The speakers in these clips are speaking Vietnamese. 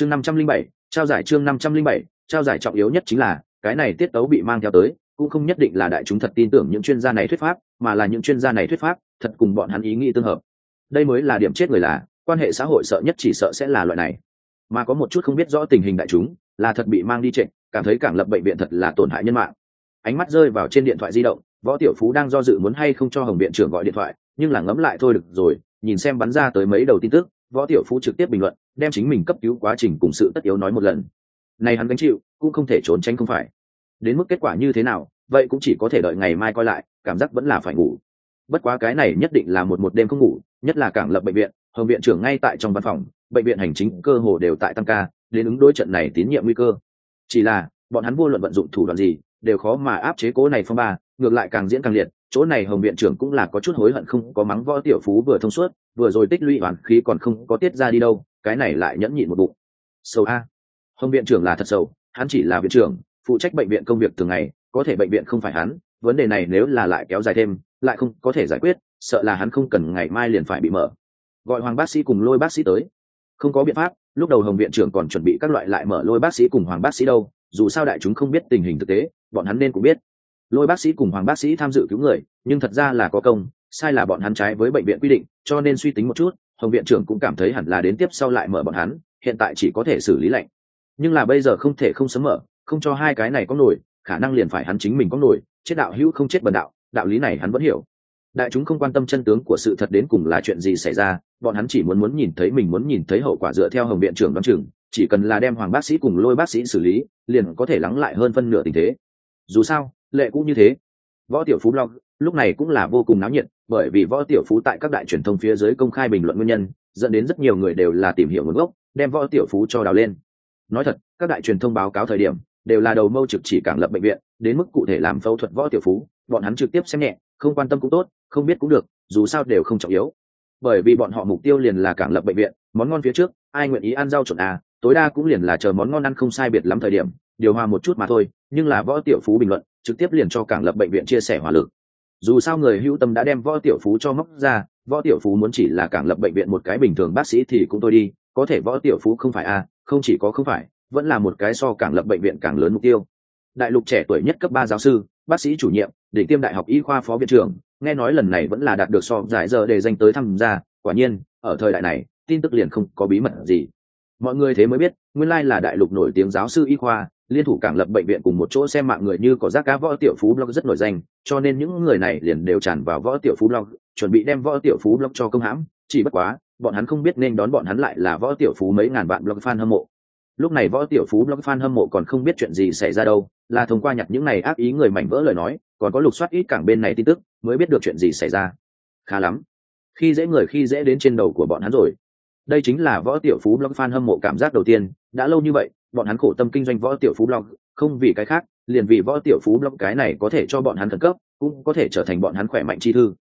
chương năm trăm linh bảy, trao giải chương năm trăm linh bảy, trao giải trọng yếu nhất chính là, cái này tiết tấu bị mang theo tới, cũng không nhất định là đại chúng thật tin tưởng những chuyên gia này thuyết pháp, mà là những chuyên gia này thuyết pháp, thật cùng bọn hắn ý nghĩ tương hợp. Đây mới là điểm chết người là, quan hệ xã hội sợ nhất chỉ sợ sẽ là loại này. Mà có một chút không biết rõ tình hình đại chúng, là thật bị mang đi trịnh, cảm thấy cảng lập bệnh viện thật là tổn hại nhân mạng. Ánh mắt rơi vào trên điện thoại di động, võ tiểu phú đang do dự muốn hay không cho hồng viện trưởng gọi điện thoại, nhưng là ngẫm lại thôi được rồi, nhìn xem bắn ra tới mấy đầu tin tức, võ tiểu phú trực tiếp bình luận đem chính mình cấp cứu quá trình cùng sự tất yếu nói một lần. Này hắn gánh chịu, cũng không thể trốn tránh không phải. Đến mức kết quả như thế nào, vậy cũng chỉ có thể đợi ngày mai coi lại, cảm giác vẫn là phải ngủ. Bất quá cái này nhất định là một một đêm không ngủ, nhất là cảng lập bệnh viện, hồng viện trưởng ngay tại trong văn phòng, bệnh viện hành chính cơ hồ đều tại tăng ca, đến ứng đối trận này tín nhiệm nguy cơ. Chỉ là, bọn hắn vô luận vận dụng thủ đoạn gì, đều khó mà áp chế cố này phong ba, ngược lại càng diễn càng liệt, chỗ này hồng viện trưởng cũng là có chút hối hận không có mắng võ tiểu phú vừa thông suốt, vừa rồi tích lũy hoàn khí còn không có tiết ra đi đâu cái này lại nhẫn nhịn một bụng. Sâu a. Hồng viện trưởng là thật sâu hắn chỉ là viện trưởng, phụ trách bệnh viện công việc thường ngày, có thể bệnh viện không phải hắn, vấn đề này nếu là lại kéo dài thêm, lại không có thể giải quyết, sợ là hắn không cần ngày mai liền phải bị mở. Gọi hoàng bác sĩ cùng lôi bác sĩ tới. Không có biện pháp, lúc đầu hồng viện trưởng còn chuẩn bị các loại lại mở lôi bác sĩ cùng hoàng bác sĩ đâu, dù sao đại chúng không biết tình hình thực tế, bọn hắn nên cũng biết. Lôi bác sĩ cùng hoàng bác sĩ tham dự cứu người, nhưng thật ra là có công, sai là bọn hắn trái với bệnh viện quy định, cho nên suy tính một chút hồng viện trưởng cũng cảm thấy hẳn là đến tiếp sau lại mở bọn hắn, hiện tại chỉ có thể xử lý lệnh nhưng là bây giờ không thể không sớm mở, không cho hai cái này có nổi, khả năng liền phải hắn chính mình có nổi, chết đạo hữu không chết bần đạo đạo lý này hắn vẫn hiểu. Đại chúng không quan tâm chân tướng của sự thật đến cùng là chuyện gì xảy ra, bọn hắn chỉ muốn muốn nhìn thấy mình muốn nhìn thấy hậu quả dựa theo hồng viện trưởng đoán chừng, chỉ cần là đem hoàng bác sĩ cùng lôi bác sĩ xử lý, liền có thể lắng lại hơn phân nửa tình thế. Dù sao, lệ cũng như thế. Võ tiểu phú blog lúc này cũng là vô cùng náo nhiệt, bởi vì võ tiểu phú tại các đại truyền thông phía dưới công khai bình luận nguyên nhân, dẫn đến rất nhiều người đều là tìm hiểu nguồn gốc, đem võ tiểu phú cho đào lên. Nói thật, các đại truyền thông báo cáo thời điểm, đều là đầu mâu trực chỉ cảng lập bệnh viện, đến mức cụ thể làm phẫu thuật võ tiểu phú, bọn hắn trực tiếp xem nhẹ, không quan tâm cũng tốt, không biết cũng được, dù sao đều không trọng yếu. Bởi vì bọn họ mục tiêu liền là cảng lập bệnh viện, món ngon phía trước, ai nguyện ý ăn rau chuẩn à tối đa cũng liền là chờ món ngon ăn không sai biệt lắm thời điểm, điều hòa một chút mà thôi, nhưng là võ tiểu phú bình luận, trực tiếp liền cho cảng lập bệnh viện chia sẻ hỏa lực dù sao người hữu tâm đã đem võ tiểu phú cho móc ra, võ tiểu phú muốn chỉ là cảng lập bệnh viện một cái bình thường bác sĩ thì cũng tôi đi, có thể võ tiểu phú không phải à không chỉ có không phải, vẫn là một cái so cảng lập bệnh viện càng lớn mục tiêu. Đại lục trẻ tuổi nhất cấp ba giáo sư, bác sĩ chủ nhiệm, đỉnh tiêm đại học y khoa phó viện trưởng, nghe nói lần này vẫn là đạt được so giải giờ để danh tới tham gia, quả nhiên, ở thời đại này, tin tức liền không có bí mật gì. Mọi người thế mới biết, nguyên lai là đại lục nổi tiếng giáo sư y khoa liên thủ cảng lập bệnh viện cùng một chỗ xem mạng người như có giác cá võ tiểu phú blog rất nổi danh, cho nên những người này liền đều tràn vào võ tiểu phú blog, chuẩn bị đem võ tiểu phú blog cho công hãm. Chỉ bất quá, bọn hắn không biết nên đón bọn hắn lại là võ tiểu phú mấy ngàn bạn blog fan hâm mộ. Lúc này võ tiểu phú blog fan hâm mộ còn không biết chuyện gì xảy ra đâu, là thông qua nhặt những này ác ý người mảnh vỡ lời nói, còn có lục soát ít cảng bên này tin tức, mới biết được chuyện gì xảy ra. Khá lắm. Khi dễ người khi dễ đến trên đầu của bọn hắn rồi đây chính là võ tiểu phú blog fan hâm mộ cảm giác đầu tiên, đã lâu như vậy, bọn hắn khổ tâm kinh doanh võ tiểu phú blog, không vì cái khác, liền vì võ tiểu phú blog cái này có thể cho bọn hắn thần cấp, cũng có thể trở thành bọn hắn khỏe mạnh chi thư.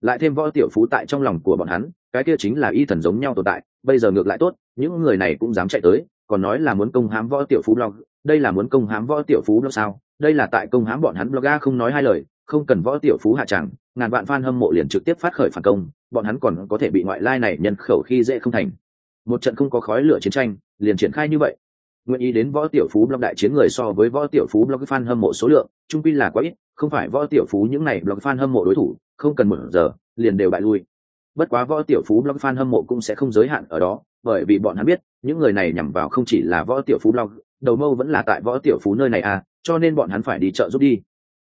Lại thêm võ tiểu phú tại trong lòng của bọn hắn, cái kia chính là y thần giống nhau tồn tại, bây giờ ngược lại tốt, những người này cũng dám chạy tới, còn nói là muốn công hãm võ tiểu phú blog, đây là muốn công hãm võ tiểu phú blog sao? Đây là tại công hãm bọn hắn blogger không nói hai lời, không cần võ tiểu phú hạ chẳng ngàn vạn fan hâm mộ liền trực tiếp phát khởi phản công, bọn hắn còn có thể bị ngoại lai này nhân khẩu khi dễ không thành. Một trận không có khói lửa chiến tranh, liền triển khai như vậy. Nguyện ý đến võ tiểu phú blog đại chiến người so với võ tiểu phú blog fan hâm mộ số lượng, trung quy là quá ít, không phải võ tiểu phú những này blog fan hâm mộ đối thủ, không cần một giờ, liền đều bại lui. Bất quá võ tiểu phú blog fan hâm mộ cũng sẽ không giới hạn ở đó, bởi vì bọn hắn biết, những người này nhằm vào không chỉ là võ tiểu phú blog, đầu mâu vẫn là tại võ tiểu phú nơi này à cho nên bọn hắn phải đi chợ giúp đi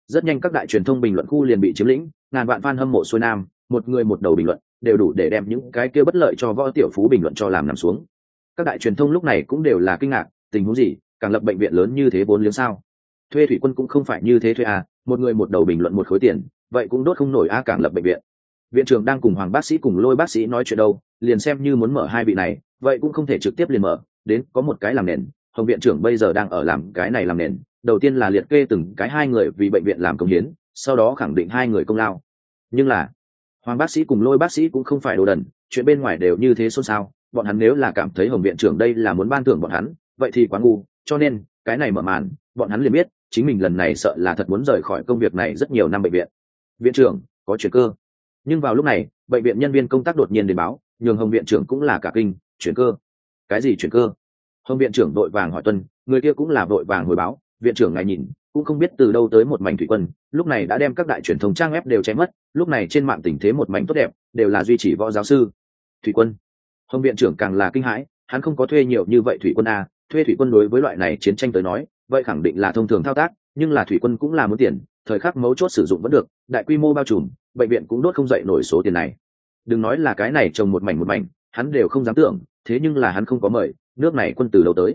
rất nhanh các đại truyền thông bình luận khu liền bị chiếm lĩnh, ngàn vạn fan hâm mộ xuôi nam, một người một đầu bình luận, đều đủ để đem những cái kia bất lợi cho võ tiểu phú bình luận cho làm nằm xuống. Các đại truyền thông lúc này cũng đều là kinh ngạc, tình huống gì, càng lập bệnh viện lớn như thế vốn liếng sao? Thuê thủy quân cũng không phải như thế thuê à một người một đầu bình luận một khối tiền, vậy cũng đốt không nổi a càng lập bệnh viện. Viện trưởng đang cùng hoàng bác sĩ cùng lôi bác sĩ nói chuyện đâu, liền xem như muốn mở hai vị này, vậy cũng không thể trực tiếp liền mở, đến có một cái làm nền, hồng viện trưởng bây giờ đang ở làm cái này làm nền đầu tiên là liệt kê từng cái hai người vì bệnh viện làm công hiến, sau đó khẳng định hai người công lao. Nhưng là, hoàng bác sĩ cùng lôi bác sĩ cũng không phải đồ đần, chuyện bên ngoài đều như thế xôn xao, bọn hắn nếu là cảm thấy hồng viện trưởng đây là muốn ban thưởng bọn hắn, vậy thì quá ngu, cho nên, cái này mở màn, bọn hắn liền biết, chính mình lần này sợ là thật muốn rời khỏi công việc này rất nhiều năm bệnh viện. Viện trưởng, có chuyện cơ. Nhưng vào lúc này, bệnh viện nhân viên công tác đột nhiên đến báo, nhường hồng viện trưởng cũng là cả kinh chuyển cơ? Cái gì chuyển cơ? Hồng viện trưởng đội vàng hỏi tuân, người kia cũng là đội vàng hồi báo viện trưởng ngài nhìn, cũng không biết từ đâu tới một mảnh thủy quân, lúc này đã đem các đại truyền thông trang web đều cháy mất, lúc này trên mạng tình thế một mảnh tốt đẹp, đều là duy trì võ giáo sư. Thủy quân. Hồng viện trưởng càng là kinh hãi, hắn không có thuê nhiều như vậy thủy quân a thuê thủy quân đối với loại này chiến tranh tới nói, vậy khẳng định là thông thường thao tác, nhưng là thủy quân cũng là muốn tiền, thời khắc mấu chốt sử dụng vẫn được, đại quy mô bao trùm, bệnh viện cũng đốt không dậy nổi số tiền này. Đừng nói là cái này trồng một mảnh một mảnh, hắn đều không dám tưởng, thế nhưng là hắn không có mời, nước này quân từ đầu tới.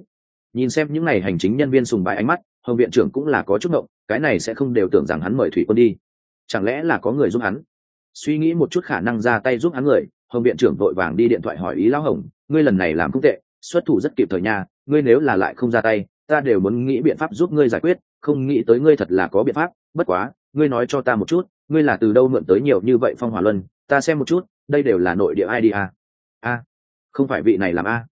Nhìn xem những ngày hành chính nhân viên sùng bái ánh mắt hồng viện trưởng cũng là có chút ngộng, cái này sẽ không đều tưởng rằng hắn mời thủy quân đi. Chẳng lẽ là có người giúp hắn? Suy nghĩ một chút khả năng ra tay giúp hắn người, hồng viện trưởng vội vàng đi điện thoại hỏi ý lão hồng, ngươi lần này làm không tệ, xuất thủ rất kịp thời nha, ngươi nếu là lại không ra tay, ta đều muốn nghĩ biện pháp giúp ngươi giải quyết, không nghĩ tới ngươi thật là có biện pháp, bất quá, ngươi nói cho ta một chút, ngươi là từ đâu mượn tới nhiều như vậy phong hỏa luân, ta xem một chút, đây đều là nội địa id a à? a, không phải vị này làm a.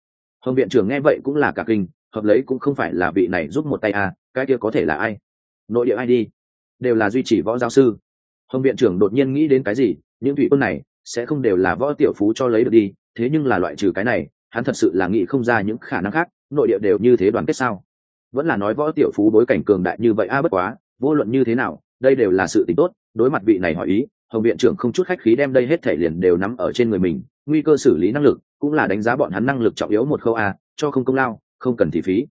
Hồng viện trưởng nghe vậy cũng là cả kinh hợp lấy cũng không phải là vị này giúp một tay à? cái kia có thể là ai nội địa ai đi? đều là duy trì võ giáo sư hồng viện trưởng đột nhiên nghĩ đến cái gì, những thủy quân này sẽ không đều là võ tiểu phú cho lấy được đi, thế nhưng là loại trừ cái này, hắn thật sự là nghĩ không ra những khả năng khác, nội địa đều như thế đoàn kết sao vẫn là nói võ tiểu phú bối cảnh cường đại như vậy a, bất quá, vô luận như thế nào, đây đều là sự tính tốt, đối mặt vị này hỏi ý, hồng viện trưởng không chút khách khí đem đây hết thể liền đều nắm ở trên người mình, nguy cơ xử lý năng lực, cũng là đánh giá bọn hắn năng lực trọng yếu một khâu a, cho không công lao không cần thị phí.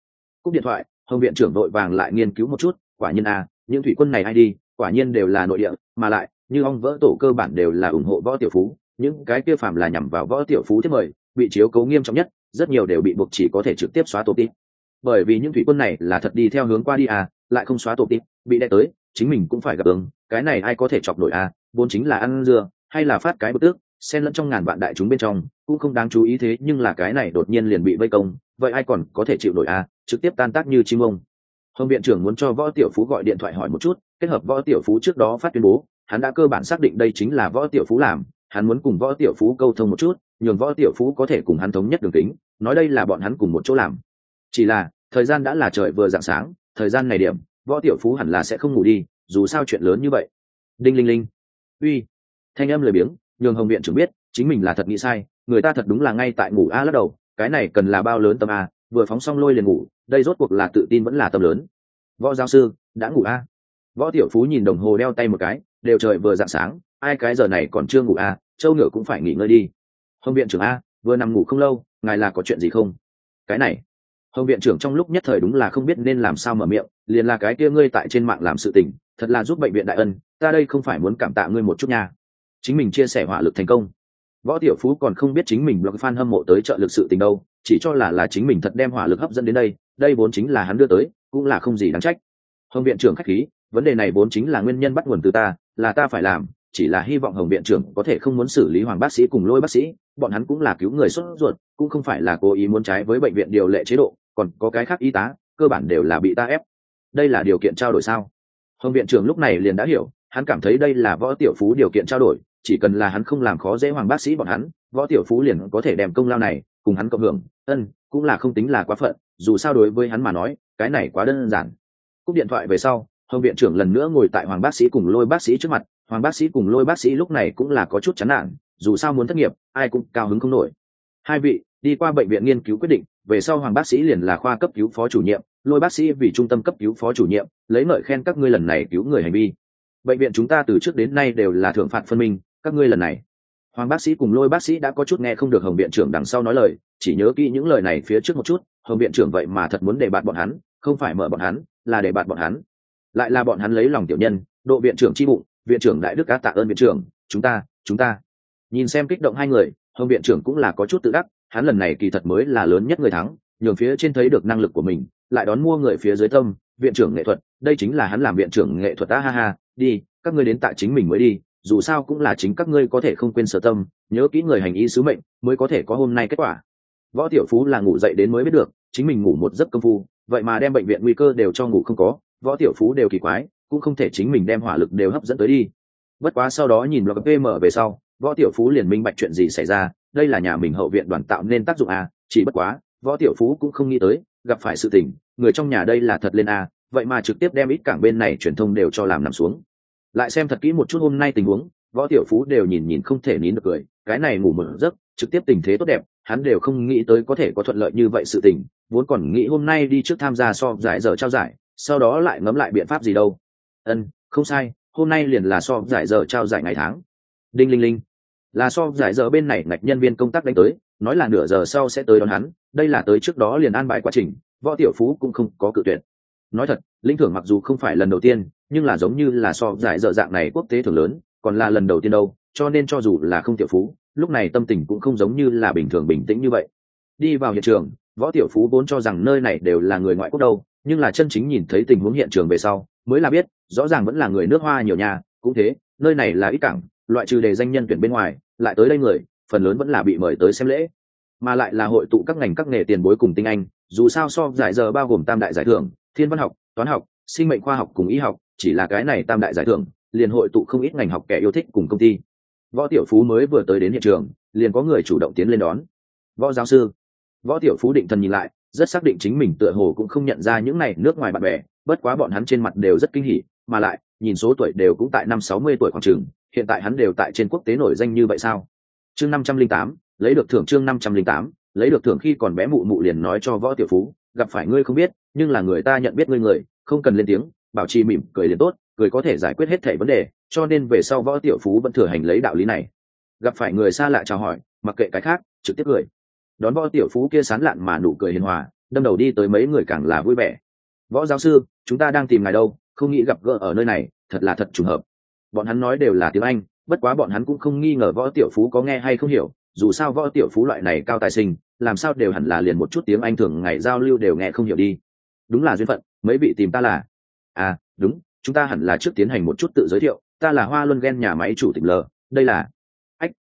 Cúp điện thoại, hồng viện trưởng đội vàng lại nghiên cứu một chút, quả nhiên a những thủy quân này ai đi, quả nhiên đều là nội địa, mà lại, như ông vỡ tổ cơ bản đều là ủng hộ võ tiểu phú, những cái kia phạm là nhằm vào võ tiểu phú thiết mời, bị chiếu cấu nghiêm trọng nhất, rất nhiều đều bị buộc chỉ có thể trực tiếp xóa tổ tít bởi vì những thủy quân này là thật đi theo hướng qua đi à lại không xóa tổ tít bị đe tới, chính mình cũng phải gặp ứng, cái này ai có thể chọc nổi à vốn chính là ăn dưa, hay là phát cái bức tước xen lẫn trong ngàn vạn đại chúng bên trong cũng không đáng chú ý thế, nhưng là cái này đột nhiên liền bị vây công, vậy ai còn có thể chịu nổi à? Trực tiếp tan tác như chim ông. Hồng viện trưởng muốn cho võ tiểu phú gọi điện thoại hỏi một chút, kết hợp võ tiểu phú trước đó phát tuyên bố, hắn đã cơ bản xác định đây chính là võ tiểu phú làm, hắn muốn cùng võ tiểu phú câu thông một chút, nhường võ tiểu phú có thể cùng hắn thống nhất đường tính nói đây là bọn hắn cùng một chỗ làm. Chỉ là, thời gian đã là trời vừa dạng sáng, thời gian này điểm, võ tiểu phú hẳn là sẽ không ngủ đi, dù sao chuyện lớn như vậy. Đinh linh linh. Uy. Thanh âm lười biếng, nhường hồng viện trưởng biết, chính mình là thật nghĩ sai người ta thật đúng là ngay tại ngủ a lắc đầu, cái này cần là bao lớn tâm a, vừa phóng xong lôi liền ngủ, đây rốt cuộc là tự tin vẫn là tâm lớn. Võ giáo sư, đã ngủ a. Võ tiểu phú nhìn đồng hồ đeo tay một cái, đều trời vừa dạng sáng, ai cái giờ này còn chưa ngủ a, châu ngựa cũng phải nghỉ ngơi đi. Hồng viện trưởng a, vừa nằm ngủ không lâu, ngài là có chuyện gì không? Cái này. Hồng viện trưởng trong lúc nhất thời đúng là không biết nên làm sao mở miệng, liền là cái kia ngươi tại trên mạng làm sự tình, thật là giúp bệnh viện đại ân, ta đây không phải muốn cảm tạ ngươi một chút nha. Chính mình chia sẻ hỏa lực thành công võ tiểu phú còn không biết chính mình blog fan hâm mộ tới trợ lực sự tình đâu, chỉ cho là là chính mình thật đem hỏa lực hấp dẫn đến đây đây vốn chính là hắn đưa tới, cũng là không gì đáng trách. Hồng viện trưởng khách khí, vấn đề này vốn chính là nguyên nhân bắt nguồn từ ta, là ta phải làm, chỉ là hy vọng hồng viện trưởng có thể không muốn xử lý hoàng bác sĩ cùng lôi bác sĩ, bọn hắn cũng là cứu người xuất ruột, cũng không phải là cố ý muốn trái với bệnh viện điều lệ chế độ, còn có cái khác y tá, cơ bản đều là bị ta ép. Đây là điều kiện trao đổi sao? Hồng viện trưởng lúc này liền đã hiểu, hắn cảm thấy đây là võ tiểu phú điều kiện trao đổi chỉ cần là hắn không làm khó dễ hoàng bác sĩ bọn hắn, võ tiểu phú liền có thể đem công lao này cùng hắn cộng hưởng. Ân, cũng là không tính là quá phận, dù sao đối với hắn mà nói, cái này quá đơn giản. Cúp điện thoại về sau, hồng viện trưởng lần nữa ngồi tại hoàng bác sĩ cùng lôi bác sĩ trước mặt. Hoàng bác sĩ cùng lôi bác sĩ lúc này cũng là có chút chán nản, dù sao muốn thất nghiệp, ai cũng cao hứng không nổi. Hai vị, đi qua bệnh viện nghiên cứu quyết định, về sau hoàng bác sĩ liền là khoa cấp cứu phó chủ nhiệm, lôi bác sĩ vì trung tâm cấp cứu phó chủ nhiệm, lấy ngợi khen các ngươi lần này cứu người hành vi. Bệnh viện chúng ta từ trước đến nay đều là thượng phạt phân minh các ngươi lần này. Hoàng bác sĩ cùng lôi bác sĩ đã có chút nghe không được hồng viện trưởng đằng sau nói lời, chỉ nhớ kỹ những lời này phía trước một chút, hồng viện trưởng vậy mà thật muốn để bạn bọn hắn, không phải mở bọn hắn, là để bạn bọn hắn. Lại là bọn hắn lấy lòng tiểu nhân, độ viện trưởng tri bụng, viện trưởng đại đức cá tạ ơn viện trưởng, chúng ta chúng ta. Nhìn xem kích động hai người, hồng viện trưởng cũng là có chút tự đắc, hắn lần này kỳ thật mới là lớn nhất người thắng, nhường phía trên thấy được năng lực của mình, lại đón mua người phía dưới tâm, viện trưởng nghệ thuật, đây chính là hắn làm viện trưởng nghệ thuật ta ha ha, đi, các ngươi đến tại chính mình mới đi dù sao cũng là chính các ngươi có thể không quên sở tâm, nhớ kỹ người hành y sứ mệnh mới có thể có hôm nay kết quả. Võ tiểu phú là ngủ dậy đến mới biết được, chính mình ngủ một giấc công phu, vậy mà đem bệnh viện nguy cơ đều cho ngủ không có, võ tiểu phú đều kỳ quái, cũng không thể chính mình đem hỏa lực đều hấp dẫn tới đi. Bất quá sau đó nhìn lọc pm về sau, võ tiểu phú liền minh bạch chuyện gì xảy ra, đây là nhà mình hậu viện đoàn tạo nên tác dụng a chỉ bất quá, võ tiểu phú cũng không nghĩ tới, gặp phải sự tình, người trong nhà đây là thật lên a vậy mà trực tiếp đem ít cảng bên này truyền thông đều cho làm nằm xuống lại xem thật kỹ một chút hôm nay tình huống, võ tiểu phú đều nhìn nhìn không thể nín được cười, cái này ngủ mở giấc, trực tiếp tình thế tốt đẹp, hắn đều không nghĩ tới có thể có thuận lợi như vậy sự tình, vốn còn nghĩ hôm nay đi trước tham gia so giải giờ trao giải, sau đó lại ngẫm lại biện pháp gì đâu. Ân, không sai, hôm nay liền là so giải giờ trao giải ngày tháng. Đinh linh linh, là so giải giờ bên này ngạch nhân viên công tác đánh tới, nói là nửa giờ sau sẽ tới đón hắn, đây là tới trước đó liền an bài quá trình, võ tiểu phú cũng không có cự tuyệt. Nói thật linh thưởng mặc dù không phải lần đầu tiên, nhưng là giống như là so giải dở dạng này quốc tế thường lớn, còn là lần đầu tiên đâu, cho nên cho dù là không tiểu phú, lúc này tâm tình cũng không giống như là bình thường bình tĩnh như vậy. Đi vào hiện trường, võ tiểu phú vốn cho rằng nơi này đều là người ngoại quốc đâu, nhưng là chân chính nhìn thấy tình huống hiện trường về sau, mới là biết, rõ ràng vẫn là người nước hoa nhiều nhà, cũng thế, nơi này là ít cảng, loại trừ đề danh nhân tuyển bên ngoài, lại tới đây người, phần lớn vẫn là bị mời tới xem lễ. Mà lại là hội tụ các ngành các nghề tiền bối cùng tinh anh, dù sao so giải giờ bao gồm tam đại giải thưởng, thiên văn học toán học, sinh mệnh khoa học cùng y học, chỉ là cái này tam đại giải thưởng, liền hội tụ không ít ngành học kẻ yêu thích cùng công ty. Võ tiểu phú mới vừa tới đến hiện trường, liền có người chủ động tiến lên đón. Võ giáo sư. Võ tiểu phú định thần nhìn lại, rất xác định chính mình tựa hồ cũng không nhận ra những này nước ngoài bạn bè, bất quá bọn hắn trên mặt đều rất kinh hỉ, mà lại, nhìn số tuổi đều cũng tại năm sáu mươi tuổi khoảng trường hiện tại hắn đều tại trên quốc tế nổi danh như vậy sao? Chương năm trăm linh tám, lấy được thưởng chương năm trăm linh tám, lấy được thưởng khi còn bé mụ mụ liền nói cho võ tiểu phú gặp phải ngươi không biết, nhưng là người ta nhận biết ngươi người, không cần lên tiếng, bảo trì mỉm cười liền tốt cười có thể giải quyết hết thảy vấn đề, cho nên về sau võ tiểu phú vẫn thừa hành lấy đạo lý này. Gặp phải người xa lạ chào hỏi, mặc kệ cái khác, trực tiếp cười. Đón võ tiểu phú kia sán lạn mà nụ cười hiền hòa, đâm đầu đi tới mấy người càng là vui vẻ. Võ giáo sư, chúng ta đang tìm ngài đâu, không nghĩ gặp gỡ ở nơi này, thật là thật trùng hợp. Bọn hắn nói đều là tiếng anh, bất quá bọn hắn cũng không nghi ngờ võ tiểu phú có nghe hay không hiểu, dù sao võ tiểu phú loại này cao tài sinh làm sao đều hẳn là liền một chút tiếng anh thường ngày giao lưu đều nghe không hiểu đi. Đúng là duyên phận, mấy vị tìm ta là. À đúng, chúng ta hẳn là trước tiến hành một chút tự giới thiệu, ta là hoa luân ghen nhà máy chủ tịch l, đây là. Ách,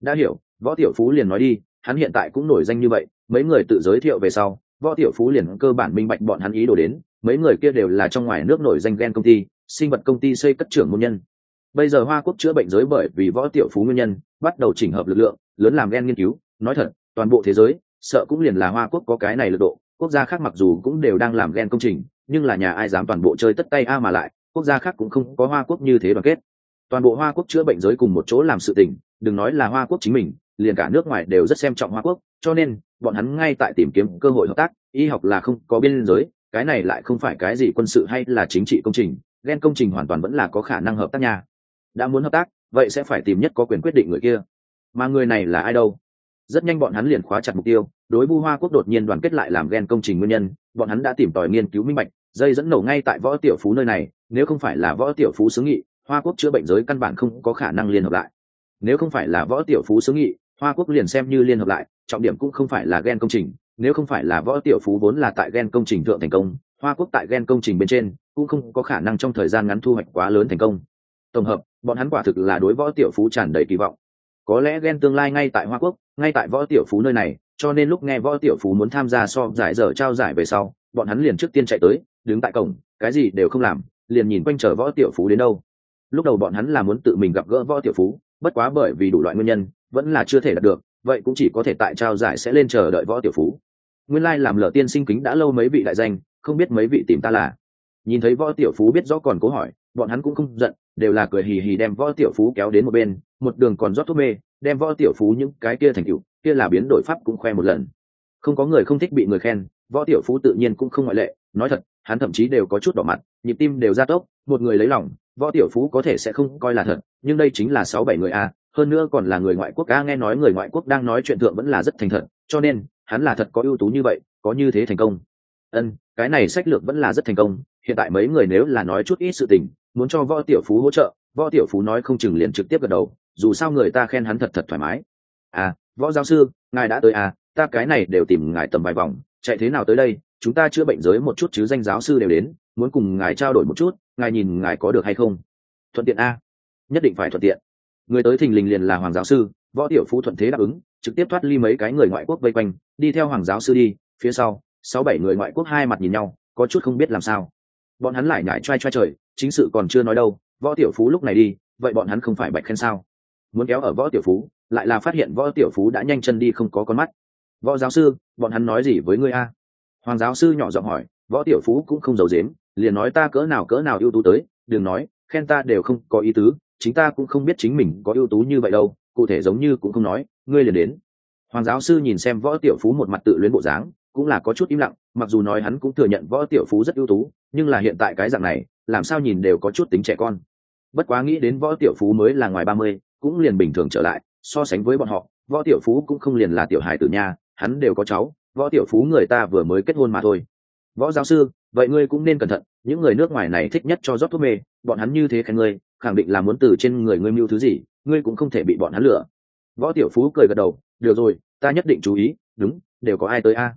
đã hiểu, võ tiểu phú liền nói đi, hắn hiện tại cũng nổi danh như vậy, mấy người tự giới thiệu về sau, võ tiểu phú liền cơ bản minh bạch bọn hắn ý đồ đến, mấy người kia đều là trong ngoài nước nổi danh ghen công ty, sinh vật công ty xây cất trưởng môn nhân. Bây giờ hoa quốc chữa bệnh giới bởi vì võ tiểu phú nguyên nhân, bắt đầu chỉnh hợp lực lượng, lớn làm ghen nghiên cứu, nói thật, toàn bộ thế giới sợ cũng liền là hoa quốc có cái này lực độ, quốc gia khác mặc dù cũng đều đang làm ghen công trình, nhưng là nhà ai dám toàn bộ chơi tất tay a mà lại, quốc gia khác cũng không có hoa quốc như thế đoàn kết. Toàn bộ hoa quốc chữa bệnh giới cùng một chỗ làm sự tình, đừng nói là hoa quốc chính mình, liền cả nước ngoài đều rất xem trọng hoa quốc, cho nên, bọn hắn ngay tại tìm kiếm cơ hội hợp tác, y học là không có biên giới, cái này lại không phải cái gì quân sự hay là chính trị công trình, ghen công trình hoàn toàn vẫn là có khả năng hợp tác nha. Đã muốn hợp tác, vậy sẽ phải tìm nhất có quyền quyết định người kia. Mà người này là ai đâu? Rất nhanh bọn hắn liền khóa chặt mục tiêu, đối vu hoa quốc đột nhiên đoàn kết lại làm ghen công trình nguyên nhân, bọn hắn đã tìm tòi nghiên cứu minh bạch, dây dẫn nổ ngay tại võ tiểu phú nơi này, nếu không phải là võ tiểu phú xứ nghị, hoa quốc chữa bệnh giới căn bản không có khả năng liên hợp lại. Nếu không phải là võ tiểu phú xứ nghị, hoa quốc liền xem như liên hợp lại, trọng điểm cũng không phải là ghen công trình, nếu không phải là võ tiểu phú vốn là tại ghen công trình thượng thành công, hoa quốc tại ghen công trình bên trên cũng không có khả năng trong thời gian ngắn thu hoạch quá lớn thành công. Tổng hợp, bọn hắn quả thực là đối võ tiểu phú tràn đầy kỳ vọng có lẽ ghen tương lai ngay tại hoa quốc, ngay tại võ tiểu phú nơi này, cho nên lúc nghe võ tiểu phú muốn tham gia so giải dở trao giải về sau, bọn hắn liền trước tiên chạy tới, đứng tại cổng, cái gì đều không làm, liền nhìn quanh chờ võ tiểu phú đến đâu. Lúc đầu bọn hắn là muốn tự mình gặp gỡ võ tiểu phú, bất quá bởi vì đủ loại nguyên nhân, vẫn là chưa thể đạt được, vậy cũng chỉ có thể tại trao giải sẽ lên chờ đợi võ tiểu phú. Nguyên lai làm lở tiên sinh kính đã lâu mấy vị đại danh, không biết mấy vị tìm ta là. Nhìn thấy võ tiểu phú biết rõ còn cố hỏi, bọn hắn cũng không giận, đều là cười hì hì đem võ tiểu phú kéo đến một bên một đường còn rót thuốc mê, đem võ tiểu phú những cái kia thành cựu kia là biến đổi pháp cũng khoe một lần. Không có người không thích bị người khen, võ tiểu phú tự nhiên cũng không ngoại lệ, nói thật, hắn thậm chí đều có chút đỏ mặt, nhịp tim đều ra tốc, một người lấy lòng, võ tiểu phú có thể sẽ không coi là thật, nhưng đây chính là sáu bảy người a, hơn nữa còn là người ngoại quốc a, nghe nói người ngoại quốc đang nói chuyện thượng vẫn là rất thành thật, cho nên, hắn là thật có ưu tú như vậy, có như thế thành công. Ân, cái này sách lược vẫn là rất thành công, hiện tại mấy người nếu là nói chút ít sự tình, muốn cho võ tiểu phú hỗ trợ, võ tiểu phú nói không chừng liền trực tiếp gật đầu dù sao người ta khen hắn thật thật thoải mái. À võ giáo sư, ngài đã tới à ta cái này đều tìm ngài tầm vài vòng, chạy thế nào tới đây, chúng ta chữa bệnh giới một chút chứ danh giáo sư đều đến, muốn cùng ngài trao đổi một chút, ngài nhìn ngài có được hay không? Thuận tiện a. Nhất định phải thuận tiện. Người tới thình lình liền là hoàng giáo sư, võ tiểu phú thuận thế đáp ứng, trực tiếp thoát ly mấy cái người ngoại quốc vây quanh, đi theo hoàng giáo sư đi, phía sau, sáu bảy người ngoại quốc hai mặt nhìn nhau, có chút không biết làm sao. Bọn hắn lại nhải trai trai trời, chính sự còn chưa nói đâu, võ tiểu phú lúc này đi, vậy bọn hắn không phải bạch khen sao? Muốn kéo ở võ tiểu phú, lại là phát hiện võ tiểu phú đã nhanh chân đi không có con mắt. Võ giáo sư, bọn hắn nói gì với ngươi a? Hoàng giáo sư nhỏ giọng hỏi, võ tiểu phú cũng không giấu dếm liền nói ta cỡ nào cỡ nào ưu tú tới, đừng nói, khen ta đều không có ý tứ, chính ta cũng không biết chính mình có ưu tú như vậy đâu, cụ thể giống như cũng không nói, ngươi liền đến. Hoàng giáo sư nhìn xem võ tiểu phú một mặt tự luyến bộ dáng, cũng là có chút im lặng, mặc dù nói hắn cũng thừa nhận võ tiểu phú rất ưu tú, nhưng là hiện tại cái dạng này, làm sao nhìn đều có chút tính trẻ con. Bất quá nghĩ đến võ tiểu phú mới là ngoài ba mươi cũng liền bình thường trở lại, so sánh với bọn họ, võ tiểu phú cũng không liền là tiểu hài tử nha, hắn đều có cháu, võ tiểu phú người ta vừa mới kết hôn mà thôi. Võ giáo sư, vậy ngươi cũng nên cẩn thận, những người nước ngoài này thích nhất cho rót thuốc mê, bọn hắn như thế khen ngươi, khẳng định là muốn từ trên người ngươi mưu thứ gì, ngươi cũng không thể bị bọn hắn lừa. Võ tiểu phú cười gật đầu, được rồi, ta nhất định chú ý, đúng, đều có ai tới a?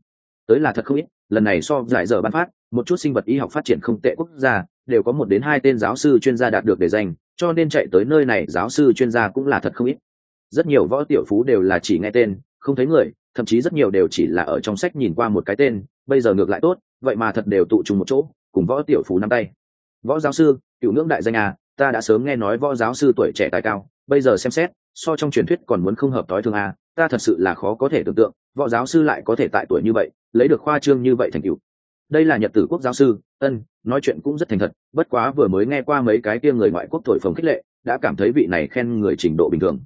Tới là thật không ít, lần này so giải giờ ban phát, một chút sinh vật y học phát triển không tệ quốc gia, đều có một đến hai tên giáo sư chuyên gia đạt được để danh cho nên chạy tới nơi này giáo sư chuyên gia cũng là thật không ít. Rất nhiều võ tiểu phú đều là chỉ nghe tên, không thấy người, thậm chí rất nhiều đều chỉ là ở trong sách nhìn qua một cái tên, bây giờ ngược lại tốt, vậy mà thật đều tụ trùng một chỗ, cùng võ tiểu phú nắm tay. Võ giáo sư cựu ngưỡng đại danh à ta đã sớm nghe nói võ giáo sư tuổi trẻ tài cao, bây giờ xem xét, so trong truyền thuyết còn muốn không hợp tối thường à ta thật sự là khó có thể tưởng tượng, võ giáo sư lại có thể tại tuổi như vậy, lấy được khoa trương như vậy thành cựu đây là nhật tử quốc giáo sư ân nói chuyện cũng rất thành thật bất quá vừa mới nghe qua mấy cái kia người ngoại quốc thổi phồng khích lệ đã cảm thấy vị này khen người trình độ bình thường.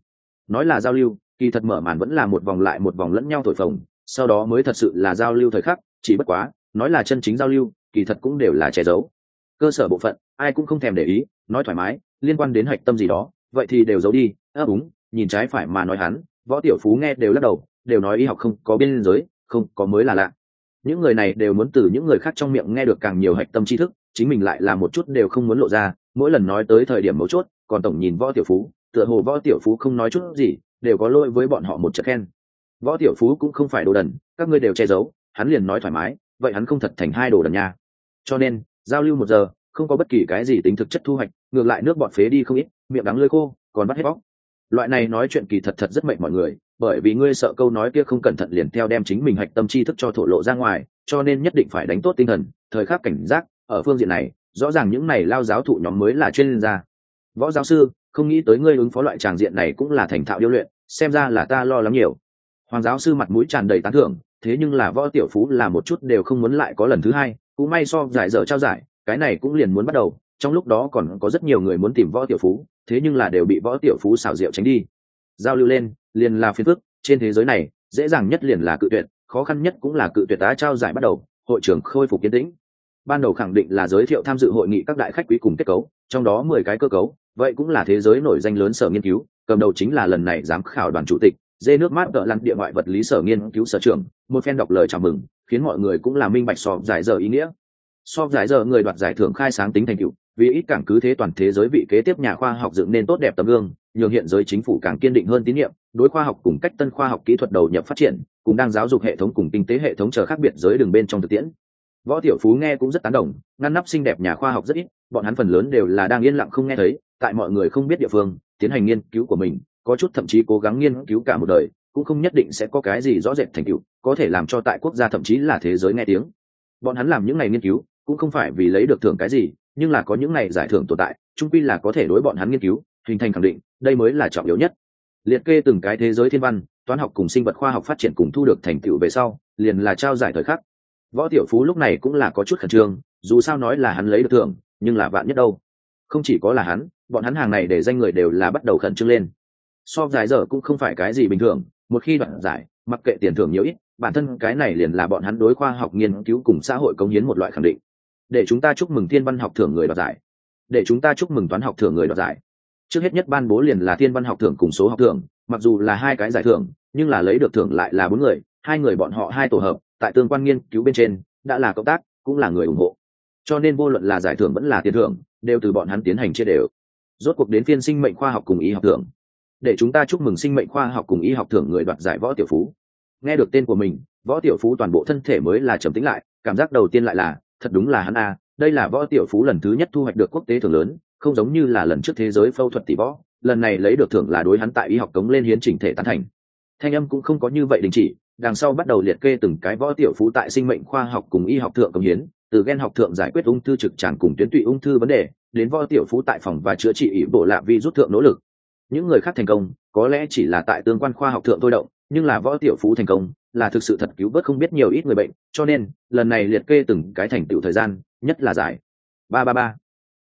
Nói là giao lưu kỳ thật mở màn vẫn là một vòng lại một vòng lẫn nhau thổi phồng sau đó mới thật sự là giao lưu thời khắc chỉ bất quá nói là chân chính giao lưu kỳ thật cũng đều là che giấu. Cơ sở bộ phận ai cũng không thèm để ý nói thoải mái liên quan đến hạch tâm gì đó vậy thì đều giấu đi ơ à, đúng nhìn trái phải mà nói hắn võ tiểu phú nghe đều lắc đầu đều nói y học không có biên giới không có mới là lạ những người này đều muốn từ những người khác trong miệng nghe được càng nhiều hạch tâm tri thức, chính mình lại là một chút đều không muốn lộ ra, mỗi lần nói tới thời điểm mấu chốt, còn tổng nhìn võ tiểu phú, tựa hồ võ tiểu phú không nói chút gì, đều có lỗi với bọn họ một trận khen. Võ tiểu phú cũng không phải đồ đần, các ngươi đều che giấu, hắn liền nói thoải mái, vậy hắn không thật thành hai đồ đần nha. Cho nên, giao lưu một giờ, không có bất kỳ cái gì tính thực chất thu hoạch, ngược lại nước bọt phế đi không ít, miệng đắng lơi khô, còn bắt hết bóc loại này nói chuyện kỳ thật thật rất mệnh mọi người, bởi vì ngươi sợ câu nói kia không cẩn thận liền theo đem chính mình hạch tâm tri thức cho thổ lộ ra ngoài, cho nên nhất định phải đánh tốt tinh thần, thời khắc cảnh giác, ở phương diện này, rõ ràng những này lao giáo thụ nhóm mới là chuyên gia. Võ giáo sư, không nghĩ tới ngươi ứng phó loại tràng diện này cũng là thành thạo điêu luyện, xem ra là ta lo lắng nhiều. Hoàng giáo sư mặt mũi tràn đầy tán thưởng, thế nhưng là võ tiểu phú là một chút đều không muốn lại có lần thứ hai, cũng may so giải dở trao giải, cái này cũng liền muốn bắt đầu, trong lúc đó còn có rất nhiều người muốn tìm võ tiểu phú thế nhưng là đều bị võ tiểu phú xảo diệu tránh đi. Giao lưu lên, liền là phiền phức, trên thế giới này, dễ dàng nhất liền là cự tuyệt, khó khăn nhất cũng là cự tuyệt tá trao giải bắt đầu, hội trưởng khôi phục kiến tĩnh. Ban đầu khẳng định là giới thiệu tham dự hội nghị các đại khách quý cùng kết cấu, trong đó mười cái cơ cấu, vậy cũng là thế giới nổi danh lớn sở nghiên cứu, cầm đầu chính là lần này giám khảo đoàn chủ tịch, dê nước mát cỡ lăn địa ngoại vật lý sở nghiên cứu sở trưởng, một phen đọc lời chào mừng, khiến mọi người cũng là minh bạch so giải giờ ý nghĩa. So giải giờ người đoạt giải thưởng khai sáng tính thành tựu vì ít càng cứ thế toàn thế giới vị kế tiếp nhà khoa học dựng nên tốt đẹp tấm gương, nhường hiện giới chính phủ càng kiên định hơn tín nhiệm, đối khoa học cùng cách tân khoa học kỹ thuật đầu nhập phát triển, cũng đang giáo dục hệ thống cùng kinh tế hệ thống chờ khác biệt giới đường bên trong thực tiễn. Võ tiểu phú nghe cũng rất tán đồng, ngăn nắp xinh đẹp nhà khoa học rất ít, bọn hắn phần lớn đều là đang yên lặng không nghe thấy, tại mọi người không biết địa phương, tiến hành nghiên cứu của mình, có chút thậm chí cố gắng nghiên cứu cả một đời, cũng không nhất định sẽ có cái gì rõ rệt thành tựu, có thể làm cho tại quốc gia thậm chí là thế giới nghe tiếng. Bọn hắn làm những ngày nghiên cứu, cũng không phải vì lấy được thưởng cái gì nhưng là có những ngày giải thưởng tồn tại trung quy là có thể đối bọn hắn nghiên cứu, hình thành khẳng định, đây mới là trọng yếu nhất. Liệt kê từng cái thế giới thiên văn, toán học cùng sinh vật khoa học phát triển cùng thu được thành tựu về sau, liền là trao giải thời khắc. Võ tiểu phú lúc này cũng là có chút khẩn trương, dù sao nói là hắn lấy được thưởng, nhưng là vạn nhất đâu? Không chỉ có là hắn, bọn hắn hàng này để danh người đều là bắt đầu khẩn trương lên. So giải giờ cũng không phải cái gì bình thường, một khi đoạn giải, mặc kệ tiền thưởng nhiều ít, bản thân cái này liền là bọn hắn đối khoa học nghiên cứu cùng xã hội công hiến một loại khẳng định để chúng ta chúc mừng thiên văn học thưởng người đoạt giải. Để chúng ta chúc mừng toán học thưởng người đoạt giải. Trước hết nhất ban bố liền là thiên văn học thưởng cùng số học thưởng, mặc dù là hai cái giải thưởng, nhưng là lấy được thưởng lại là bốn người, hai người bọn họ hai tổ hợp, tại tương quan nghiên cứu bên trên, đã là cộng tác, cũng là người ủng hộ. Cho nên vô luận là giải thưởng vẫn là tiền thưởng, đều từ bọn hắn tiến hành chia đều. Rốt cuộc đến phiên sinh mệnh khoa học cùng y học thưởng. Để chúng ta chúc mừng sinh mệnh khoa học cùng y học thưởng người đoạt giải võ tiểu phú. Nghe được tên của mình, võ tiểu phú toàn bộ thân thể mới là trầm tính lại, cảm giác đầu tiên lại là thật đúng là hắn a, đây là võ tiểu phú lần thứ nhất thu hoạch được quốc tế thưởng lớn, không giống như là lần trước thế giới phẫu thuật tỷ võ, lần này lấy được thưởng là đối hắn tại y học cống lên hiến chỉnh thể tán thành. Thanh âm cũng không có như vậy đình chỉ, đằng sau bắt đầu liệt kê từng cái võ tiểu phú tại sinh mệnh khoa học cùng y học thượng cống hiến, từ gen học thượng giải quyết ung thư trực tràng cùng tuyến tụy ung thư vấn đề, đến võ tiểu phú tại phòng và chữa trị ỷ bộ lạ vi rút thượng nỗ lực. Những người khác thành công, có lẽ chỉ là tại tương quan khoa học thượng thôi động, nhưng là võ tiểu phú thành công là thực sự thật cứu vớt không biết nhiều ít người bệnh, cho nên, lần này liệt kê từng cái thành tựu thời gian, nhất là giải. Ba ba ba.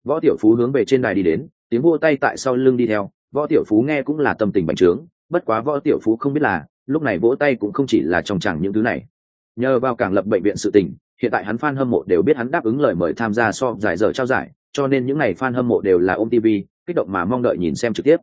Võ tiểu phú hướng về trên đài đi đến, tiếng vô tay tại sau lưng đi theo. Võ tiểu phú nghe cũng là tâm tình bành trướng, bất quá võ tiểu phú không biết là, lúc này vỗ tay cũng không chỉ là trong chẳng những thứ này. Nhờ vào càng lập bệnh viện sự tình, hiện tại hắn fan hâm mộ đều biết hắn đáp ứng lời mời tham gia so giải giờ trao giải, cho nên những ngày fan hâm mộ đều là ôm tv kích động mà mong đợi nhìn xem trực tiếp.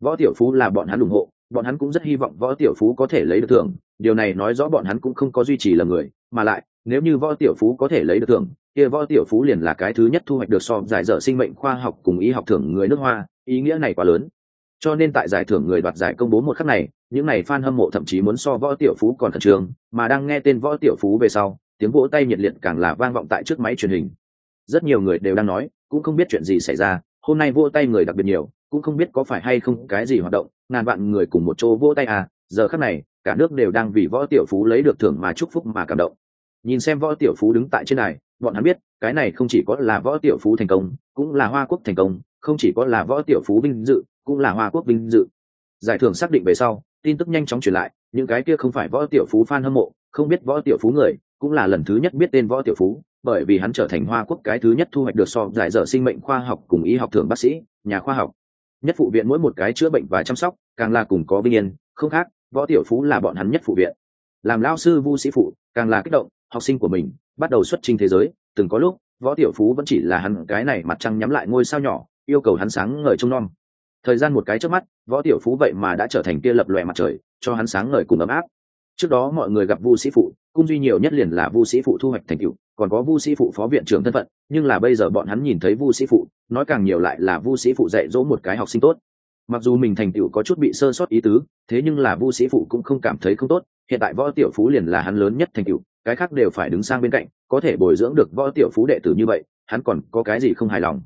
Võ tiểu phú là bọn hắn ủng hộ, bọn hắn cũng rất hy vọng võ tiểu phú có thể lấy được thưởng điều này nói rõ bọn hắn cũng không có duy trì là người, mà lại, nếu như võ tiểu phú có thể lấy được thưởng, kia võ tiểu phú liền là cái thứ nhất thu hoạch được so giải dở sinh mệnh khoa học cùng y học thưởng người nước hoa, ý nghĩa này quá lớn. Cho nên tại giải thưởng người đoạt giải công bố một khắc này, những này fan hâm mộ thậm chí muốn so võ tiểu phú còn khẩn trương, mà đang nghe tên võ tiểu phú về sau, tiếng vỗ tay nhiệt liệt càng là vang vọng tại trước máy truyền hình. Rất nhiều người đều đang nói, cũng không biết chuyện gì xảy ra, hôm nay vỗ tay người đặc biệt nhiều, cũng không biết có phải hay không cái gì hoạt động, ngàn vạn người cùng một chỗ vỗ tay à giờ khắc này, cả nước đều đang vì võ tiểu phú lấy được thưởng mà chúc phúc mà cảm động. Nhìn xem võ tiểu phú đứng tại trên này bọn hắn biết, cái này không chỉ có là võ tiểu phú thành công, cũng là hoa quốc thành công, không chỉ có là võ tiểu phú vinh dự, cũng là hoa quốc vinh dự. Giải thưởng xác định về sau, tin tức nhanh chóng truyền lại, những cái kia không phải võ tiểu phú fan hâm mộ, không biết võ tiểu phú người, cũng là lần thứ nhất biết tên võ tiểu phú, bởi vì hắn trở thành hoa quốc cái thứ nhất thu hoạch được so giải dở sinh mệnh khoa học cùng y học thưởng bác sĩ, nhà khoa học. Nhất phụ viện mỗi một cái chữa bệnh và chăm sóc, càng là cùng có vinh yên, không khác võ tiểu phú là bọn hắn nhất phụ viện. Làm lao sư vu sĩ phụ, càng là kích động, học sinh của mình bắt đầu xuất trình thế giới. Từng có lúc, võ tiểu phú vẫn chỉ là hắn cái này mặt trăng nhắm lại ngôi sao nhỏ, yêu cầu hắn sáng ngời trông nom. Thời gian một cái trước mắt, võ tiểu phú vậy mà đã trở thành kia lập lòe mặt trời, cho hắn sáng ngời cùng ấm áp. Trước đó mọi người gặp vu sĩ phụ, cung duy nhiều nhất liền là vu sĩ phụ thu hoạch thành tựu, còn có vu sĩ phụ phó viện trưởng thân phận, nhưng là bây giờ bọn hắn nhìn thấy vu sĩ phụ, nói càng nhiều lại là vu sĩ phụ dạy dỗ một cái học sinh tốt mặc dù mình thành tựu có chút bị sơ sót ý tứ, thế nhưng là vu sĩ phụ cũng không cảm thấy không tốt, hiện tại võ tiểu phú liền là hắn lớn nhất thành tựu, cái khác đều phải đứng sang bên cạnh, có thể bồi dưỡng được võ tiểu phú đệ tử như vậy, hắn còn có cái gì không hài lòng.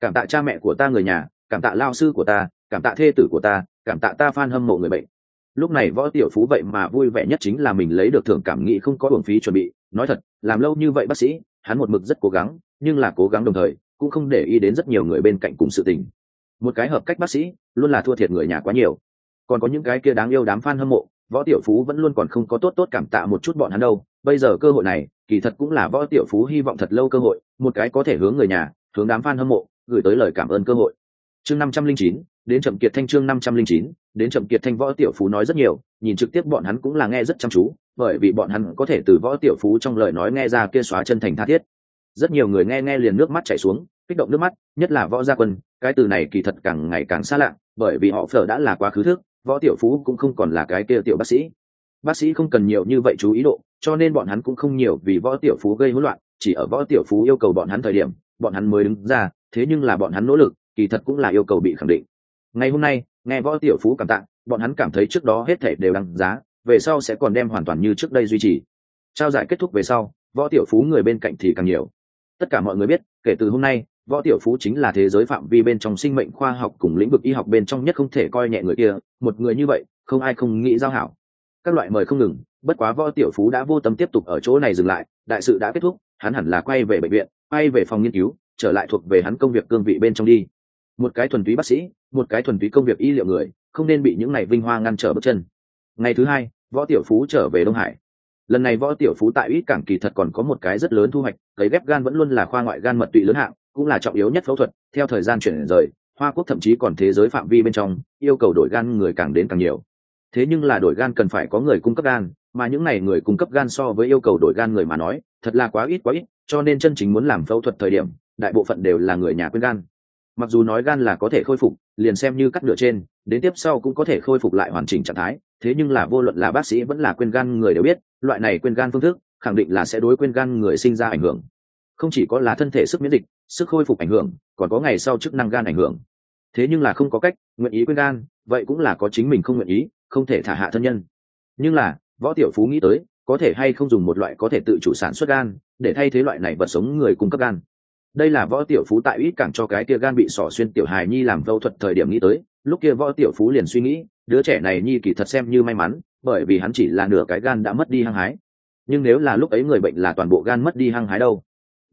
Cảm tạ cha mẹ của ta người nhà, cảm tạ lao sư của ta, cảm tạ thê tử của ta, cảm tạ ta f hâm mộ người bệnh. Lúc này võ tiểu phú vậy mà vui vẻ nhất chính là mình lấy được thưởng cảm nghĩ không có uổng phí chuẩn bị, nói thật, làm lâu như vậy bác sĩ, hắn một mực rất cố gắng, nhưng là cố gắng đồng thời, cũng không để ý đến rất nhiều người bên cạnh cùng sự tình. Một cái hợp cách bác sĩ luôn là thua thiệt người nhà quá nhiều. Còn có những cái kia đáng yêu đám f a n hâm mộ, võ tiểu phú vẫn luôn còn không có tốt tốt cảm tạ một chút bọn hắn đâu. Bây giờ cơ hội này, kỳ thật cũng là võ tiểu phú hy vọng thật lâu cơ hội, một cái có thể hướng người nhà, hướng đám f a n hâm mộ, gửi tới lời cảm ơn cơ hội. Chương năm trăm linh chín, đến chậm kiệt thanh chương năm trăm linh chín, đến chậm kiệt thanh võ tiểu phú nói rất nhiều, nhìn trực tiếp bọn hắn cũng là nghe rất chăm chú, bởi vì bọn hắn có thể từ võ tiểu phú trong lời nói nghe ra kia xóa chân thành tha thiết. Rất nhiều người nghe nghe liền nước mắt chảy xuống, kích động nước mắt, nhất là võ gia quân, cái từ này kỳ thật càng ngày càng xa lạ bởi vì họ phở đã là quá khứ thức, võ tiểu phú cũng không còn là cái kia tiểu bác sĩ. Bác sĩ không cần nhiều như vậy chú ý độ, cho nên bọn hắn cũng không nhiều vì võ tiểu phú gây hỗn loạn, chỉ ở võ tiểu phú yêu cầu bọn hắn thời điểm, bọn hắn mới đứng ra, thế nhưng là bọn hắn nỗ lực, kỳ thật cũng là yêu cầu bị khẳng định. Ngày hôm nay, nghe võ tiểu phú cảm tạng bọn hắn cảm thấy trước đó hết thể đều đăng giá, về sau sẽ còn đem hoàn toàn như trước đây duy trì. Trao giải kết thúc về sau, võ tiểu phú người bên cạnh thì càng nhiều. Tất cả mọi người biết, kể từ hôm nay võ tiểu phú chính là thế giới phạm vi bên trong sinh mệnh khoa học cùng lĩnh vực y học bên trong nhất không thể coi nhẹ người kia, một người như vậy, không ai không nghĩ giao hảo. Các loại mời không ngừng, bất quá võ tiểu phú đã vô tâm tiếp tục ở chỗ này dừng lại, đại sự đã kết thúc, hắn hẳn là quay về bệnh viện, quay về phòng nghiên cứu, trở lại thuộc về hắn công việc cương vị bên trong đi. Một cái thuần túy bác sĩ, một cái thuần túy công việc y liệu người, không nên bị những này vinh hoa ngăn trở bước chân. Ngày thứ hai, võ tiểu phú trở về đông hải. Lần này võ tiểu phú tại ít cảng kỳ thật còn có một cái rất lớn thu hoạch, cấy ghép gan vẫn luôn là khoa ngoại gan mật tụy lớn hạng cũng là trọng yếu nhất phẫu thuật, theo thời gian chuyển rời, hoa quốc thậm chí còn thế giới phạm vi bên trong, yêu cầu đổi gan người càng đến càng nhiều. Thế nhưng là đổi gan cần phải có người cung cấp gan, mà những n à y người cung cấp gan so với yêu cầu đổi gan người mà nói, thật là quá ít quá ít, cho nên chân chính muốn làm phẫu thuật thời điểm, đại bộ phận đều là người nhà quên gan. Mặc dù nói gan là có thể khôi phục, liền xem như cắt nửa trên, đến tiếp sau cũng có thể khôi phục lại hoàn chỉnh trạng thái, thế nhưng là vô luận là bác sĩ vẫn là quên gan người đều biết, loại này quên gan phương thức, khẳng định là sẽ đối quên gan người sinh ra ảnh hưởng không chỉ có là thân thể sức miễn dịch, sức khôi phục ảnh hưởng, còn có ngày sau chức năng gan ảnh hưởng. Thế nhưng là không có cách nguyện ý quên gan, vậy cũng là có chính mình không nguyện ý, không thể thả hạ thân nhân. Nhưng là, võ tiểu phú nghĩ tới, có thể hay không dùng một loại có thể tự chủ sản xuất gan, để thay thế loại này vật sống người cung cấp gan. Đây là võ tiểu phú tại ít cảng cho cái kia gan bị sỏ xuyên tiểu hài nhi làm phẫu thuật thời điểm nghĩ tới, lúc kia võ tiểu phú liền suy nghĩ, đứa trẻ này nhi kỳ thật xem như may mắn, bởi vì hắn chỉ là nửa cái gan đã mất đi hăng hái. Nhưng nếu là lúc ấy người bệnh là toàn bộ gan mất đi hăng hái đâu?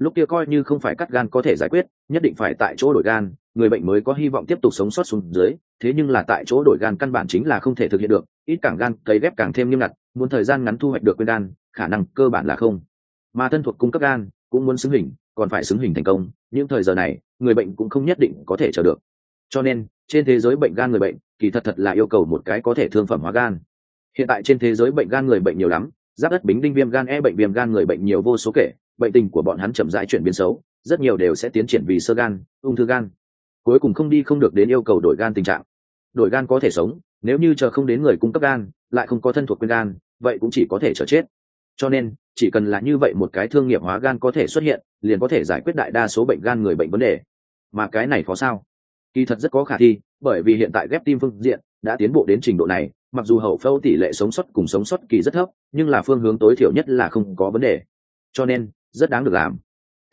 Lúc kia coi như không phải cắt gan có thể giải quyết, nhất định phải tại chỗ đổi gan, người bệnh mới có hy vọng tiếp tục sống sót xuống dưới, thế nhưng là tại chỗ đổi gan căn bản chính là không thể thực hiện được, ít càng gan, cấy ghép càng thêm nghiêm ngặt, muốn thời gian ngắn thu hoạch được quyền gan, khả năng cơ bản là không. Mà thân thuộc cung cấp gan, cũng muốn xứng hình, còn phải xứng hình thành công, những thời giờ này, người bệnh cũng không nhất định có thể chờ được. Cho nên, trên thế giới bệnh gan người bệnh, kỳ thật thật là yêu cầu một cái có thể thương phẩm hóa gan. Hiện tại trên thế giới bệnh gan người bệnh nhiều lắm, giáp đất bính đinh viêm gan e bệnh viêm gan người bệnh nhiều vô số kể bệnh tình của bọn hắn chậm rãi chuyển biến xấu, rất nhiều đều sẽ tiến triển vì sơ gan, ung thư gan. Cuối cùng không đi không được đến yêu cầu đổi gan tình trạng. Đổi gan có thể sống, nếu như chờ không đến người cung cấp gan, lại không có thân thuộc quyền gan, vậy cũng chỉ có thể chờ chết. Cho nên, chỉ cần là như vậy một cái thương nghiệp hóa gan có thể xuất hiện, liền có thể giải quyết đại đa số bệnh gan người bệnh vấn đề. Mà cái này khó sao? Kỳ thật rất có khả thi, bởi vì hiện tại ghép tim phương diện đã tiến bộ đến trình độ này, mặc dù hậu phẫu tỷ lệ sống sót cùng sống sót kỳ rất thấp, nhưng là phương hướng tối thiểu nhất là không có vấn đề. Cho nên rất đáng được làm.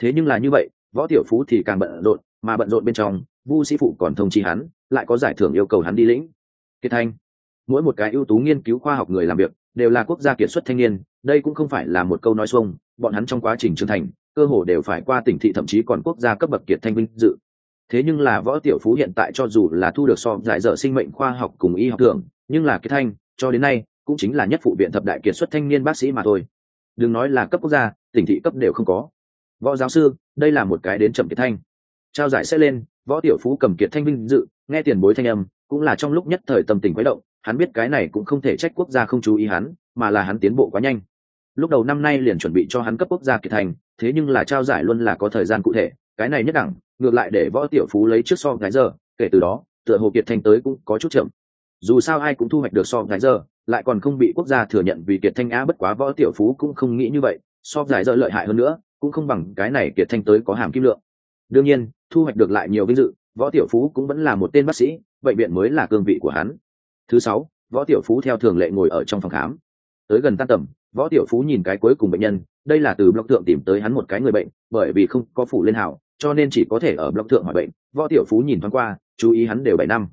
Thế nhưng là như vậy, võ tiểu phú thì càng bận rộn, mà bận rộn bên trong, vu sĩ phụ còn thông chi hắn, lại có giải thưởng yêu cầu hắn đi lĩnh. Kiệt thanh, mỗi một cái ưu tú nghiên cứu khoa học người làm việc, đều là quốc gia kiệt xuất thanh niên, đây cũng không phải là một câu nói xuông, bọn hắn trong quá trình trưởng thành, cơ hồ đều phải qua tỉnh thị thậm chí còn quốc gia cấp bậc kiệt thanh vinh dự. Thế nhưng là võ tiểu phú hiện tại cho dù là thu được so giải dở sinh mệnh khoa học cùng y học thưởng, nhưng là kiệt thanh, cho đến nay, cũng chính là nhất phụ viện thập đại kiệt xuất thanh niên bác sĩ mà thôi. Đừng nói là cấp quốc gia tỉnh thị cấp đều không có. Võ giáo sư, đây là một cái đến chậm kiệt thanh. Trao giải sẽ lên, võ tiểu phú cầm kiệt thanh vinh dự, nghe tiền bối thanh âm, cũng là trong lúc nhất thời tâm tình quấy động, hắn biết cái này cũng không thể trách quốc gia không chú ý hắn, mà là hắn tiến bộ quá nhanh. Lúc đầu năm nay liền chuẩn bị cho hắn cấp quốc gia kiệt thành, thế nhưng là trao giải luôn là có thời gian cụ thể, cái này nhất đẳng, ngược lại để võ tiểu phú lấy trước so gái giờ, kể từ đó, tựa hồ kiệt thanh tới cũng có chút chậm. Dù sao ai cũng thu hoạch được so gái giờ, lại còn không bị quốc gia thừa nhận vì kiệt thanh á bất quá võ tiểu phú cũng không nghĩ như vậy so giải dở lợi hại hơn nữa, cũng không bằng cái này kiệt thanh tới có hàm kim lượng. Đương nhiên, thu hoạch được lại nhiều vinh dự, võ tiểu phú cũng vẫn là một tên bác sĩ, bệnh viện mới là cương vị của hắn. Thứ sáu, võ tiểu phú theo thường lệ ngồi ở trong phòng khám. Tới gần tan tầm, võ tiểu phú nhìn cái cuối cùng bệnh nhân, đây là từ blog thượng tìm tới hắn một cái người bệnh, bởi vì không có phủ lên hảo cho nên chỉ có thể ở blog thượng hỏi bệnh. Võ tiểu phú nhìn thoáng qua, chú ý hắn đều bảy năm.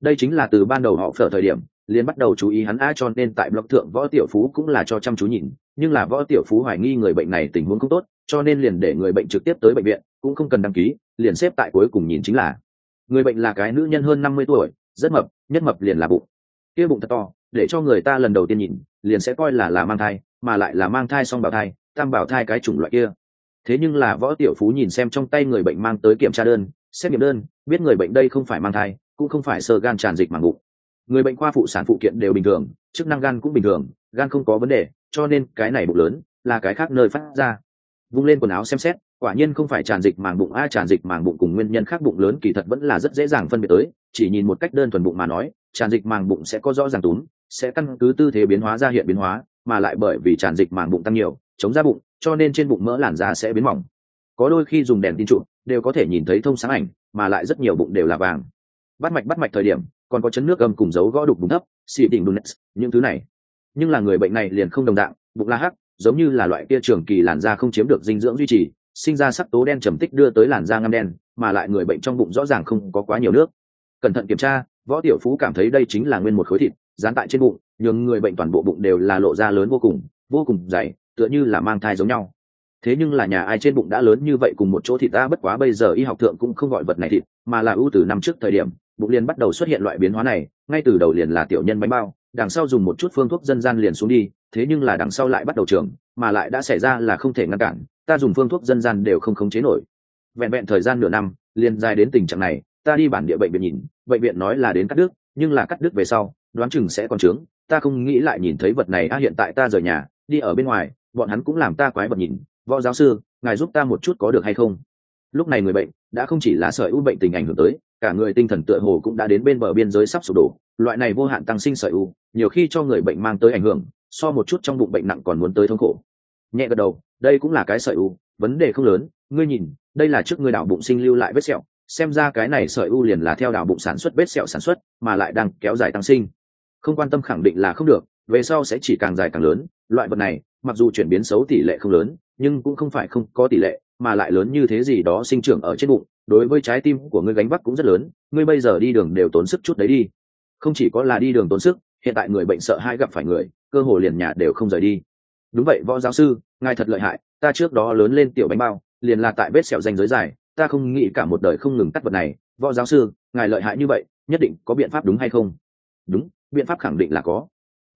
Đây chính là từ ban đầu họ phở thời điểm liền bắt đầu chú ý hắn a cho nên tại blog thượng võ tiểu phú cũng là cho chăm chú nhìn. Nhưng là võ tiểu phú hoài nghi người bệnh này tình huống không tốt, cho nên liền để người bệnh trực tiếp tới bệnh viện, cũng không cần đăng ký, liền xếp tại cuối cùng nhìn chính là. Người bệnh là cái nữ nhân hơn năm mươi tuổi, rất mập, nhất mập liền là bụng. Kia bụng thật to, để cho người ta lần đầu tiên nhìn, liền sẽ coi là là mang thai, mà lại là mang thai song bảo thai, tam bảo thai cái chủng loại kia. Thế nhưng là võ tiểu phú nhìn xem trong tay người bệnh mang tới kiểm tra đơn, xét nghiệm đơn, biết người bệnh đây không phải mang thai, cũng không phải sơ gan tràn dịch màng bụng người bệnh khoa phụ sản phụ kiện đều bình thường, chức năng gan cũng bình thường, gan không có vấn đề, cho nên cái này bụng lớn là cái khác nơi phát ra. Vung lên quần áo xem xét, quả nhiên không phải tràn dịch màng bụng a tràn dịch màng bụng cùng nguyên nhân khác bụng lớn kỳ thật vẫn là rất dễ dàng phân biệt tới, chỉ nhìn một cách đơn thuần bụng mà nói, tràn dịch màng bụng sẽ có rõ ràng túm sẽ căn cứ tư thế biến hóa ra hiện biến hóa, mà lại bởi vì tràn dịch màng bụng tăng nhiều, chống ra bụng, cho nên trên bụng mỡ làn da sẽ biến mỏng. Có đôi khi dùng đèn tin trụ, đều có thể nhìn thấy thông sáng ảnh, mà lại rất nhiều bụng đều là vàng. Bắt mạch bắt mạch thời điểm còn có chấn nước âm cùng dấu gõ đục bùng thấp xị đỉnh đùn những thứ này. Nhưng là người bệnh này liền không đồng dạng, bụng la hắc giống như là loại kia trường kỳ làn da không chiếm được dinh dưỡng duy trì sinh ra sắc tố đen trầm tích đưa tới làn da ngăm đen mà lại người bệnh trong bụng rõ ràng không có quá nhiều nước. Cẩn thận kiểm tra võ tiểu phú cảm thấy đây chính là nguyên một khối thịt dán tại trên bụng nhưng người bệnh toàn bộ bụng đều là lộ ra lớn vô cùng vô cùng dày tựa như là mang thai giống nhau. Thế nhưng là nhà ai trên bụng đã lớn như vậy cùng một chỗ thịt ta bất quá bây giờ y học thượng cũng không gọi vật này thịt mà là ưu từ năm trước thời điểm bụng liền bắt đầu xuất hiện loại biến hóa này, ngay từ đầu liền là tiểu nhân bánh bao, đằng sau dùng một chút phương thuốc dân gian liền xuống đi, thế nhưng là đằng sau lại bắt đầu trưởng, mà lại đã xảy ra là không thể ngăn cản, ta dùng phương thuốc dân gian đều không khống chế nổi. Vẹn vẹn thời gian nửa năm, liền dài đến tình trạng này, ta đi bản địa bệnh viện nhìn, bệnh viện nói là đến cắt đứt, nhưng là cắt đứt về sau, đoán chừng sẽ còn trướng, ta không nghĩ lại nhìn thấy vật này, a, hiện tại ta rời nhà, đi ở bên ngoài, bọn hắn cũng làm ta quái vật nhìn, võ giáo sư, ngài giúp ta một chút có được hay không? Lúc này người bệnh, đã không chỉ là sợi u bệnh tình ảnh hưởng tới cả người tinh thần tựa hồ cũng đã đến bên bờ biên giới sắp sụp đổ, loại này vô hạn tăng sinh sợi u, nhiều khi cho người bệnh mang tới ảnh hưởng, so một chút trong bụng bệnh nặng còn muốn tới thống khổ. Nhẹ gật đầu, đây cũng là cái sợi u, vấn đề không lớn, ngươi nhìn, đây là trước ngươi đảo bụng sinh lưu lại vết sẹo, xem ra cái này sợi u liền là theo đảo bụng sản xuất vết sẹo sản xuất, mà lại đang kéo dài tăng sinh. Không quan tâm khẳng định là không được, về sau sẽ chỉ càng dài càng lớn, loại vật này, mặc dù chuyển biến xấu tỷ lệ không lớn, nhưng cũng không phải không có tỷ lệ, mà lại lớn như thế gì đó sinh trưởng ở trên bụng đối với trái tim của ngươi gánh vác cũng rất lớn, ngươi bây giờ đi đường đều tốn sức chút đấy đi. Không chỉ có là đi đường tốn sức, hiện tại người bệnh sợ hai gặp phải người, cơ hồ liền nhà đều không rời đi. Đúng vậy, võ giáo sư, ngài thật lợi hại, ta trước đó lớn lên tiểu bánh bao, liền là tại vết sẹo danh giới dài, ta không nghĩ cả một đời không ngừng cắt vật này. Võ giáo sư, ngài lợi hại như vậy, nhất định có biện pháp đúng hay không? Đúng, biện pháp khẳng định là có.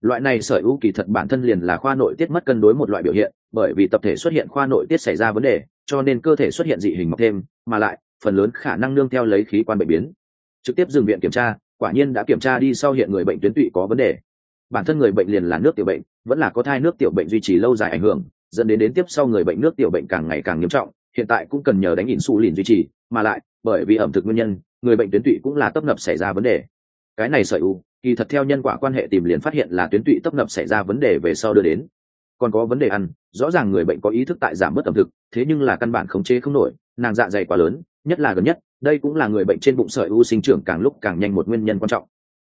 Loại này sởi u kỳ thật bản thân liền là khoa nội tiết mất cân đối một loại biểu hiện, bởi vì tập thể xuất hiện khoa nội tiết xảy ra vấn đề, cho nên cơ thể xuất hiện dị hình mọc thêm, mà lại phần lớn khả năng nương theo lấy khí quan bệnh biến. Trực tiếp dừng viện kiểm tra, quả nhiên đã kiểm tra đi sau hiện người bệnh tuyến tụy có vấn đề. Bản thân người bệnh liền là nước tiểu bệnh, vẫn là có thai nước tiểu bệnh duy trì lâu dài ảnh hưởng, dẫn đến đến tiếp sau người bệnh nước tiểu bệnh càng ngày càng nghiêm trọng, hiện tại cũng cần nhờ đánh ỉn xu lìn duy trì, mà lại, bởi vì ẩm thực nguyên nhân, người bệnh tuyến tụy cũng là tấp nập xảy ra vấn đề. Cái này sợi u, kỳ thật theo nhân quả quan hệ tìm liền phát hiện là tuyến tụy tấp nập xảy ra vấn đề về sau đưa đến. Còn có vấn đề ăn, rõ ràng người bệnh có ý thức tại giảm bớt ẩm thực, thế nhưng là căn bản khống chế không nổi, nàng dạ dày quá lớn nhất là gần nhất, đây cũng là người bệnh trên bụng sợi u sinh trưởng càng lúc càng nhanh một nguyên nhân quan trọng.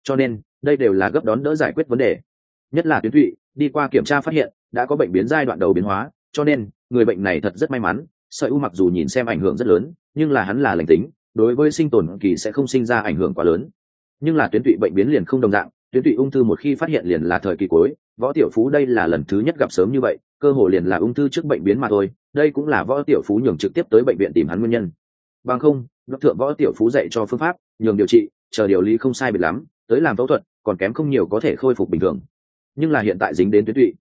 Cho nên, đây đều là gấp đón đỡ giải quyết vấn đề. Nhất là tuyến tụy, đi qua kiểm tra phát hiện, đã có bệnh biến giai đoạn đầu biến hóa, cho nên, người bệnh này thật rất may mắn, sợi u mặc dù nhìn xem ảnh hưởng rất lớn, nhưng là hắn là lành tính, đối với sinh tồn kỳ sẽ không sinh ra ảnh hưởng quá lớn. Nhưng là tuyến tụy bệnh biến liền không đồng dạng, tuyến tụy ung thư một khi phát hiện liền là thời kỳ cuối, võ tiểu phú đây là lần thứ nhất gặp sớm như vậy, cơ hồ liền là ung thư trước bệnh biến mà thôi, đây cũng là võ tiểu phú nhường trực tiếp tới bệnh viện tìm hắn nguyên nhân bằng không, đốc thượng võ tiểu phú dạy cho phương pháp, nhường điều trị, chờ điều lý không sai biệt lắm, tới làm phẫu thuật, còn kém không nhiều có thể khôi phục bình thường. Nhưng là hiện tại dính đến tuyến tụy.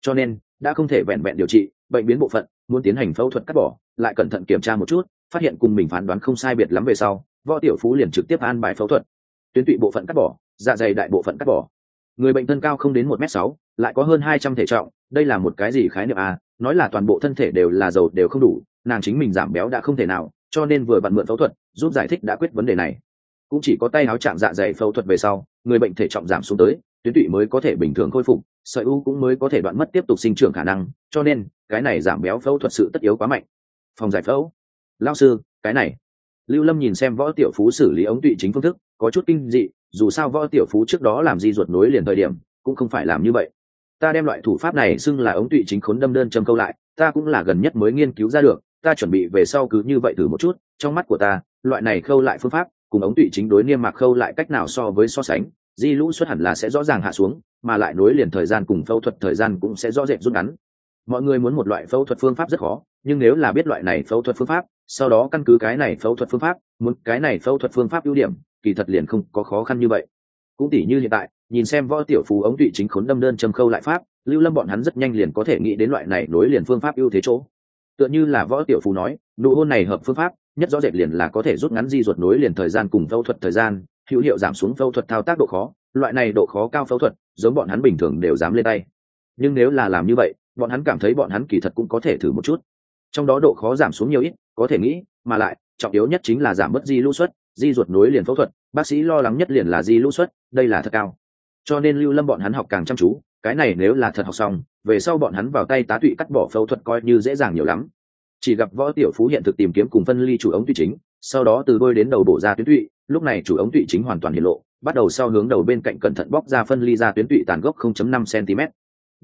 Cho nên, đã không thể vẹn vẹn điều trị, bệnh biến bộ phận, muốn tiến hành phẫu thuật cắt bỏ, lại cẩn thận kiểm tra một chút, phát hiện cùng mình phán đoán không sai biệt lắm về sau, võ tiểu phú liền trực tiếp an bài phẫu thuật. Tuyến tụy bộ phận cắt bỏ dạ dày đại bộ phận cắt bỏ. Người bệnh thân cao không đến một m sáu, lại có hơn hai trăm thể trọng, đây là một cái gì khái niệm à? Nói là toàn bộ thân thể đều là dầu đều không đủ, nàng chính mình giảm béo đã không thể nào cho nên vừa vặn mượn phẫu thuật, giúp giải thích đã quyết vấn đề này. Cũng chỉ có tay áo chạm dạ dày phẫu thuật về sau, người bệnh thể trọng giảm xuống tới, tuyến tụy mới có thể bình thường khôi phục, sợi u cũng mới có thể đoạn mất tiếp tục sinh trưởng khả năng, cho nên cái này giảm béo phẫu thuật sự tất yếu quá mạnh. Phòng giải phẫu. Lao sư, cái này. Lưu lâm nhìn xem võ tiểu phú xử lý ống tụy chính phương thức, có chút kinh dị, dù sao võ tiểu phú trước đó làm di ruột nối liền thời điểm, cũng không phải làm như vậy. Ta đem loại thủ pháp này xưng là ống tụy chính khốn đâm đơn châm câu lại, ta cũng là gần nhất mới nghiên cứu ra được ta chuẩn bị về sau cứ như vậy thử một chút, trong mắt của ta, loại này khâu lại phương pháp, cùng ống tụy chính đối niêm mạc khâu lại cách nào so với so sánh, di lũ xuất hẳn là sẽ rõ ràng hạ xuống, mà lại nối liền thời gian cùng phẫu thuật thời gian cũng sẽ rõ rệt rút ngắn. Mọi người muốn một loại phẫu thuật phương pháp rất khó, nhưng nếu là biết loại này phẫu thuật phương pháp, sau đó căn cứ cái này phẫu thuật phương pháp, muốn cái này phẫu thuật phương pháp ưu điểm, kỳ thật liền không có khó khăn như vậy. Cũng tỉ như hiện tại, nhìn xem võ tiểu phú ống tụy chính khốn đâm đơn châm khâu lại pháp, lưu lâm bọn hắn rất nhanh liền có thể nghĩ đến loại này nối liền phương pháp ưu thế chỗ tựa như là võ tiểu phú nói, nụ hôn này hợp phương pháp, nhất rõ rệt liền là có thể rút ngắn di ruột nối liền thời gian cùng phẫu thuật thời gian, hữu hiệu giảm xuống phẫu thuật thao tác độ khó, loại này độ khó cao phẫu thuật, giống bọn hắn bình thường đều dám lên tay. Nhưng nếu là làm như vậy, bọn hắn cảm thấy bọn hắn kỳ thật cũng có thể thử một chút. Trong đó độ khó giảm xuống nhiều ít, có thể nghĩ, mà lại, trọng yếu nhất chính là giảm bớt di lưu suất, di ruột nối liền phẫu thuật, bác sĩ lo lắng nhất liền là di lưu suất, đây là thật cao. Cho nên lưu lâm bọn hắn học càng chăm chú, cái này nếu là thật học xong về sau bọn hắn vào tay tá tụy cắt bỏ phẫu thuật coi như dễ dàng nhiều lắm. Chỉ gặp võ tiểu phú hiện thực tìm kiếm cùng phân ly chủ ống tụy chính, sau đó từ đôi đến đầu bổ ra tuyến tụy, lúc này chủ ống tụy chính hoàn toàn hiện lộ, bắt đầu sau hướng đầu bên cạnh cẩn thận bóc ra phân ly ra tuyến tụy tàn gốc 0.5 cm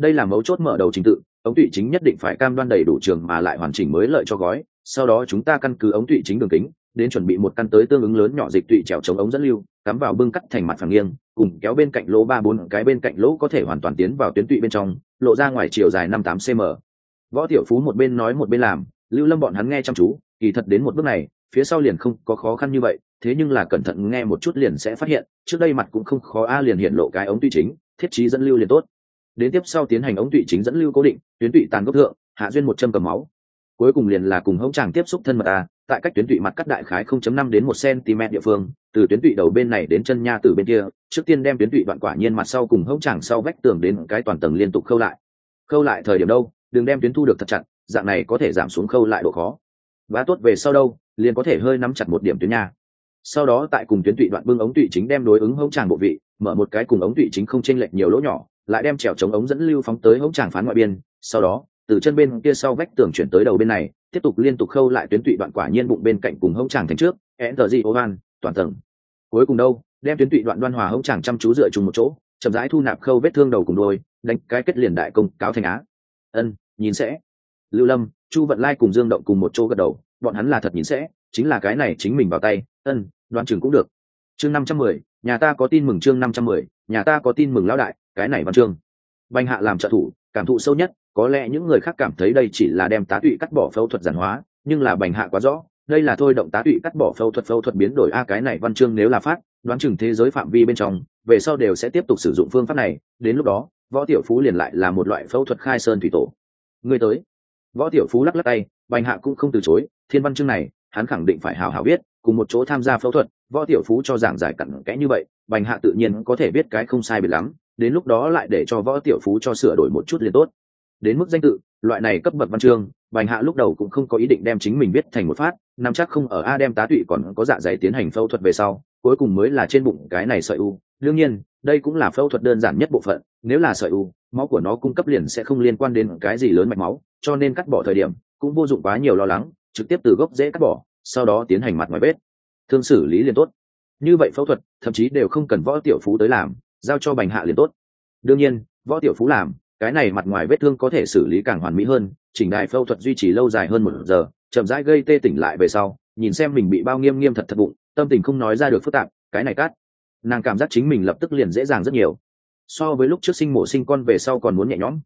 đây là mấu chốt mở đầu trình tự, ống tụy chính nhất định phải cam đoan đầy đủ trường mà lại hoàn chỉnh mới lợi cho gói, sau đó chúng ta căn cứ ống tụy chính đường kính, đến chuẩn bị một căn tới tương ứng lớn nhỏ dịch tụy trèo chống ống dẫn lưu, cắm vào bưng cắt thành mặt phẳng nghiêng, cùng kéo bên cạnh lỗ ba bốn cái bên cạnh lỗ có thể hoàn toàn tiến vào tuyến tụy bên trong lộ ra ngoài chiều dài năm tám cm. Võ tiểu phú một bên nói một bên làm, lưu lâm bọn hắn nghe chăm chú, kỳ thật đến một bước này, phía sau liền không có khó khăn như vậy, thế nhưng là cẩn thận nghe một chút liền sẽ phát hiện, trước đây mặt cũng không khó a liền hiện lộ cái ống tụy chính, thiết trí dẫn lưu liền tốt. Đến tiếp sau tiến hành ống tụy chính dẫn lưu cố định, tuyến tụy tàn gốc thượng, hạ duyên một châm cầm máu. Cuối cùng liền là cùng hống tràng tiếp xúc thân mật a, tại cách tuyến tụy mặt cắt đại khái 0.5 đến một cm địa phương từ tuyến tụy đầu bên này đến chân nha từ bên kia, trước tiên đem tuyến tụy đoạn quả nhiên mặt sau cùng hông tràng sau vách tường đến cái toàn tầng liên tục khâu lại. Khâu lại thời điểm đâu, đừng đem tuyến thu được thật chặt, dạng này có thể giảm xuống khâu lại độ khó. Và tốt về sau đâu, liền có thể hơi nắm chặt một điểm tuyến nha. Sau đó tại cùng tuyến tụy đoạn bưng ống tụy chính đem đối ứng hông tràng bộ vị, mở một cái cùng ống tụy chính không chênh lệch nhiều lỗ nhỏ, lại đem trèo chống ống dẫn lưu phóng tới hông tràng phán ngoại biên. Sau đó, từ chân bên kia sau vách tường chuyển tới đầu bên này, tiếp tục liên tục khâu lại tuyến tụy đoạn quả nhiên bụng bên cạnh cùng hông tràng thành trước, enter di ovan toàn tầng. Cuối cùng đâu, đem tuyến tụy đoạn đoan hòa hông chẳng chăm chú dựa chung một chỗ, chậm rãi thu nạp khâu vết thương đầu cùng đôi đánh cái kết liền đại công, cáo thành á. Ân, nhìn sẽ. Lưu lâm, chu vận lai cùng dương động cùng một chỗ gật đầu, bọn hắn là thật nhìn sẽ, chính là cái này chính mình vào tay. Ân, đoan chừng cũng được. Chương năm trăm mười, nhà ta có tin mừng chương năm trăm mười, nhà ta có tin mừng lão đại, cái này văn chương. Banh hạ làm trợ thủ, cảm thụ sâu nhất, có lẽ những người khác cảm thấy đây chỉ là đem tá tụy cắt bỏ phẫu thuật giản hóa, nhưng là bành hạ quá rõ đây là thôi động tá tụy cắt bỏ phẫu thuật phẫu thuật biến đổi. A, cái này văn chương nếu là phát, đoán chừng thế giới phạm vi bên trong, về sau đều sẽ tiếp tục sử dụng phương pháp này. Đến lúc đó, võ tiểu phú liền lại là một loại phẫu thuật khai sơn thủy tổ. Người tới. Võ tiểu phú lắc lắc tay, bành hạ cũng không từ chối. Thiên văn chương này, hắn khẳng định phải hào hào biết, cùng một chỗ tham gia phẫu thuật, võ tiểu phú cho giảng giải cặn kẽ như vậy, bành hạ tự nhiên có thể biết cái không sai biệt lắm. Đến lúc đó lại để cho võ tiểu phú cho sửa đổi một chút liền tốt. Đến mức danh tự loại này cấp bậc văn chương, bành hạ lúc đầu cũng không có ý định đem chính mình viết thành một phát, nắm chắc không ở a đem tá tụy còn có dạ dày tiến hành phẫu thuật về sau, cuối cùng mới là trên bụng cái này sợi u. Đương nhiên, đây cũng là phẫu thuật đơn giản nhất bộ phận, nếu là sợi u, máu của nó cung cấp liền sẽ không liên quan đến cái gì lớn mạch máu, cho nên cắt bỏ thời điểm cũng vô dụng quá nhiều lo lắng, trực tiếp từ gốc dễ cắt bỏ, sau đó tiến hành mặt ngoài vết. Thương xử lý liền tốt. Như vậy phẫu thuật, thậm chí đều không cần võ tiểu phú tới làm, giao cho bành hạ liền tốt. Đương nhiên, võ tiểu phú làm cái này mặt ngoài vết thương có thể xử lý càng hoàn mỹ hơn, chỉnh đài phẫu thuật duy trì lâu dài hơn một giờ, chậm rãi gây tê tỉnh lại về sau, nhìn xem mình bị bao nghiêm nghiêm thật thật bụng, tâm tình không nói ra được phức tạp, cái này cắt. Nàng cảm giác chính mình lập tức liền dễ dàng rất nhiều. So với lúc trước sinh mổ sinh con về sau còn muốn nhẹ nhõm.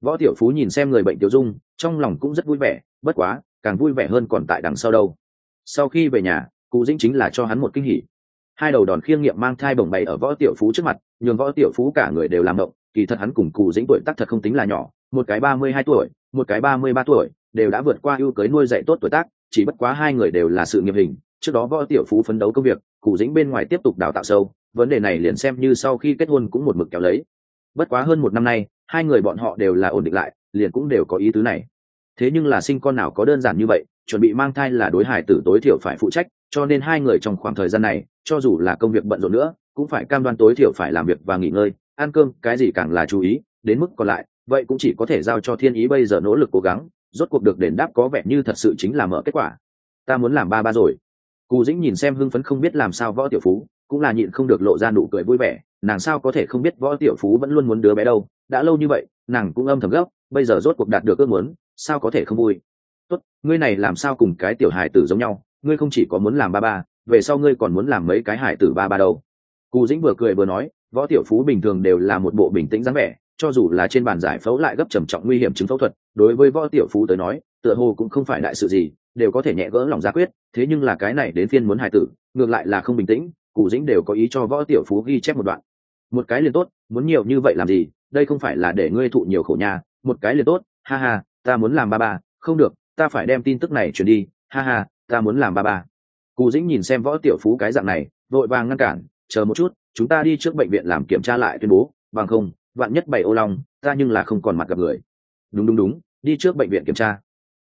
Võ tiểu phú nhìn xem người bệnh tiểu dung, trong lòng cũng rất vui vẻ, bất quá, càng vui vẻ hơn còn tại đằng sau đâu. Sau khi về nhà, cụ dĩnh chính là cho hắn một kinh hỉ. Hai đầu đòn khiêng nghiệm mang thai bồng bày ở võ tiểu phú trước mặt, nhường võ tiểu phú cả người đều làm động kỳ thật hắn cùng cụ dĩnh tuổi tác thật không tính là nhỏ, một cái ba mươi hai tuổi, một cái ba mươi ba tuổi, đều đã vượt qua ưu cưới nuôi dạy tốt tuổi tác, chỉ bất quá hai người đều là sự nghiệp hình. Trước đó võ tiểu phú phấn đấu công việc, cụ dĩnh bên ngoài tiếp tục đào tạo sâu, vấn đề này liền xem như sau khi kết hôn cũng một mực kéo lấy. Bất quá hơn một năm nay, hai người bọn họ đều là ổn định lại, liền cũng đều có ý tứ này. Thế nhưng là sinh con nào có đơn giản như vậy, chuẩn bị mang thai là đối hải tử tối thiểu phải phụ trách, cho nên hai người trong khoảng thời gian này, cho dù là công việc bận rộn nữa, cũng phải cam đoan tối thiểu phải làm việc và nghỉ ngơi ăn cơm, cái gì càng là chú ý, đến mức còn lại, vậy cũng chỉ có thể giao cho thiên ý bây giờ nỗ lực cố gắng, rốt cuộc được đền đáp có vẻ như thật sự chính là mở kết quả. Ta muốn làm ba ba rồi. Cù dĩnh nhìn xem hưng phấn không biết làm sao võ tiểu phú, cũng là nhịn không được lộ ra nụ cười vui vẻ, nàng sao có thể không biết võ tiểu phú vẫn luôn muốn đứa bé đâu, đã lâu như vậy, nàng cũng âm thầm gấp, bây giờ rốt cuộc đạt được ước muốn, sao có thể không vui? Tốt, ngươi này làm sao cùng cái tiểu hài tử giống nhau, ngươi không chỉ có muốn làm ba ba, về sau ngươi còn muốn làm mấy cái hài tử ba ba đâu. Cù dĩnh vừa cười vừa nói võ tiểu phú bình thường đều là một bộ bình tĩnh dáng vẻ, cho dù là trên bàn giải phẫu lại gấp trầm trọng nguy hiểm chứng phẫu thuật, đối với võ tiểu phú tới nói, tựa hồ cũng không phải đại sự gì, đều có thể nhẹ gỡ lòng ra quyết, thế nhưng là cái này đến phiên muốn hài tử, ngược lại là không bình tĩnh cụ dĩnh đều có ý cho võ tiểu phú ghi chép một đoạn. Một cái liền tốt, muốn nhiều như vậy làm gì, đây không phải là để ngươi thụ nhiều khổ nhà một cái liền tốt, ha ha, ta muốn làm ba ba, không được, ta phải đem tin tức này truyền đi, ha ha, ta muốn làm ba ba. Cụ dĩnh nhìn xem võ tiểu phú cái dạng này, vội vàng ngăn cản, chờ một chút chúng ta đi trước bệnh viện làm kiểm tra lại tuyên bố, bằng không, vạn nhất bảy ô long, ta nhưng là không còn mặt gặp người. Đúng đúng đúng, đi trước bệnh viện kiểm tra.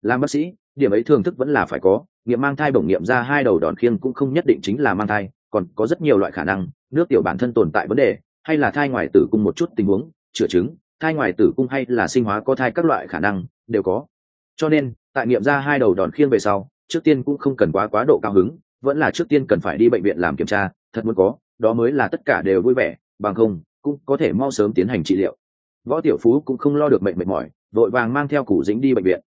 Làm bác sĩ, điểm ấy thường thức vẫn là phải có, nghiệm mang thai bổng nghiệm ra hai đầu đòn khiêng cũng không nhất định chính là mang thai, còn có rất nhiều loại khả năng, nước tiểu bản thân tồn tại vấn đề, hay là thai ngoài tử cung một chút tình huống, chữa chứng, thai ngoài tử cung hay là sinh hóa có thai các loại khả năng, đều có. Cho nên, tại nghiệm ra hai đầu đòn khiêng về sau, trước tiên cũng không cần quá quá độ cao hứng, vẫn là trước tiên cần phải đi bệnh viện làm kiểm tra, thật muốn có đó mới là tất cả đều vui vẻ, bằng không, cũng có thể mau sớm tiến hành trị liệu. Võ tiểu phú cũng không lo được mệnh mệt mỏi, vội vàng mang theo cụ dĩnh đi bệnh viện.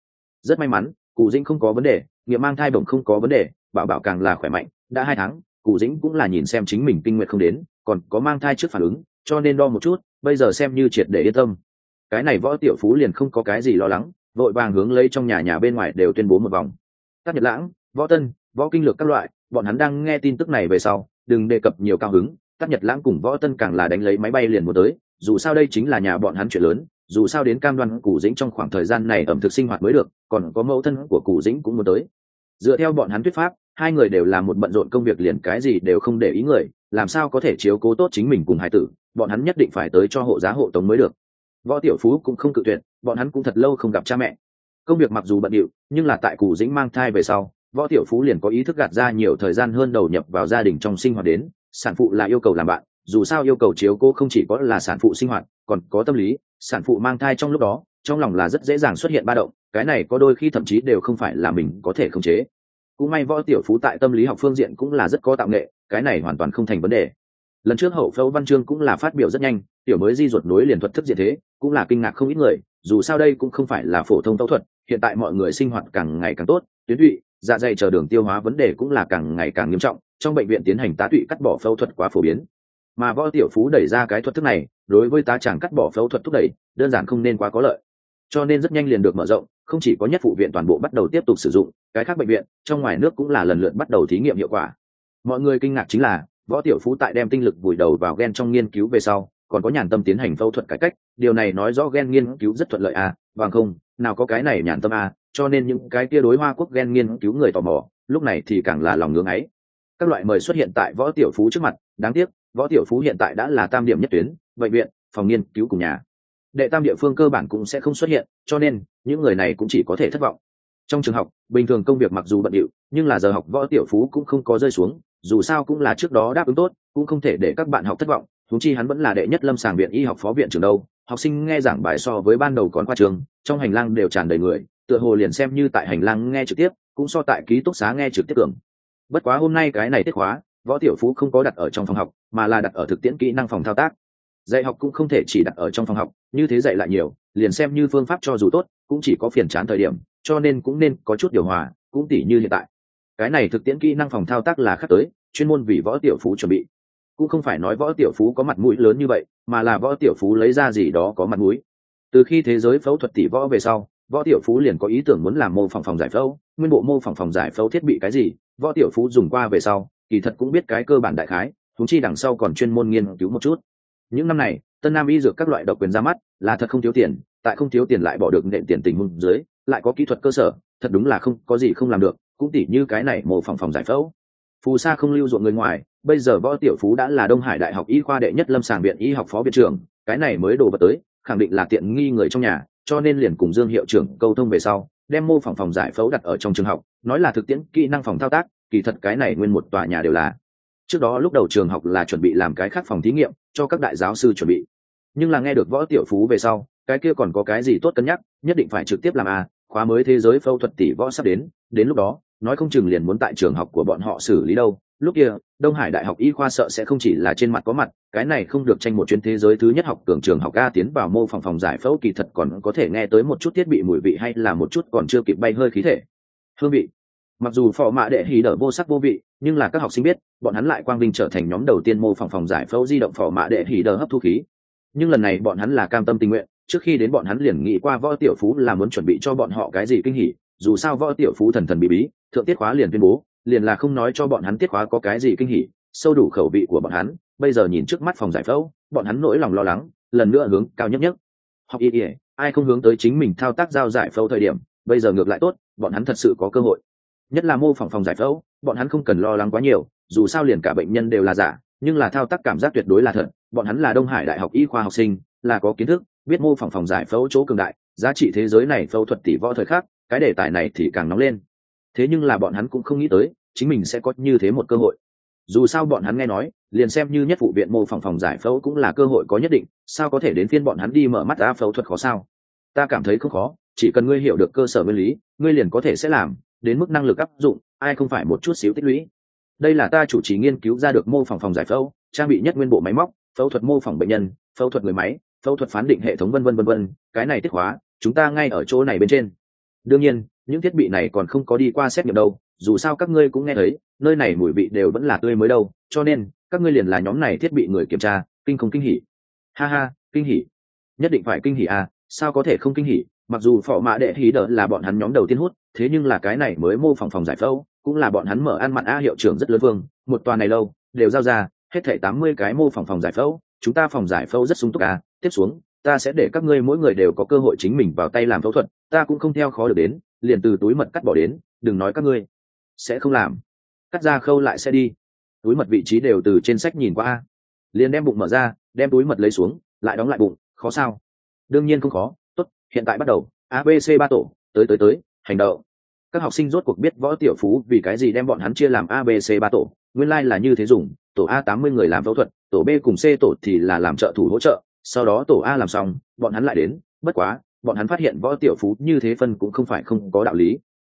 Rất may mắn, cụ dĩnh không có vấn đề nghiệm mang thai bổng không có vấn đề, bảo bảo càng là khỏe mạnh, đã hai tháng, cụ dĩnh cũng là nhìn xem chính mình kinh nguyệt không đến, còn có mang thai trước phản ứng, cho nên đo một chút, bây giờ xem như triệt để yên tâm. Cái này võ tiểu phú liền không có cái gì lo lắng, vội vàng hướng lấy trong nhà nhà bên ngoài đều tuyên bố một vòng. Các nhật lãng, võ tân, võ kinh lược các loại, bọn hắn đang nghe tin tức này về sau đừng đề cập nhiều cao hứng các nhật lãng cùng võ tân càng là đánh lấy máy bay liền một tới, dù sao đây chính là nhà bọn hắn chuyện lớn, dù sao đến cam đoan cụ dĩnh trong khoảng thời gian này ẩm thực sinh hoạt mới được, còn có mẫu thân của cụ dĩnh cũng muốn tới. Dựa theo bọn hắn thuyết pháp, hai người đều là một bận rộn công việc liền cái gì đều không để ý người, làm sao có thể chiếu cố tốt chính mình cùng hải tử, bọn hắn nhất định phải tới cho hộ giá hộ tống mới được. Võ tiểu phú cũng không cự tuyệt, bọn hắn cũng thật lâu không gặp cha mẹ. Công việc mặc dù bận điệu, nhưng là tại cụ dĩnh mang thai về sau võ tiểu phú liền có ý thức gạt ra nhiều thời gian hơn đầu nhập vào gia đình trong sinh hoạt đến, sản phụ là yêu cầu làm bạn, dù sao yêu cầu chiếu cô không chỉ có là sản phụ sinh hoạt, còn có tâm lý, sản phụ mang thai trong lúc đó, trong lòng là rất dễ dàng xuất hiện ba động, cái này có đôi khi thậm chí đều không phải là mình có thể khống chế. Cũng may võ tiểu phú tại tâm lý học phương diện cũng là rất có tạo nghệ, cái này hoàn toàn không thành vấn đề. Lần trước hậu phẫu văn chương cũng là phát biểu rất nhanh, tiểu mới di ruột nối liền thuật thức diện thế, cũng là kinh ngạc không ít người, dù sao đây cũng không phải là phổ thông phẫu thuật, hiện tại mọi người sinh hoạt càng ngày càng tốt, tuyến tụy dạ dày chờ đường tiêu hóa vấn đề cũng là càng ngày càng nghiêm trọng, trong bệnh viện tiến hành tá tụy cắt bỏ phẫu thuật quá phổ biến. Mà võ tiểu phú đẩy ra cái thuật thức này, đối với tá chàng cắt bỏ phẫu thuật thúc đẩy, đơn giản không nên quá có lợi. Cho nên rất nhanh liền được mở rộng, không chỉ có nhất phụ viện toàn bộ bắt đầu tiếp tục sử dụng, cái khác bệnh viện, trong ngoài nước cũng là lần lượt bắt đầu thí nghiệm hiệu quả. Mọi người kinh ngạc chính là, võ tiểu phú tại đem tinh lực vùi đầu vào gen trong nghiên cứu về sau, còn có nhàn tâm tiến hành phẫu thuật cải cách, điều này nói rõ gen nghiên cứu rất thuận lợi à bằng không, nào có cái này nhàn tâm à cho nên những cái kia đối hoa quốc gen nghiên cứu người tò mò, lúc này thì càng là lòng ngưỡng ấy. Các loại mời xuất hiện tại võ tiểu phú trước mặt, đáng tiếc, võ tiểu phú hiện tại đã là tam điểm nhất tuyến, bệnh viện, phòng nghiên cứu cùng nhà. Đệ tam địa phương cơ bản cũng sẽ không xuất hiện, cho nên, những người này cũng chỉ có thể thất vọng. Trong trường học, bình thường công việc mặc dù bận điệu, nhưng là giờ học võ tiểu phú cũng không có rơi xuống, dù sao cũng là trước đó đáp ứng tốt, cũng không thể để các bạn học thất vọng. Thú chi hắn vẫn là đệ nhất lâm sàng viện y học phó viện trường đâu, học sinh nghe giảng bài so với ban đầu còn qua trường, trong hành lang đều tràn đầy người tựa hồ liền xem như tại hành lang nghe trực tiếp, cũng so tại ký túc xá nghe trực tiếp tưởng bất quá hôm nay cái này tiết khóa võ tiểu phú không có đặt ở trong phòng học, mà là đặt ở thực tiễn kỹ năng phòng thao tác. Dạy học cũng không thể chỉ đặt ở trong phòng học, như thế dạy lại nhiều, liền xem như phương pháp cho dù tốt, cũng chỉ có phiền chán thời điểm, cho nên cũng nên có chút điều hòa, cũng tỉ như hiện tại. Cái này thực tiễn kỹ năng phòng thao tác là khác tới, chuyên môn vì võ tiểu phú chuẩn bị. Cũng không phải nói võ tiểu phú có mặt mũi lớn như vậy, mà là võ tiểu phú lấy ra gì đó có mặt mũi. Từ khi thế giới phẫu thuật tỷ võ về sau võ tiểu phú liền có ý tưởng muốn làm mô phỏng phòng giải phẫu, nguyên bộ mô phỏng phòng giải phẫu thiết bị cái gì, võ tiểu phú dùng qua về sau, kỳ thật cũng biết cái cơ bản đại khái thúng chi đằng sau còn chuyên môn nghiên cứu một chút. Những năm này, tân nam y dược các loại độc quyền ra mắt, là thật không thiếu tiền, tại không thiếu tiền lại bỏ được nện tiền tình hùng dưới, lại có kỹ thuật cơ sở, thật đúng là không có gì không làm được, cũng tỉ như cái này mô phỏng phòng giải phẫu. Phù sa không lưu ruộng người ngoài, bây giờ võ tiểu phú đã là đông hải đại học y khoa đệ nhất lâm sàng viện y học phó viện trưởng, cái này mới đồ vật tới, khẳng định là tiện nghi người trong nhà cho nên liền cùng dương hiệu trưởng câu thông về sau, đem mô phỏng phòng giải phẫu đặt ở trong trường học, nói là thực tiễn kỹ năng phòng thao tác, kỳ thật cái này nguyên một tòa nhà đều là. Trước đó lúc đầu trường học là chuẩn bị làm cái khác phòng thí nghiệm, cho các đại giáo sư chuẩn bị. Nhưng là nghe được võ tiểu phú về sau, cái kia còn có cái gì tốt cân nhắc, nhất định phải trực tiếp làm à khóa mới thế giới phẫu thuật tỷ võ sắp đến đến lúc đó nói không chừng liền muốn tại trường học của bọn họ xử lý đâu. Lúc kia, đông hải đại học y khoa sợ sẽ không chỉ là trên mặt có mặt, cái này không được tranh một chuyến thế giới thứ nhất học cường trường học a tiến vào mô phòng phòng giải phẫu kỳ thật còn có thể nghe tới một chút thiết bị mùi vị hay là một chút còn chưa kịp bay hơi khí thể. Hương vị. Mặc dù phò mã đệ hì đỡ vô sắc vô vị, nhưng là các học sinh biết, bọn hắn lại quang vinh trở thành nhóm đầu tiên mô phòng phòng giải phẫu di động phò mã đệ hì đỡ hấp thu khí. Nhưng lần này bọn hắn là cam tâm tình nguyện, trước khi đến bọn hắn liền nghĩ qua võ tiểu phú là muốn chuẩn bị cho bọn họ cái gì kinh hỉ dù sao võ tiểu phú thần thần bí bí, thượng tiết khóa liền tuyên bố, liền là không nói cho bọn hắn tiết khóa có cái gì kinh hỉ, sâu đủ khẩu vị của bọn hắn, bây giờ nhìn trước mắt phòng giải phẫu, bọn hắn nỗi lòng lo lắng, lần nữa hướng cao nhất nhất. Học y ỉa ai không hướng tới chính mình thao tác giao giải phẫu thời điểm, bây giờ ngược lại tốt, bọn hắn thật sự có cơ hội. Nhất là mô phỏng phòng giải phẫu, bọn hắn không cần lo lắng quá nhiều, dù sao liền cả bệnh nhân đều là giả, nhưng là thao tác cảm giác tuyệt đối là thật, bọn hắn là đông hải đại học y khoa học sinh, là có kiến thức, biết mô phỏng phòng giải phẫu chỗ cường đại, giá trị thế giới này phẫu thuật tỷ võ thời khắc cái đề tài này thì càng nóng lên. Thế nhưng là bọn hắn cũng không nghĩ tới, chính mình sẽ có như thế một cơ hội. Dù sao bọn hắn nghe nói, liền xem như nhất vụ viện mô phỏng phòng giải phẫu cũng là cơ hội có nhất định, sao có thể đến phiên bọn hắn đi mở mắt ra phẫu thuật khó sao? Ta cảm thấy không khó, chỉ cần ngươi hiểu được cơ sở nguyên lý, ngươi liền có thể sẽ làm, đến mức năng lực áp dụng, ai không phải một chút xíu tích lũy. Đây là ta chủ trì nghiên cứu ra được mô phỏng phòng giải phẫu, trang bị nhất nguyên bộ máy móc, phẫu thuật mô phỏng bệnh nhân, phẫu thuật người máy, phẫu thuật phán định hệ thống vân vân vân vân, cái này tiết hóa, chúng ta ngay ở chỗ này bên trên đương nhiên, những thiết bị này còn không có đi qua xét nghiệm đâu, dù sao các ngươi cũng nghe thấy, nơi này mùi vị đều vẫn là tươi mới đâu, cho nên, các ngươi liền là nhóm này thiết bị người kiểm tra, kinh không kinh hỉ. Ha ha, kinh hỉ. Nhất định phải kinh hỉ à sao có thể không kinh hỉ? Mặc dù phò mã đệ hí đỡ là bọn hắn nhóm đầu tiên hút, thế nhưng là cái này mới mô phỏng phòng giải phẫu, cũng là bọn hắn mở ăn mặn a hiệu trưởng rất lớn vương, một tòa này lâu, đều giao ra, hết thảy tám mươi cái mô phỏng phòng giải phẫu, chúng ta phòng giải phẫu rất sung túc à tiếp xuống ta sẽ để các ngươi mỗi người đều có cơ hội chính mình vào tay làm phẫu thuật, ta cũng không theo khó được đến, liền từ túi mật cắt bỏ đến, đừng nói các ngươi. Sẽ không làm. Cắt ra khâu lại sẽ đi. Túi mật vị trí đều từ trên sách nhìn qua liền đem bụng mở ra, đem túi mật lấy xuống, lại đóng lại bụng, khó sao? Đương nhiên không khó, tốt, hiện tại bắt đầu abc ba tổ, tới tới tới, hành động. Các học sinh rốt cuộc biết võ tiểu phú vì cái gì đem bọn hắn chia làm abc ba tổ, nguyên lai、like、là như thế dùng, tổ a tám mươi người làm phẫu thuật, tổ b cùng c tổ thì là làm trợ thủ hỗ trợ sau đó tổ a làm xong, bọn hắn lại đến, bất quá, bọn hắn phát hiện võ tiểu phú như thế phân cũng không phải không có đạo lý.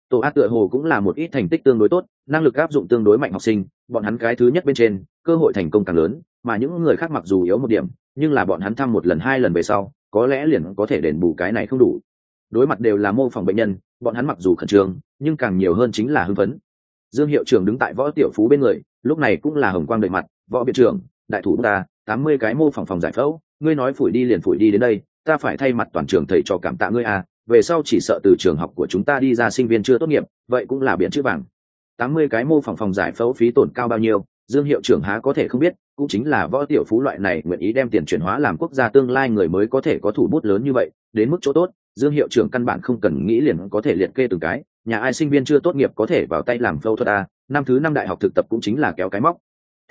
Tổ a tựa hồ cũng là một ít thành tích tương đối tốt, năng lực áp dụng tương đối mạnh học sinh, bọn hắn cái thứ nhất bên trên, cơ hội thành công càng lớn, mà những người khác mặc dù yếu một điểm, nhưng là bọn hắn thăm một lần hai lần về sau, có lẽ liền có thể đền bù cái này không đủ. Đối mặt đều là mô phỏng bệnh nhân, bọn hắn mặc dù khẩn trương, nhưng càng nhiều hơn chính là hưng phấn. Dương hiệu trưởng đứng tại võ tiểu phú bên người, lúc này cũng là hồng quang đợi mặt, võ biện trưởng, đại thủ ta tám mươi cái mô phỏng phòng giải phẫu, ngươi nói phủi đi liền phủi đi đến đây, ta phải thay mặt toàn trường thầy cho cảm tạ ngươi à về sau chỉ sợ từ trường học của chúng ta đi ra sinh viên chưa tốt nghiệp, vậy cũng là biển chữ vàng. Tám mươi cái mô phỏng phòng giải phẫu phí tổn cao bao nhiêu, dương hiệu trưởng há có thể không biết, cũng chính là võ tiểu phú loại này nguyện ý đem tiền chuyển hóa làm quốc gia tương lai người mới có thể có thủ bút lớn như vậy, đến mức chỗ tốt, dương hiệu trưởng căn bản không cần nghĩ liền có thể liệt kê từng cái, nhà ai sinh viên chưa tốt nghiệp có thể vào tay làm phẫu thuật a năm thứ năm đại học thực tập cũng chính là kéo cái móc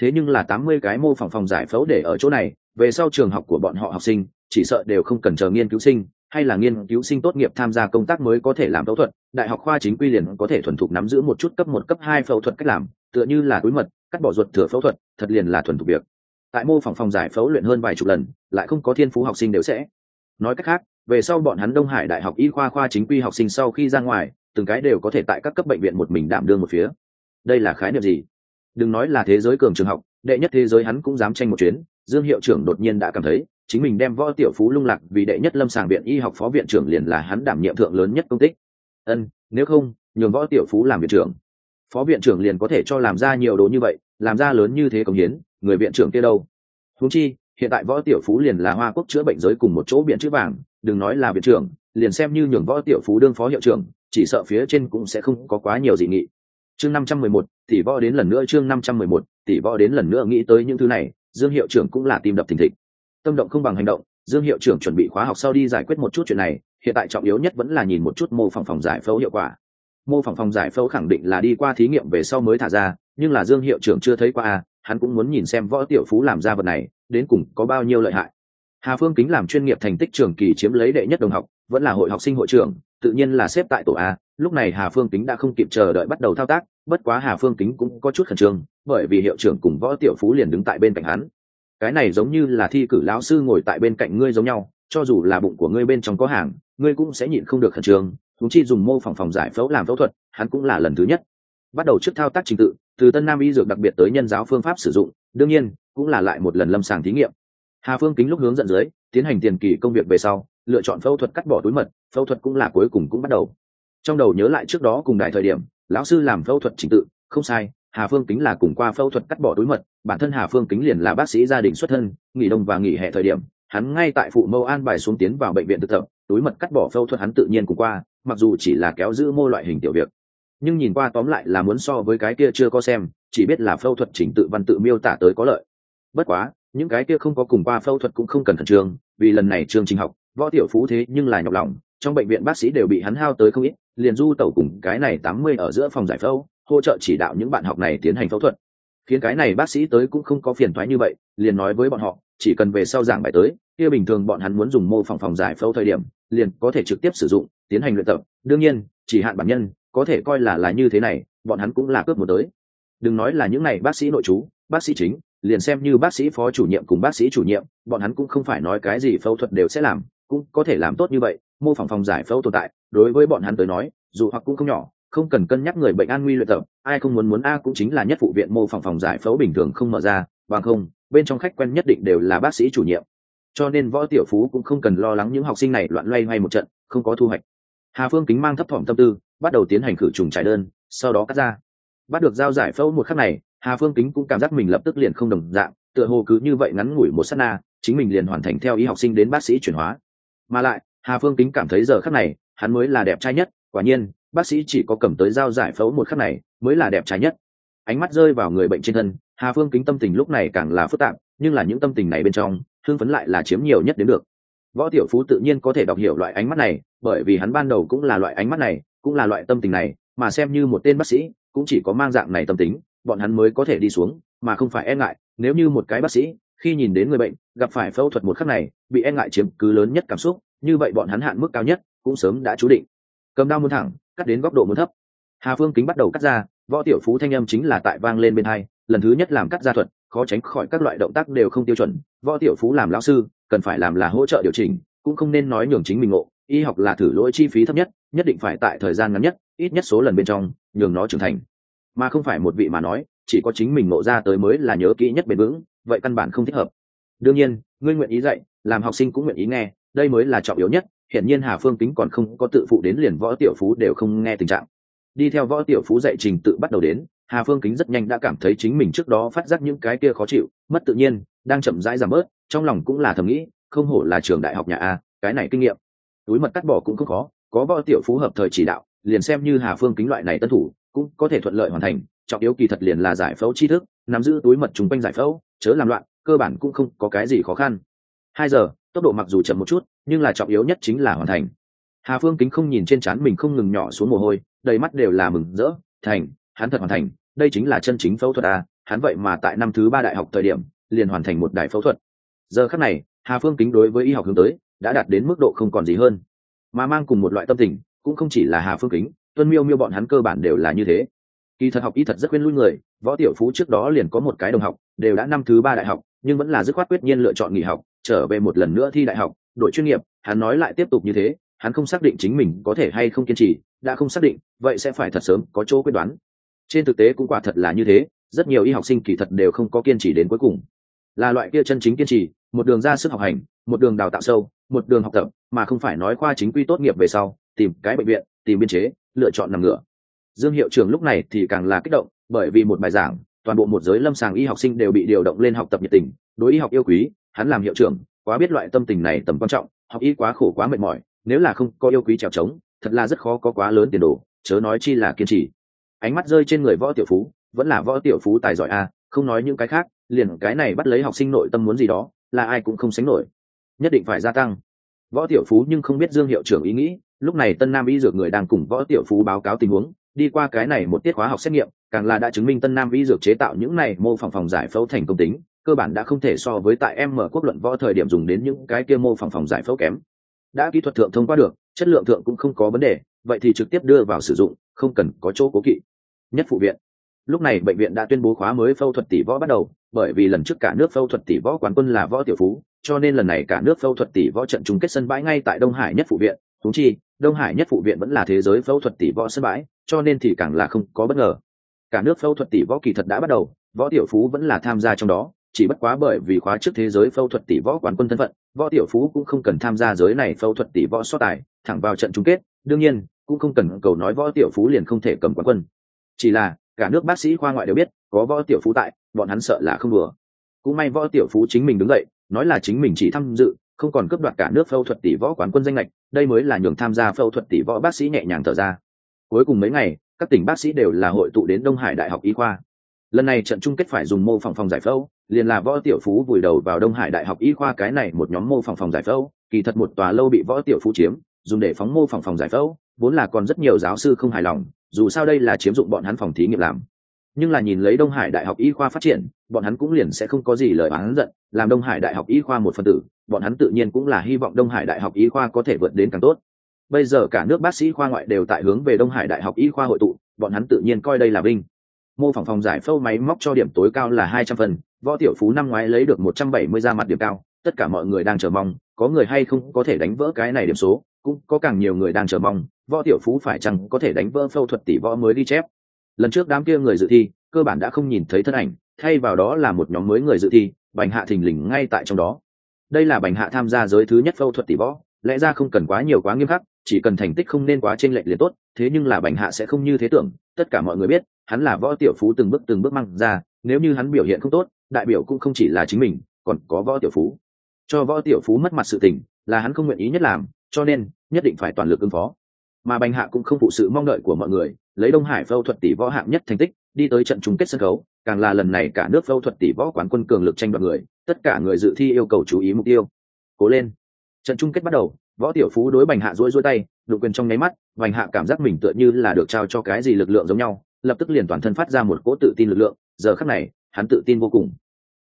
thế nhưng là tám mươi cái mô phỏng phòng giải phẫu để ở chỗ này, về sau trường học của bọn họ học sinh, chỉ sợ đều không cần chờ nghiên cứu sinh, hay là nghiên cứu sinh tốt nghiệp tham gia công tác mới có thể làm phẫu thuật, đại học khoa chính quy liền có thể thuần thục nắm giữ một chút cấp một, cấp hai phẫu thuật cách làm, tựa như là túi mật, cắt bỏ ruột thừa phẫu thuật, thật liền là thuần thục việc. Tại mô phỏng phòng giải phẫu luyện hơn vài chục lần, lại không có thiên phú học sinh đều sẽ. Nói cách khác, về sau bọn hắn đông hải đại học y khoa khoa chính quy học sinh sau khi ra ngoài, từng cái đều có thể tại các cấp bệnh viện một mình đảm đương một phía. Đây là khái niệm gì? Đừng nói là thế giới cường trường học, đệ nhất thế giới hắn cũng dám tranh một chuyến. Dương hiệu trưởng đột nhiên đã cảm thấy, chính mình đem võ tiểu phú lung lạc vì đệ nhất lâm sàng viện y học phó viện trưởng liền là hắn đảm nhiệm thượng lớn nhất công tích. Ân, nếu không, nhường võ tiểu phú làm viện trưởng. Phó viện trưởng liền có thể cho làm ra nhiều đồ như vậy, làm ra lớn như thế công hiến, người viện trưởng kia đâu? Húng chi, hiện tại võ tiểu phú liền là hoa quốc chữa bệnh giới cùng một chỗ biện chữ vàng, đừng nói là viện trưởng, liền xem như nhường võ tiểu phú đương phó hiệu trưởng, chỉ sợ phía trên cũng sẽ không có quá nhiều dị nghị chương năm trăm mười một, tỷ võ đến lần nữa chương năm trăm mười một, tỷ võ đến lần nữa nghĩ tới những thứ này, dương hiệu trưởng cũng là tim đập thình thịch. Tâm động không bằng hành động, dương hiệu trưởng chuẩn bị khóa học sau đi giải quyết một chút chuyện này, hiện tại trọng yếu nhất vẫn là nhìn một chút mô phỏng phòng giải phẫu hiệu quả. Mô phỏng phòng giải phẫu khẳng định là đi qua thí nghiệm về sau mới thả ra, nhưng là dương hiệu trưởng chưa thấy qua à hắn cũng muốn nhìn xem võ tiểu phú làm ra vật này, đến cùng có bao nhiêu lợi hại. Hà phương kính làm chuyên nghiệp thành tích trường kỳ chiếm lấy đệ nhất đồng học, vẫn là hội học sinh hội trưởng, tự nhiên là xếp tại tổ a, lúc này hà phương kính đã không kịp chờ đợi bắt đầu thao tác bất quá hà phương kính cũng có chút khẩn trương, bởi vì hiệu trưởng cùng võ tiểu phú liền đứng tại bên cạnh hắn. Cái này giống như là thi cử lão sư ngồi tại bên cạnh ngươi giống nhau, cho dù là bụng của ngươi bên trong có hàng, ngươi cũng sẽ nhịn không được khẩn trương thúng chi dùng mô phỏng phòng giải phẫu làm phẫu thuật, hắn cũng là lần thứ nhất. Bắt đầu trước thao tác trình tự, từ tân nam y dược đặc biệt tới nhân giáo phương pháp sử dụng, đương nhiên, cũng là lại một lần lâm sàng thí nghiệm. Hà phương kính lúc hướng dẫn dưới, tiến hành tiền kỳ công việc về sau, lựa chọn phẫu thuật cắt bỏ túi mật, phẫu thuật cũng là cuối cùng cũng bắt đầu. Trong đầu nhớ lại trước đó cùng đại thời điểm lão sư làm phẫu thuật trình tự, không sai, hà phương kính là cùng qua phẫu thuật cắt bỏ túi mật, bản thân hà phương kính liền là bác sĩ gia đình xuất thân, nghỉ đông và nghỉ hè thời điểm, hắn ngay tại phụ mâu an bài xuống tiến vào bệnh viện thực tập túi mật cắt bỏ phẫu thuật hắn tự nhiên cùng qua, mặc dù chỉ là kéo giữ mô loại hình tiểu việc. Nhưng nhìn qua tóm lại là muốn so với cái kia chưa có xem, chỉ biết là phẫu thuật chỉnh tự văn tự miêu tả tới có lợi. Bất quá, những cái kia không có cùng qua phẫu thuật cũng không cần khẩn trương, vì lần này chương trình học, võ tiểu phú thế nhưng là nhọc lòng trong bệnh viện bác sĩ đều bị hắn hao tới không ít, liền du tẩu cùng cái này tám mươi ở giữa phòng giải phẫu, hỗ trợ chỉ đạo những bạn học này tiến hành phẫu thuật. Khiến cái này bác sĩ tới cũng không có phiền thoái như vậy, liền nói với bọn họ, chỉ cần về sau giảng bài tới, kia bình thường bọn hắn muốn dùng mô phỏng phòng giải phẫu thời điểm, liền có thể trực tiếp sử dụng, tiến hành luyện tập. Đương nhiên, chỉ hạn bản nhân, có thể coi là là như thế này, bọn hắn cũng là cướp một tới. Đừng nói là những này bác sĩ nội chú, bác sĩ chính, liền xem như bác sĩ phó chủ nhiệm cùng bác sĩ chủ nhiệm, bọn hắn cũng không phải nói cái gì phẫu thuật đều sẽ làm, cũng có thể làm tốt như vậy mô phỏng phòng giải phẫu tồn tại, đối với bọn hắn tới nói, dù hoặc cũng không nhỏ, không cần cân nhắc người bệnh an nguy luyện tập, ai không muốn muốn a cũng chính là nhất phụ viện mô phỏng phòng giải phẫu bình thường không mở ra, bằng không, bên trong khách quen nhất định đều là bác sĩ chủ nhiệm. Cho nên võ tiểu phú cũng không cần lo lắng những học sinh này loạn loay hoay một trận, không có thu hoạch. Hà phương kính mang thấp thỏm tâm tư, bắt đầu tiến hành khử trùng trải đơn, sau đó cắt ra bắt được giao giải phẫu một khắc này, hà phương kính cũng cảm giác mình lập tức liền không đồng dạng, tựa hồ cứ như vậy ngắn ngủi một s á t na, chính mình liền hoàn thành theo y học sinh đến bác sĩ chuyển hóa. Mà lại hà phương kính cảm thấy giờ khắc này, hắn mới là đẹp trai nhất, quả nhiên, bác sĩ chỉ có cầm tới dao giải phẫu một khắc này, mới là đẹp trai nhất. Ánh mắt rơi vào người bệnh trên thân, hà phương kính tâm tình lúc này càng là phức tạp, nhưng là những tâm tình này bên trong, thương phấn lại là chiếm nhiều nhất đến được. Võ tiểu phú tự nhiên có thể đọc hiểu loại ánh mắt này, bởi vì hắn ban đầu cũng là loại ánh mắt này, cũng là loại tâm tình này, mà xem như một tên bác sĩ, cũng chỉ có mang dạng này tâm tính, bọn hắn mới có thể đi xuống, mà không phải e ngại, nếu như một cái bác sĩ, khi nhìn đến người bệnh, gặp phải phẫu thuật một khắc này, bị e ngại chiếm cứ lớn nhất cảm xúc như vậy bọn hắn hạn mức cao nhất cũng sớm đã chú định. Cầm đao muốn thẳng, cắt đến góc độ muốn thấp. Hà phương kính bắt đầu cắt ra, võ tiểu phú thanh âm chính là tại vang lên bên hai, lần thứ nhất làm cắt ra thuật, khó tránh khỏi các loại động tác đều không tiêu chuẩn, võ tiểu phú làm lão sư, cần phải làm là hỗ trợ điều chỉnh, cũng không nên nói nhường chính mình ngộ, y học là thử lỗi chi phí thấp nhất nhất định phải tại thời gian ngắn nhất, ít nhất số lần bên trong, nhường nó trưởng thành. Mà không phải một vị mà nói, chỉ có chính mình ngộ ra tới mới là nhớ kỹ nhất bền vững, vậy căn bản không thích hợp. Đương nhiên, ngươi nguyện ý dạy, làm học sinh cũng nguyện ý nghe đây mới là trọng yếu nhất hiện nhiên hà phương kính còn không có tự phụ đến liền võ tiểu phú đều không nghe tình trạng. Đi theo võ tiểu phú dạy trình tự bắt đầu đến, hà phương kính rất nhanh đã cảm thấy chính mình trước đó phát giác những cái kia khó chịu, mất tự nhiên, đang chậm rãi giảm bớt, trong lòng cũng là thầm nghĩ, không hổ là trường đại học nhà a, cái này kinh nghiệm. Túi mật cắt bỏ cũng không khó, có võ tiểu phú hợp thời chỉ đạo, liền xem như hà phương kính loại này tân thủ, cũng có thể thuận lợi hoàn thành, trọng yếu kỳ thật liền là giải phẫu tri thức, nắm giữ túi mật chung quanh giải phẫu, chớ làm loạn, cơ bản cũng không có cái gì khó khăn. Hai giờ tốc độ mặc dù chậm một chút, nhưng là trọng yếu nhất chính là hoàn thành. Hà phương kính không nhìn trên trán mình không ngừng nhỏ xuống mồ hôi, đầy mắt đều là mừng rỡ, thành, hắn thật hoàn thành, đây chính là chân chính phẫu thuật à hắn vậy mà tại năm thứ ba đại học thời điểm, liền hoàn thành một đại phẫu thuật. Giờ khắc này, hà phương kính đối với y học hướng tới, đã đạt đến mức độ không còn gì hơn. Mà mang cùng một loại tâm tình, cũng không chỉ là hà phương kính, tuân miêu miêu bọn hắn cơ bản đều là như thế. Kỳ thật học y thật rất khuyên lui người, võ tiểu phú trước đó liền có một cái đồng học, đều đã năm thứ ba đại học, nhưng vẫn là dứt khoát quyết nhiên lựa chọn nghỉ học trở về một lần nữa thi đại học đội chuyên nghiệp, hắn nói lại tiếp tục như thế, hắn không xác định chính mình có thể hay không kiên trì, đã không xác định, vậy sẽ phải thật sớm có chỗ quyết đoán. Trên thực tế cũng quả thật là như thế, rất nhiều y học sinh kỳ thật đều không có kiên trì đến cuối cùng. Là loại kia chân chính kiên trì, một đường ra sức học hành, một đường đào tạo sâu, một đường học tập, mà không phải nói khoa chính quy tốt nghiệp về sau, tìm cái bệnh viện, tìm biên chế, lựa chọn nằm ngựa. Dương hiệu trưởng lúc này thì càng là kích động, bởi vì một bài giảng, toàn bộ một giới lâm sàng y học sinh đều bị điều động lên học tập nhiệt tình, đối y học yêu quý hắn làm hiệu trưởng, quá biết loại tâm tình này tầm quan trọng, học y quá khổ quá mệt mỏi, nếu là không có yêu quý trèo trống, thật là rất khó có quá lớn tiền đồ, chớ nói chi là kiên trì. Ánh mắt rơi trên người võ tiểu phú, vẫn là võ tiểu phú tài giỏi a, không nói những cái khác, liền cái này bắt lấy học sinh nội tâm muốn gì đó, là ai cũng không sánh nổi. Nhất định phải gia tăng. Võ tiểu phú nhưng không biết dương hiệu trưởng ý nghĩ, lúc này tân nam y dược người đang cùng võ tiểu phú báo cáo tình huống, đi qua cái này một tiết khóa học xét nghiệm, càng là đã chứng minh tân nam y dược chế tạo những này mô phỏng phòng giải phẫu thành công tính cơ bản đã không thể so với tại em mở quốc luận võ thời điểm dùng đến những cái kia mô phỏng phòng giải phẫu kém. Đã kỹ thuật thượng thông qua được, chất lượng thượng cũng không có vấn đề, vậy thì trực tiếp đưa vào sử dụng, không cần có chỗ cố kỵ. Nhất phụ viện. Lúc này bệnh viện đã tuyên bố khóa mới phẫu thuật tỷ võ bắt đầu, bởi vì lần trước cả nước phẫu thuật tỷ võ quán quân là võ tiểu phú, cho nên lần này cả nước phẫu thuật tỷ võ trận chung kết sân bãi ngay tại đông hải nhất phụ viện. Thú chi, đông hải nhất phụ viện vẫn là thế giới phẫu thuật tỷ võ sân bãi, cho nên thì càng là không có bất ngờ. Cả nước phẫu thuật tỷ võ kỳ thật đã bắt đầu, võ tiểu phú vẫn là tham gia trong đó chỉ bất quá bởi vì khóa trước thế giới phẫu thuật tỷ võ quán quân thân phận, võ tiểu phú cũng không cần tham gia giới này phẫu thuật tỷ võ so tài, thẳng vào trận chung kết, đương nhiên, cũng không cần cầu nói võ tiểu phú liền không thể cầm quán quân. Chỉ là, cả nước bác sĩ khoa ngoại đều biết, có võ tiểu phú tại, bọn hắn sợ là không đùa. Cũng may võ tiểu phú chính mình đứng dậy, nói là chính mình chỉ tham dự, không còn cướp đoạt cả nước phẫu thuật tỷ võ quán quân danh lệch đây mới là nhường tham gia phẫu thuật tỷ võ bác sĩ nhẹ nhàng thở ra. Cuối cùng mấy ngày, các tỉnh bác sĩ đều là hội tụ đến đông hải đại học y khoa lần này trận chung kết phải dùng mô phỏng phòng giải phẫu, liền là võ tiểu phú vùi đầu vào đông hải đại học y khoa cái này một nhóm mô phỏng phòng giải phẫu, kỳ thật một tòa lâu bị võ tiểu phú chiếm, dùng để phóng mô phỏng phòng giải phẫu, vốn là còn rất nhiều giáo sư không hài lòng, dù sao đây là chiếm dụng bọn hắn phòng thí nghiệm làm. Nhưng là nhìn lấy đông hải đại học y khoa phát triển, bọn hắn cũng liền sẽ không có gì lời oán giận, làm đông hải đại học y khoa một phần tử, bọn hắn tự nhiên cũng là hy vọng đông hải đại học y khoa có thể vượt đến càng tốt. Bây giờ cả nước bác sĩ khoa ngoại đều tại hướng về đông hải đại học y khoa hội tụ, bọn hắn tự nhiên coi đây là binh mô phỏng phòng giải phẫu máy móc cho điểm tối cao là hai trăm phần, võ tiểu phú năm ngoái lấy được một trăm bảy mươi ra mặt điểm cao, tất cả mọi người đang chờ mong, có người hay không có thể đánh vỡ cái này điểm số, cũng có càng nhiều người đang chờ mong, võ tiểu phú phải chăng có thể đánh vỡ phẫu thuật tỷ võ mới đi chép. Lần trước đám kia người dự thi, cơ bản đã không nhìn thấy thân ảnh, thay vào đó là một nhóm mới người dự thi, bành hạ thình lình ngay tại trong đó. Đây là bành hạ tham gia giới thứ nhất phẫu thuật tỷ võ, lẽ ra không cần quá nhiều quá nghiêm khắc, chỉ cần thành tích không nên quá chênh lệch liền tốt, thế nhưng là bành hạ sẽ không như thế tưởng, tất cả mọi người biết hắn là võ tiểu phú từng bước từng bước mang ra, nếu như hắn biểu hiện không tốt, đại biểu cũng không chỉ là chính mình, còn có võ tiểu phú. Cho võ tiểu phú mất mặt sự tình, là hắn không nguyện ý nhất làm, cho nên, nhất định phải toàn lực ứng phó. Mà bành hạ cũng không phụ sự mong đợi của mọi người, lấy đông hải phẫu thuật tỷ võ hạng nhất thành tích, đi tới trận chung kết sân khấu, càng là lần này cả nước phẫu thuật tỷ võ quán quân cường lực tranh đoạt người, tất cả người dự thi yêu cầu chú ý mục tiêu. Cố lên. Trận chung kết bắt đầu, võ tiểu phú đối bành hạ rối rối tay, đụng quyền trong nháy mắt, bành hạ cảm giác mình tựa như là được trao cho cái gì lực lượng giống nhau lập tức liền toàn thân phát ra một cỗ tự tin lực lượng, giờ khắc này, hắn tự tin vô cùng.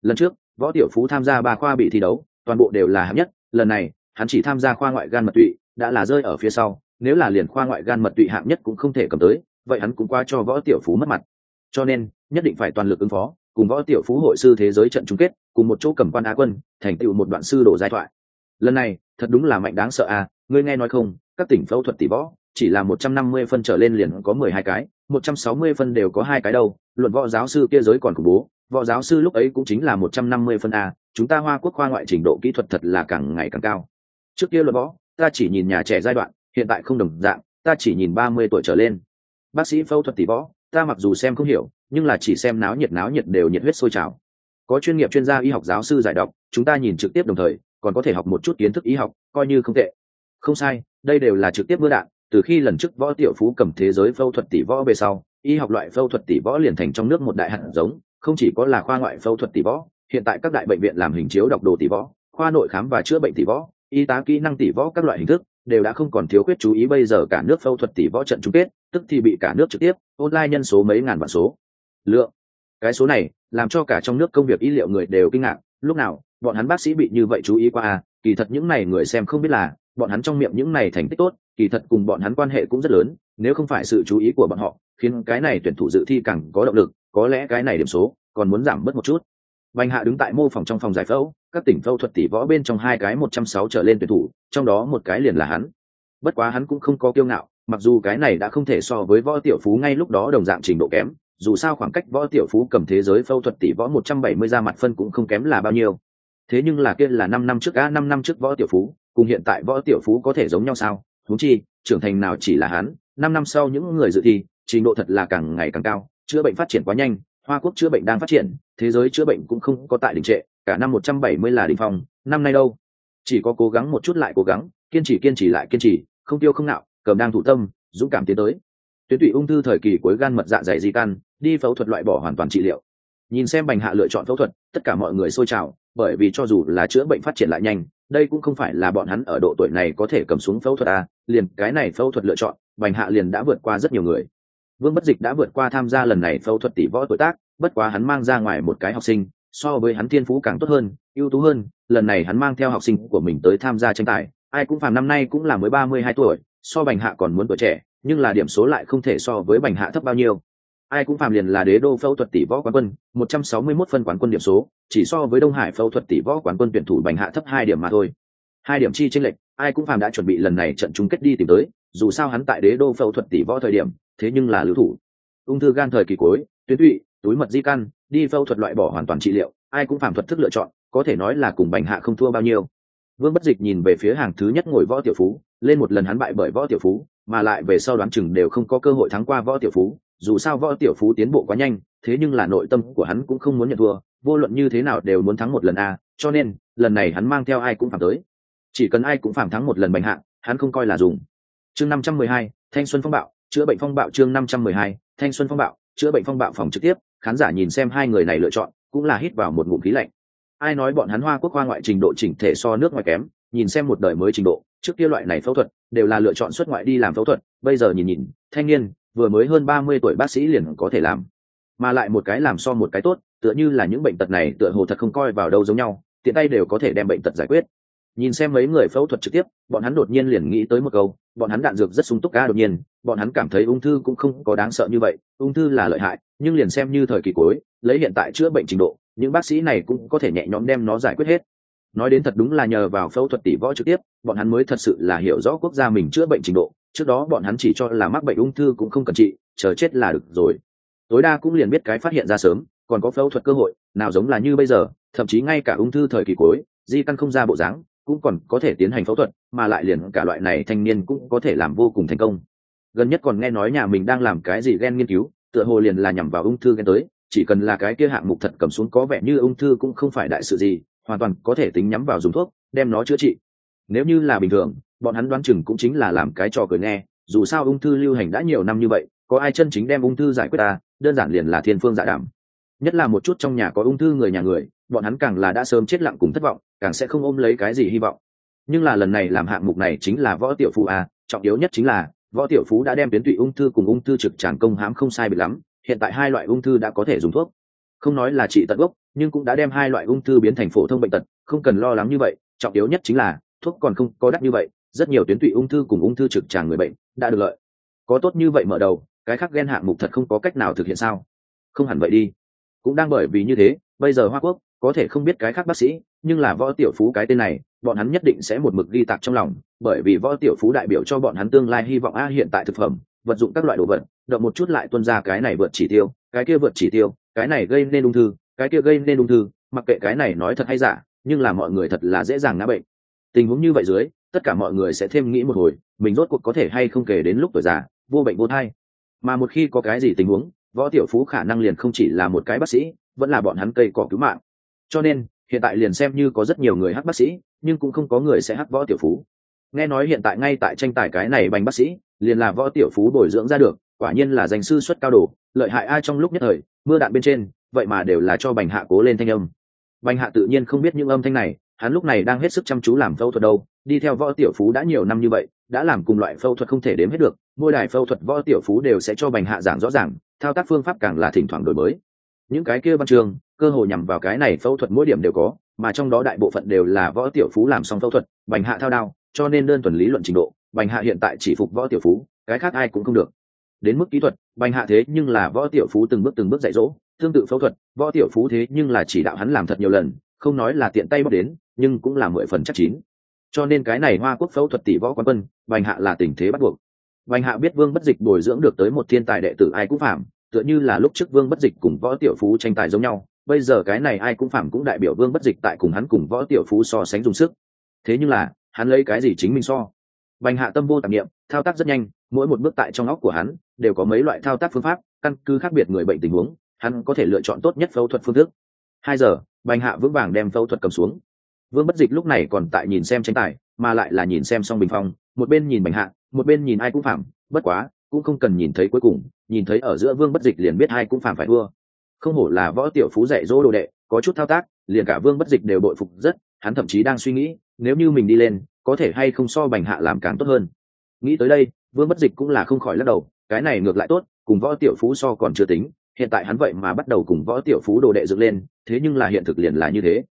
Lần trước, võ tiểu phú tham gia ba khoa bị thi đấu, toàn bộ đều là hạng nhất, lần này, hắn chỉ tham gia khoa ngoại gan mật tụy, đã là rơi ở phía sau, nếu là liền khoa ngoại gan mật tụy hạng nhất cũng không thể cầm tới, vậy hắn cũng qua cho võ tiểu phú mất mặt. Cho nên, nhất định phải toàn lực ứng phó, cùng võ tiểu phú hội sư thế giới trận chung kết, cùng một chỗ cầm quan á quân, thành tựu một đoạn sư đồ giai thoại. Lần này, thật đúng là mạnh đáng sợ à ngươi nghe nói không, các tỉnh phẫu thuật tỷ võ chỉ là một trăm năm mươi phân trở lên liền có mười hai cái, một trăm sáu mươi phân đều có hai cái đâu, luận võ giáo sư kia giới còn khủng bố, võ giáo sư lúc ấy cũng chính là một trăm năm mươi phân a, chúng ta hoa quốc khoa ngoại trình độ kỹ thuật thật là càng ngày càng cao. Trước kia luận võ, ta chỉ nhìn nhà trẻ giai đoạn, hiện tại không đồng dạng, ta chỉ nhìn ba mươi tuổi trở lên. Bác sĩ phẫu thuật tỷ võ, ta mặc dù xem không hiểu, nhưng là chỉ xem náo nhiệt náo nhiệt đều nhiệt huyết sôi trào. Có chuyên nghiệp chuyên gia y học giáo sư giải đọc, chúng ta nhìn trực tiếp đồng thời, còn có thể học một chút kiến thức y học, coi như không tệ. Không sai, đây đều là trực tiếp mưa đạn từ khi lần trước võ tiểu phú cầm thế giới phẫu thuật tỷ võ về sau, y học loại phẫu thuật tỷ võ liền thành trong nước một đại hạt giống, không chỉ có là khoa ngoại phẫu thuật tỷ võ, hiện tại các đại bệnh viện làm hình chiếu đọc đồ tỷ võ, khoa nội khám và chữa bệnh tỷ võ, y tá kỹ năng tỷ võ các loại hình thức đều đã không còn thiếu khuyết chú ý bây giờ cả nước phẫu thuật tỷ võ trận chung kết, tức thì bị cả nước trực tiếp, online nhân số mấy ngàn vạn số. Lượng. Cái số này làm cho cả trong nước công việc y liệu người đều kinh ngạc, lúc nào, bọn hắn bác sĩ bị như vậy chú ý qua à kỳ thật những này người xem không biết là bọn hắn trong miệng những này thành tích tốt, kỳ thật cùng bọn hắn quan hệ cũng rất lớn, nếu không phải sự chú ý của bọn họ, khiến cái này tuyển thủ dự thi càng có động lực, có lẽ cái này điểm số còn muốn giảm bớt một chút. Bành hạ đứng tại mô phòng trong phòng giải phẫu, các tỉnh phẫu thuật tỷ võ bên trong hai cái một trăm sáu trở lên tuyển thủ, trong đó một cái liền là hắn. Bất quá hắn cũng không có kiêu ngạo, mặc dù cái này đã không thể so với võ tiểu phú ngay lúc đó đồng dạng trình độ kém, dù sao khoảng cách võ tiểu phú cầm thế giới phẫu thuật tỷ võ một trăm bảy mươi ra mặt phân cũng không kém là bao nhiêu. Thế nhưng là kia là năm năm trước a năm năm trước võ tiểu phú cùng hiện tại võ tiểu phú có thể giống nhau sao? Thú chi, trưởng thành nào chỉ là hắn, năm năm sau những người dự thi, trình độ thật là càng ngày càng cao, chữa bệnh phát triển quá nhanh, hoa quốc chữa bệnh đang phát triển, thế giới chữa bệnh cũng không có tại đình trệ, cả năm một trăm bảy mươi là đỉnh phòng năm nay đâu? Chỉ có cố gắng một chút lại cố gắng, kiên trì kiên trì lại kiên trì, không tiêu không nạo, cầm đang thủ tâm, dũng cảm tiến tới. Tuyến tụy ung thư thời kỳ cuối gan mật dạ dày di căn, đi phẫu thuật loại bỏ hoàn toàn trị liệu. Nhìn xem bành hạ lựa chọn phẫu thuật, tất cả mọi người xôi trào, bởi vì cho dù là chữa bệnh phát triển lại nhanh đây cũng không phải là bọn hắn ở độ tuổi này có thể cầm xuống phẫu thuật à, liền cái này phẫu thuật lựa chọn bành hạ liền đã vượt qua rất nhiều người. Vương bất dịch đã vượt qua tham gia lần này phẫu thuật tỷ võ tuổi tác bất quá hắn mang ra ngoài một cái học sinh so với hắn thiên phú càng tốt hơn ưu tú hơn lần này hắn mang theo học sinh của mình tới tham gia tranh tài ai cũng phàm năm nay cũng là mới ba mươi hai tuổi so bành hạ còn muốn tuổi trẻ nhưng là điểm số lại không thể so với bành hạ thấp bao nhiêu ai cũng phàm liền là đế đô phẫu thuật tỷ võ quán quân, một trăm sáu mươi 161 phân quán quân điểm số, chỉ so với đông hải phẫu thuật tỷ võ quán quân tuyển thủ bành hạ thấp hai điểm mà thôi. Hai điểm chi tranh lệch, ai cũng phàm đã chuẩn bị lần này trận chung kết đi tìm tới, dù sao hắn tại đế đô phẫu thuật tỷ võ thời điểm, thế nhưng là lưu thủ. Ung thư gan thời kỳ cuối, tuyến tụy, túi mật di căn, đi phẫu thuật loại bỏ hoàn toàn trị liệu, ai cũng phàm thuật thức lựa chọn, có thể nói là cùng bành hạ không thua bao nhiêu. Vương bất dịch nhìn về phía hàng thứ nhất ngồi võ tiểu phú, lên một lần hắn bại bởi võ tiểu phú, mà lại về sau đoán chừng đều không có cơ hội thắng qua võ tiểu phú dù sao võ tiểu phú tiến bộ quá nhanh thế nhưng là nội tâm của hắn cũng không muốn nhận thua vô luận như thế nào đều muốn thắng một lần a cho nên lần này hắn mang theo ai cũng phạm tới. Chỉ cần ai cũng phạm thắng một lần bành hạng, hắn không coi là dùng. Chương năm trăm mười hai thanh xuân phong bạo chữa bệnh phong bạo chương năm trăm mười hai thanh xuân phong bạo chữa bệnh phong bạo phòng trực tiếp khán giả nhìn xem hai người này lựa chọn cũng là hít vào một ngụm khí lạnh. Ai nói bọn hắn hoa quốc hoa ngoại trình độ chỉnh thể so nước ngoài kém nhìn xem một đời mới trình độ trước kia loại này phẫu thuật đều là lựa chọn xuất ngoại đi làm phẫu thuật bây giờ nhìn nhìn thanh niên vừa mới hơn ba mươi tuổi bác sĩ liền có thể làm. Mà lại một cái làm so một cái tốt, tựa như là những bệnh tật này tựa hồ thật không coi vào đâu giống nhau, tiện tay đều có thể đem bệnh tật giải quyết. Nhìn xem mấy người phẫu thuật trực tiếp, bọn hắn đột nhiên liền nghĩ tới một câu, bọn hắn đạn dược rất sung túc ca đột nhiên, bọn hắn cảm thấy ung thư cũng không có đáng sợ như vậy, ung thư là lợi hại, nhưng liền xem như thời kỳ cuối, lấy hiện tại chữa bệnh trình độ, những bác sĩ này cũng có thể nhẹ nhõm đem nó giải quyết hết. Nói đến thật đúng là nhờ vào phẫu thuật tỷ võ trực tiếp, bọn hắn mới thật sự là hiểu rõ quốc gia mình chữa bệnh trình độ trước đó bọn hắn chỉ cho là mắc bệnh ung thư cũng không cần trị, chờ chết là được rồi. Tối đa cũng liền biết cái phát hiện ra sớm, còn có phẫu thuật cơ hội, nào giống là như bây giờ, thậm chí ngay cả ung thư thời kỳ cuối, di căn không ra bộ dáng, cũng còn có thể tiến hành phẫu thuật, mà lại liền cả loại này thanh niên cũng có thể làm vô cùng thành công. Gần nhất còn nghe nói nhà mình đang làm cái gì gen nghiên cứu, tựa hồ liền là nhằm vào ung thư gen tới, chỉ cần là cái kia hạng mục thật cầm xuống có vẻ như ung thư cũng không phải đại sự gì, hoàn toàn có thể tính nhắm vào dùng thuốc, đem nó chữa trị. Nếu như là bình thường bọn hắn đoán chừng cũng chính là làm cái trò cười nghe, dù sao ung thư lưu hành đã nhiều năm như vậy, có ai chân chính đem ung thư giải quyết ta, đơn giản liền là thiên phương giả đảm. Nhất là một chút trong nhà có ung thư người nhà người, bọn hắn càng là đã sớm chết lặng cùng thất vọng, càng sẽ không ôm lấy cái gì hy vọng. Nhưng là lần này làm hạng mục này chính là võ tiểu phú a, trọng yếu nhất chính là, võ tiểu phú đã đem tuyến tụy ung thư cùng ung thư trực tràn công hãm không sai bị lắm, hiện tại hai loại ung thư đã có thể dùng thuốc. Không nói là trị tận gốc, nhưng cũng đã đem hai loại ung thư biến thành phổ thông bệnh tật, không cần lo lắng như vậy, trọng yếu nhất chính là, thuốc còn không có đắt như vậy rất nhiều tuyến tụy ung thư cùng ung thư trực tràng người bệnh đã được lợi. Có tốt như vậy mở đầu, cái khác ghen hạng mục thật không có cách nào thực hiện sao? Không hẳn vậy đi. Cũng đang bởi vì như thế, bây giờ hoa quốc có thể không biết cái khác bác sĩ, nhưng là võ tiểu phú cái tên này, bọn hắn nhất định sẽ một mực ghi tạc trong lòng, bởi vì võ tiểu phú đại biểu cho bọn hắn tương lai hy vọng a hiện tại thực phẩm, vật dụng các loại đồ vật, động một chút lại tuân ra cái này vượt chỉ tiêu, cái kia vượt chỉ tiêu, cái này gây nên ung thư, cái kia gây nên ung thư, mặc kệ cái này nói thật hay giả, nhưng là mọi người thật là dễ dàng ngã bệnh. Tình huống như vậy dưới tất cả mọi người sẽ thêm nghĩ một hồi, mình rốt cuộc có thể hay không kể đến lúc tuổi già, vô bệnh vô thai. Mà một khi có cái gì tình huống, võ tiểu phú khả năng liền không chỉ là một cái bác sĩ, vẫn là bọn hắn cây cỏ cứu mạng. Cho nên, hiện tại liền xem như có rất nhiều người hắc bác sĩ, nhưng cũng không có người sẽ hắc võ tiểu phú. Nghe nói hiện tại ngay tại tranh tài cái này bành bác sĩ, liền là võ tiểu phú bồi dưỡng ra được, quả nhiên là danh sư xuất cao đồ, lợi hại ai trong lúc nhất thời, mưa đạn bên trên, vậy mà đều là cho bành hạ cố lên thanh âm. Bành hạ tự nhiên không biết những âm thanh này, hắn lúc này đang hết sức chăm chú làm phẫu thuật đâu đi theo võ tiểu phú đã nhiều năm như vậy, đã làm cùng loại phẫu thuật không thể đếm hết được, mỗi đài phẫu thuật võ tiểu phú đều sẽ cho bành hạ giảng rõ ràng, thao tác phương pháp càng là thỉnh thoảng đổi mới. Những cái kia văn trường, cơ hội nhằm vào cái này phẫu thuật mỗi điểm đều có, mà trong đó đại bộ phận đều là võ tiểu phú làm xong phẫu thuật, bành hạ thao đao, cho nên đơn thuần lý luận trình độ, bành hạ hiện tại chỉ phục võ tiểu phú, cái khác ai cũng không được. Đến mức kỹ thuật, bành hạ thế nhưng là võ tiểu phú từng bước từng bước dạy dỗ, tương tự phẫu thuật, võ tiểu phú thế nhưng là chỉ đạo hắn làm thật nhiều lần, không nói là tiện tay bóc đến, nhưng cũng là mười phần chắc chín cho nên cái này hoa quốc phẫu thuật tỷ võ quán quân bành hạ là tình thế bắt buộc. Bành hạ biết vương bất dịch bồi dưỡng được tới một thiên tài đệ tử ai cũng phạm, tựa như là lúc trước vương bất dịch cùng võ tiểu phú tranh tài giống nhau, bây giờ cái này ai cũng phạm cũng đại biểu vương bất dịch tại cùng hắn cùng võ tiểu phú so sánh dùng sức. Thế nhưng là, hắn lấy cái gì chính mình so? Bành hạ tâm vô tạp nghiệm thao tác rất nhanh, mỗi một bước tại trong óc của hắn, đều có mấy loại thao tác phương pháp, căn cứ khác biệt người bệnh tình huống, hắn có thể lựa chọn tốt nhất phẫu thuật phương thức. Hai giờ bành hạ vững vàng đem phẫu thuật cầm xuống vương bất dịch lúc này còn tại nhìn xem tranh tài, mà lại là nhìn xem xong bình phong, một bên nhìn bành hạ, một bên nhìn ai cũng phạm, bất quá, cũng không cần nhìn thấy cuối cùng, nhìn thấy ở giữa vương bất dịch liền biết ai cũng phạm phải thua. Không hổ là võ tiểu phú dạy dỗ đồ đệ, có chút thao tác, liền cả vương bất dịch đều bội phục rất, hắn thậm chí đang suy nghĩ, nếu như mình đi lên, có thể hay không so bành hạ làm càng tốt hơn. Nghĩ tới đây, vương bất dịch cũng là không khỏi lắc đầu, cái này ngược lại tốt, cùng võ tiểu phú so còn chưa tính, hiện tại hắn vậy mà bắt đầu cùng võ tiểu phú đồ đệ dựng lên, thế nhưng là hiện thực liền là như thế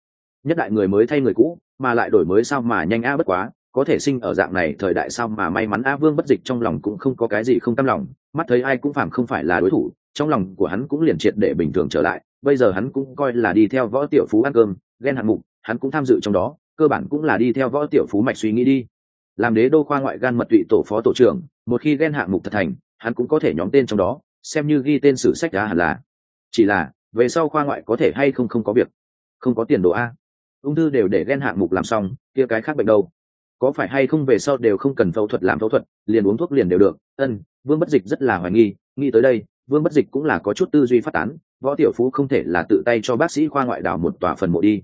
nhất đại người mới thay người cũ, mà lại đổi mới sao mà nhanh a bất quá, có thể sinh ở dạng này thời đại sao mà may mắn a vương bất dịch trong lòng cũng không có cái gì không tâm lòng, mắt thấy ai cũng phàm không phải là đối thủ, trong lòng của hắn cũng liền triệt để bình thường trở lại, bây giờ hắn cũng coi là đi theo võ tiểu phú ăn cơm, ghen hạng mục, hắn cũng tham dự trong đó, cơ bản cũng là đi theo võ tiểu phú mạch suy nghĩ đi. Làm đế đô khoa ngoại gan mật tụy tổ phó tổ trưởng, một khi ghen hạng mục thật thành, hắn cũng có thể nhóm tên trong đó, xem như ghi tên sử sách ra hẳn là. Chỉ là, về sau khoa ngoại có thể hay không không có việc, không có tiền đồ a ung thư đều để ghen hạng mục làm xong, kia cái khác bệnh đâu? Có phải hay không về sau đều không cần phẫu thuật làm phẫu thuật, liền uống thuốc liền đều được? Ân, vương bất dịch rất là hoài nghi, nghĩ tới đây, vương bất dịch cũng là có chút tư duy phát tán, võ tiểu phú không thể là tự tay cho bác sĩ khoa ngoại đào một tòa phần mộ đi.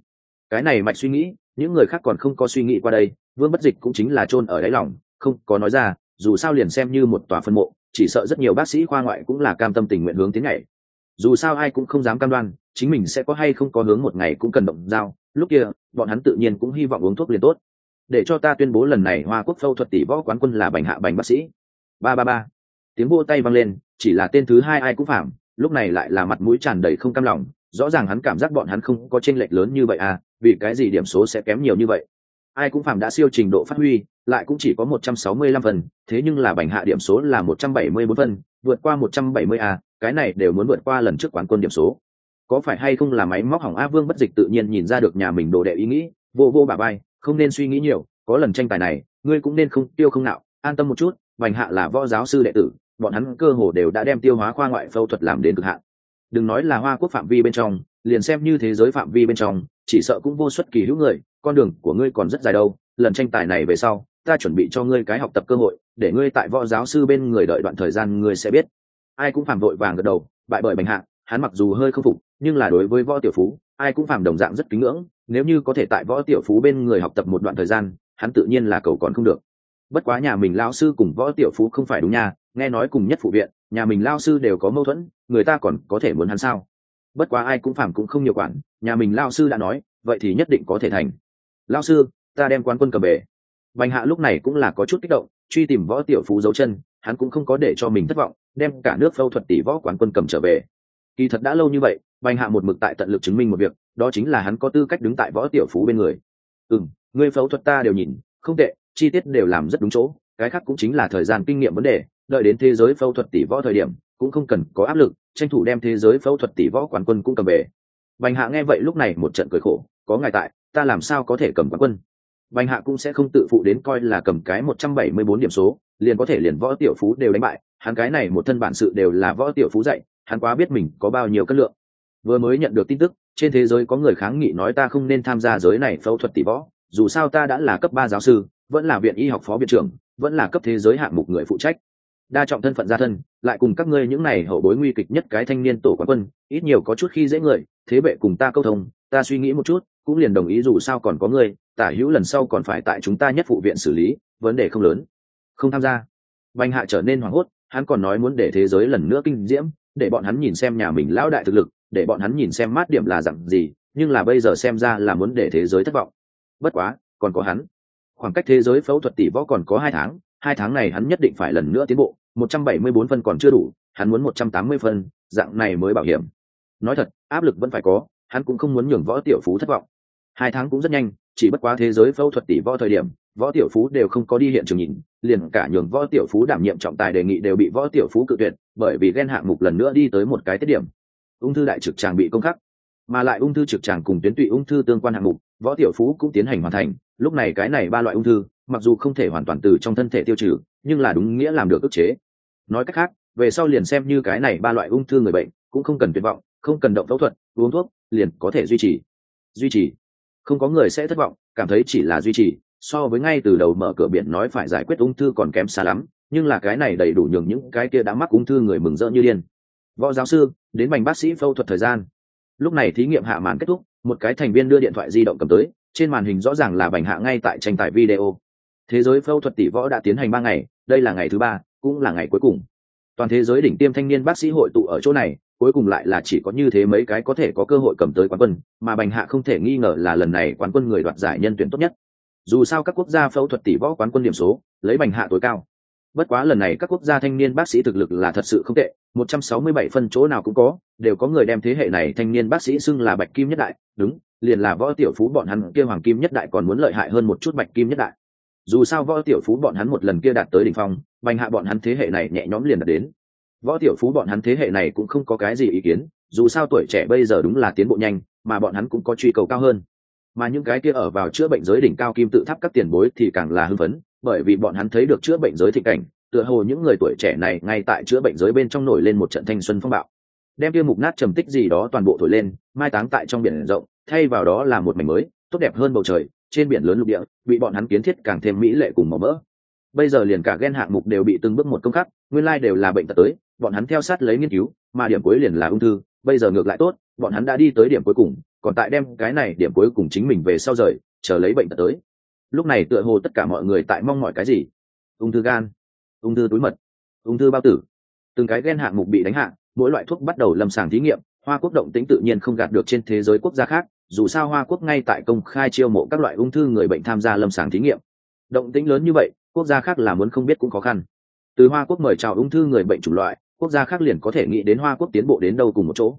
Cái này mạch suy nghĩ, những người khác còn không có suy nghĩ qua đây, vương bất dịch cũng chính là chôn ở đáy lòng, không có nói ra, dù sao liền xem như một tòa phân mộ, chỉ sợ rất nhiều bác sĩ khoa ngoại cũng là cam tâm tình nguyện hướng tiến này dù sao ai cũng không dám cam đoan, chính mình sẽ có hay không có hướng một ngày cũng cần động dao lúc kia, bọn hắn tự nhiên cũng hy vọng uống thuốc liền tốt. Để cho ta tuyên bố lần này hoa quốc phẫu thuật tỷ võ quán quân là bành hạ bành bác sĩ. Ba ba ba. Tiếng vô tay vang lên, chỉ là tên thứ hai ai cũng phạm, lúc này lại là mặt mũi tràn đầy không cam lòng. Rõ ràng hắn cảm giác bọn hắn không có chênh lệch lớn như vậy à vì cái gì điểm số sẽ kém nhiều như vậy? Ai cũng phạm đã siêu trình độ phát huy, lại cũng chỉ có một trăm sáu mươi lăm phần, thế nhưng là bành hạ điểm số là một trăm bảy mươi bốn phân vượt qua một trăm bảy mươi a cái này đều muốn vượt qua lần trước quán quân điểm số có phải hay không là máy móc hỏng a vương bất dịch tự nhiên nhìn ra được nhà mình đồ đệ ý nghĩ, vô vô bà bay không nên suy nghĩ nhiều, có lần tranh tài này, ngươi cũng nên không tiêu không nạo, an tâm một chút bành hạ là võ giáo sư đệ tử, bọn hắn cơ hồ đều đã đem tiêu hóa khoa ngoại phẫu thuật làm đến cực hạn. Đừng nói là hoa quốc phạm vi bên trong, liền xem như thế giới phạm vi bên trong, chỉ sợ cũng vô xuất kỳ hữu người, con đường của ngươi còn rất dài đâu, lần tranh tài này về sau, ta chuẩn bị cho ngươi cái học tập cơ hội, để ngươi tại võ giáo sư bên người đợi đoạn thời gian ngươi sẽ biết. Ai cũng phạm vội vàng gật đầu, bại bởi bành hạ, hắn mặc dù hơi không phục nhưng là đối với võ tiểu phú, ai cũng phàm đồng dạng rất kính ngưỡng, nếu như có thể tại võ tiểu phú bên người học tập một đoạn thời gian, hắn tự nhiên là cầu còn không được. Bất quá nhà mình lao sư cùng võ tiểu phú không phải đúng nha, nghe nói cùng nhất phụ viện, nhà mình lao sư đều có mâu thuẫn, người ta còn có thể muốn hắn sao? Bất quá ai cũng phàm cũng không nhiều quản, nhà mình lao sư đã nói, vậy thì nhất định có thể thành. Lao sư, ta đem quán quân cầm bể bành hạ lúc này cũng là có chút kích động, truy tìm võ tiểu phú dấu chân, hắn cũng không có để cho mình thất vọng, đem cả nước phẫu thuật tỷ võ quán quân cầm trở về kỳ thật đã lâu như vậy, bành hạ một mực tại tận lực chứng minh một việc, đó chính là hắn có tư cách đứng tại võ tiểu phú bên người. Ừ người phẫu thuật ta đều nhìn, không tệ, chi tiết đều làm rất đúng chỗ, cái khác cũng chính là thời gian kinh nghiệm vấn đề, đợi đến thế giới phẫu thuật tỷ võ thời điểm, cũng không cần có áp lực, tranh thủ đem thế giới phẫu thuật tỷ võ quán quân cũng cầm về. Bành hạ nghe vậy lúc này một trận cười khổ, có ngài tại, ta làm sao có thể cầm quán quân? Bành hạ cũng sẽ không tự phụ đến coi là cầm cái một trăm bảy mươi bốn điểm số, liền có thể liền võ tiểu phú đều đánh bại, hắn cái này một thân bản sự đều là võ tiểu phú dạy hắn quá biết mình có bao nhiêu cân lượng. Vừa mới nhận được tin tức, trên thế giới có người kháng nghị nói ta không nên tham gia giới này phẫu thuật tỷ võ, dù sao ta đã là cấp ba giáo sư, vẫn là viện y học phó viện trưởng, vẫn là cấp thế giới hạng mục người phụ trách. Đa trọng thân phận gia thân, lại cùng các ngươi những này hậu bối nguy kịch nhất cái thanh niên tổ quán quân, ít nhiều có chút khi dễ người, thế bệ cùng ta câu thông, ta suy nghĩ một chút, cũng liền đồng ý dù sao còn có người tả hữu lần sau còn phải tại chúng ta nhất phụ viện xử lý, vấn đề không lớn. Không tham gia. Bành hạ trở nên hoảng hốt, hắn còn nói muốn để thế giới lần nữa kinh diễm để bọn hắn nhìn xem nhà mình lão đại thực lực, để bọn hắn nhìn xem mát điểm là dặn gì, nhưng là bây giờ xem ra là muốn để thế giới thất vọng. Bất quá, còn có hắn. Khoảng cách thế giới phẫu thuật tỷ võ còn có hai tháng hai tháng này hắn nhất định phải lần nữa tiến bộ, một trăm bảy mươi bốn phân còn chưa đủ, hắn muốn một trăm tám mươi phân, dạng này mới bảo hiểm. Nói thật, áp lực vẫn phải có, hắn cũng không muốn nhường võ tiểu phú thất vọng. Hai tháng cũng rất nhanh, chỉ bất quá thế giới phẫu thuật tỷ võ thời điểm, võ tiểu phú đều không có đi hiện trường nhìn, liền cả nhường võ tiểu phú đảm nhiệm trọng tài đề nghị đều bị võ tiểu phú cự tuyệt bởi vì ghen hạng mục lần nữa đi tới một cái tiết điểm. Ung thư đại trực tràng bị công khắc, mà lại ung thư trực tràng cùng tuyến tụy ung thư tương quan hạng mục, võ tiểu phú cũng tiến hành hoàn thành. Lúc này cái này ba loại ung thư, mặc dù không thể hoàn toàn từ trong thân thể tiêu trừ, nhưng là đúng nghĩa làm được ức chế. Nói cách khác, về sau liền xem như cái này ba loại ung thư người bệnh, cũng không cần tuyệt vọng, không cần động phẫu thuật, uống thuốc, liền có thể duy trì. Duy trì. Không có người sẽ thất vọng, cảm thấy chỉ là duy trì, so với ngay từ đầu mở cửa biển nói phải giải quyết ung thư còn kém xa lắm nhưng là cái này đầy đủ nhường những cái kia đã mắc ung thư người mừng rỡ như điên. Võ giáo sư, đến bành bác sĩ phẫu thuật thời gian. Lúc này thí nghiệm hạ màn kết thúc, một cái thành viên đưa điện thoại di động cầm tới, trên màn hình rõ ràng là bành hạ ngay tại tranh tài video. Thế giới phẫu thuật tỷ võ đã tiến hành ba ngày, đây là ngày thứ ba, cũng là ngày cuối cùng. Toàn thế giới đỉnh tiêm thanh niên bác sĩ hội tụ ở chỗ này, cuối cùng lại là chỉ có như thế mấy cái có thể có cơ hội cầm tới quán quân, mà bành hạ không thể nghi ngờ là lần này quán quân người đoạt giải nhân tuyển tốt nhất. Dù sao các quốc gia phẫu thuật tỷ võ quán quân điểm số, lấy bành hạ tối cao bất quá lần này các quốc gia thanh niên bác sĩ thực lực là thật sự không tệ 167 phân chỗ nào cũng có, đều có người đem thế hệ này thanh niên bác sĩ xưng là bạch kim nhất đại. Đúng, liền là võ tiểu phú bọn hắn kia hoàng kim nhất đại còn muốn lợi hại hơn một chút bạch kim nhất đại. Dù sao võ tiểu phú bọn hắn một lần kia đạt tới đỉnh phong, bành hạ bọn hắn thế hệ này nhẹ nhõm liền đạt đến. Võ tiểu phú bọn hắn thế hệ này cũng không có cái gì ý kiến, dù sao tuổi trẻ bây giờ đúng là tiến bộ nhanh, mà bọn hắn cũng có truy cầu cao hơn. Mà những cái kia ở vào chữa bệnh giới đỉnh cao kim tự tháp các tiền bối thì càng là hưng phấn bởi vì bọn hắn thấy được chữa bệnh giới thị cảnh, tựa hồ những người tuổi trẻ này ngay tại chữa bệnh giới bên trong nổi lên một trận thanh xuân phong bạo. Đem kia mục nát trầm tích gì đó toàn bộ thổi lên, mai táng tại trong biển rộng, thay vào đó là một mảnh mới, tốt đẹp hơn bầu trời, trên biển lớn lục địa, bị bọn hắn kiến thiết càng thêm mỹ lệ cùng màu mỡ. Bây giờ liền cả ghen hạng mục đều bị từng bước một công khắc, nguyên lai đều là bệnh tật tới, bọn hắn theo sát lấy nghiên cứu, mà điểm cuối liền là ung thư, bây giờ ngược lại tốt, bọn hắn đã đi tới điểm cuối cùng, còn tại đem cái này điểm cuối cùng chính mình về sau rời, chờ lấy bệnh tật tới lúc này tựa hồ tất cả mọi người tại mong mọi cái gì? Ung thư gan, ung thư túi mật, ung thư bao tử. Từng cái ghen hạng mục bị đánh hạ, mỗi loại thuốc bắt đầu lâm sàng thí nghiệm, hoa quốc động tĩnh tự nhiên không gạt được trên thế giới quốc gia khác, dù sao hoa quốc ngay tại công khai chiêu mộ các loại ung thư người bệnh tham gia lâm sàng thí nghiệm. Động tĩnh lớn như vậy, quốc gia khác là muốn không biết cũng khó khăn. Từ hoa quốc mời chào ung thư người bệnh chủng loại, quốc gia khác liền có thể nghĩ đến hoa quốc tiến bộ đến đâu cùng một chỗ.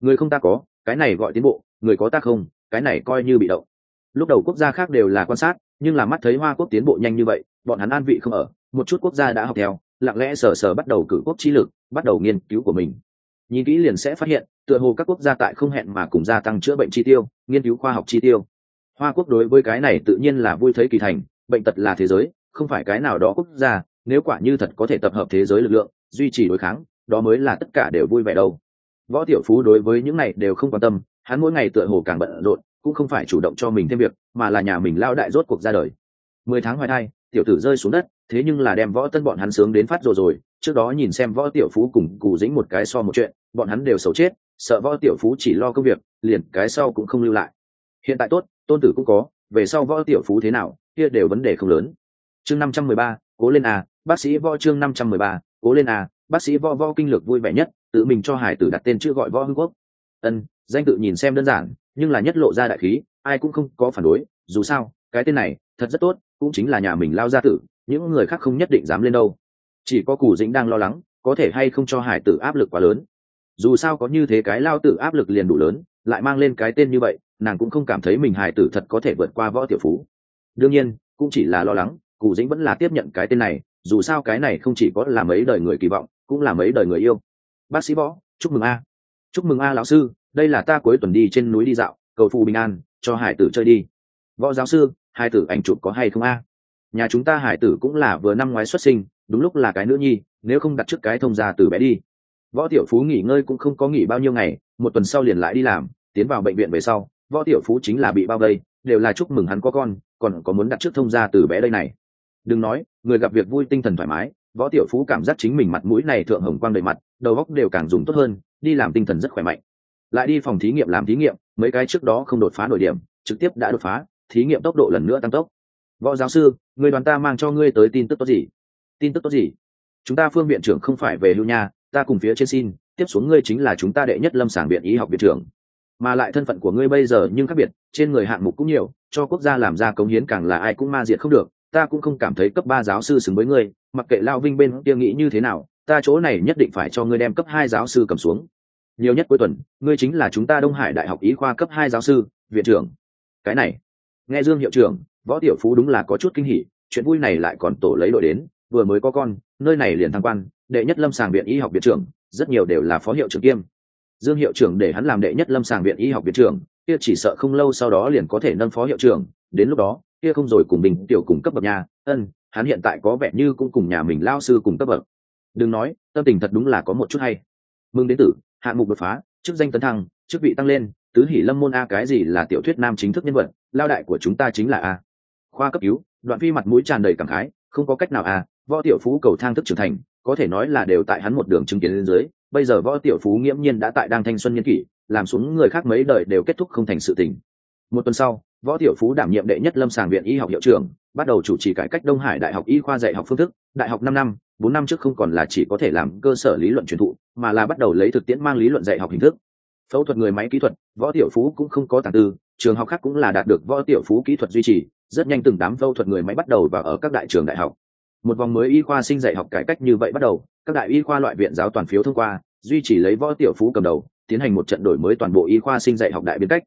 Người không ta có, cái này gọi tiến bộ, người có ta không, cái này coi như bị động. Lúc đầu quốc gia khác đều là quan sát nhưng là mắt thấy hoa quốc tiến bộ nhanh như vậy, bọn hắn an vị không ở, một chút quốc gia đã học theo, lặng lẽ sờ sờ bắt đầu cử quốc trí lực, bắt đầu nghiên cứu của mình. Nhìn kỹ liền sẽ phát hiện, tựa hồ các quốc gia tại không hẹn mà cùng gia tăng chữa bệnh chi tiêu, nghiên cứu khoa học chi tiêu. Hoa quốc đối với cái này tự nhiên là vui thấy kỳ thành, bệnh tật là thế giới, không phải cái nào đó quốc gia, nếu quả như thật có thể tập hợp thế giới lực lượng, duy trì đối kháng, đó mới là tất cả đều vui vẻ đâu. Võ tiểu phú đối với những này đều không quan tâm, hắn mỗi ngày tựa hồ càng bận rộn cũng không phải chủ động cho mình thêm việc, mà là nhà mình lao đại rốt cuộc ra đời. Mười tháng hoài thai, tiểu tử rơi xuống đất, thế nhưng là đem võ tân bọn hắn sướng đến phát rồi rồi, trước đó nhìn xem võ tiểu phú cùng cù dính một cái so một chuyện, bọn hắn đều xấu chết, sợ võ tiểu phú chỉ lo công việc, liền cái sau cũng không lưu lại. Hiện tại tốt, tôn tử cũng có, về sau võ tiểu phú thế nào, kia đều vấn đề không lớn. Chương năm trăm mười ba, cố lên a, bác sĩ võ chương năm trăm mười ba, cố lên a, bác sĩ võ võ kinh lược vui vẻ nhất, tự mình cho hải tử đặt tên chữ gọi võ hưng quốc. Ân, danh tự nhìn xem đơn giản nhưng là nhất lộ ra đại khí, ai cũng không có phản đối, dù sao, cái tên này, thật rất tốt, cũng chính là nhà mình lao ra tử, những người khác không nhất định dám lên đâu. Chỉ có cù dĩnh đang lo lắng, có thể hay không cho hải tử áp lực quá lớn. Dù sao có như thế cái lao tử áp lực liền đủ lớn, lại mang lên cái tên như vậy, nàng cũng không cảm thấy mình hải tử thật có thể vượt qua võ tiểu phú. Đương nhiên, cũng chỉ là lo lắng, cù dĩnh vẫn là tiếp nhận cái tên này, dù sao cái này không chỉ có là mấy đời người kỳ vọng, cũng là mấy đời người yêu. Bác sĩ võ, chúc mừng a. Chúc mừng a lão sư đây là ta cuối tuần đi trên núi đi dạo, cầu phù bình an, cho hải tử chơi đi. Võ giáo sư, hải tử ảnh chụp có hay không a? Nhà chúng ta hải tử cũng là vừa năm ngoái xuất sinh, đúng lúc là cái nữ nhi, nếu không đặt trước cái thông ra từ bé đi. Võ tiểu phú nghỉ ngơi cũng không có nghỉ bao nhiêu ngày, một tuần sau liền lại đi làm, tiến vào bệnh viện về sau, võ tiểu phú chính là bị bao vây, đều là chúc mừng hắn có con, còn có muốn đặt trước thông ra từ bé đây này. Đừng nói, người gặp việc vui tinh thần thoải mái, võ tiểu phú cảm giác chính mình mặt mũi này thượng hồng quang đầy mặt, đầu góc đều càng dùng tốt hơn, đi làm tinh thần rất khỏe mạnh lại đi phòng thí nghiệm làm thí nghiệm, mấy cái trước đó không đột phá nổi điểm, trực tiếp đã đột phá, thí nghiệm tốc độ lần nữa tăng tốc. Võ giáo sư, người đoàn ta mang cho ngươi tới tin tức tốt gì? Tin tức tốt gì? Chúng ta phương viện trưởng không phải về lưu nha, ta cùng phía trên xin, tiếp xuống ngươi chính là chúng ta đệ nhất lâm sàng viện y học viện trưởng. Mà lại thân phận của ngươi bây giờ nhưng khác biệt, trên người hạng mục cũng nhiều, cho quốc gia làm ra cống hiến càng là ai cũng ma diệt không được, ta cũng không cảm thấy cấp ba giáo sư xứng với ngươi, mặc kệ lao vinh bên kia nghĩ như thế nào, ta chỗ này nhất định phải cho ngươi đem cấp hai giáo sư cầm xuống nhiều nhất cuối tuần, ngươi chính là chúng ta đông hải đại học Y khoa cấp hai giáo sư, viện trưởng. Cái này, nghe dương hiệu trưởng, võ tiểu phú đúng là có chút kinh hỉ, chuyện vui này lại còn tổ lấy đội đến, vừa mới có con, nơi này liền thăng quan, đệ nhất lâm sàng viện y học viện trưởng, rất nhiều đều là phó hiệu trưởng kiêm. Dương hiệu trưởng để hắn làm đệ nhất lâm sàng viện y học viện trưởng, kia chỉ sợ không lâu sau đó liền có thể nâng phó hiệu trưởng, đến lúc đó, kia không rồi cùng mình, tiểu cùng cấp bậc nhà ân, hắn hiện tại có vẻ như cũng cùng nhà mình lao sư cùng cấp bậc. Đừng nói, tâm tình thật đúng là có một chút hay. Mừng đến tử hạng mục đột phá, chức danh tấn thăng, chức vị tăng lên, tứ hỷ lâm môn a cái gì là tiểu thuyết nam chính thức nhân vật, lao đại của chúng ta chính là a. Khoa cấp cứu, đoạn phi mặt mũi tràn đầy cảm khái, không có cách nào a, võ tiểu phú cầu thang thức trưởng thành, có thể nói là đều tại hắn một đường chứng kiến lên dưới, bây giờ võ tiểu phú nghiễm nhiên đã tại đang thanh xuân nhân kỷ, làm xuống người khác mấy đời đều kết thúc không thành sự tình. Một tuần sau, võ tiểu phú đảm nhiệm đệ nhất lâm sàng viện y học hiệu trưởng, bắt đầu chủ trì cải cách đông hải đại học y khoa dạy học phương thức, đại học năm năm bốn năm trước không còn là chỉ có thể làm cơ sở lý luận truyền thụ, mà là bắt đầu lấy thực tiễn mang lý luận dạy học hình thức. Phẫu thuật người máy kỹ thuật, võ tiểu phú cũng không có tàng tư, trường học khác cũng là đạt được võ tiểu phú kỹ thuật duy trì, rất nhanh từng đám phẫu thuật người máy bắt đầu vào ở các đại trường đại học. Một vòng mới y khoa sinh dạy học cải cách như vậy bắt đầu, các đại y khoa loại viện giáo toàn phiếu thông qua, duy trì lấy võ tiểu phú cầm đầu, tiến hành một trận đổi mới toàn bộ y khoa sinh dạy học đại biến cách.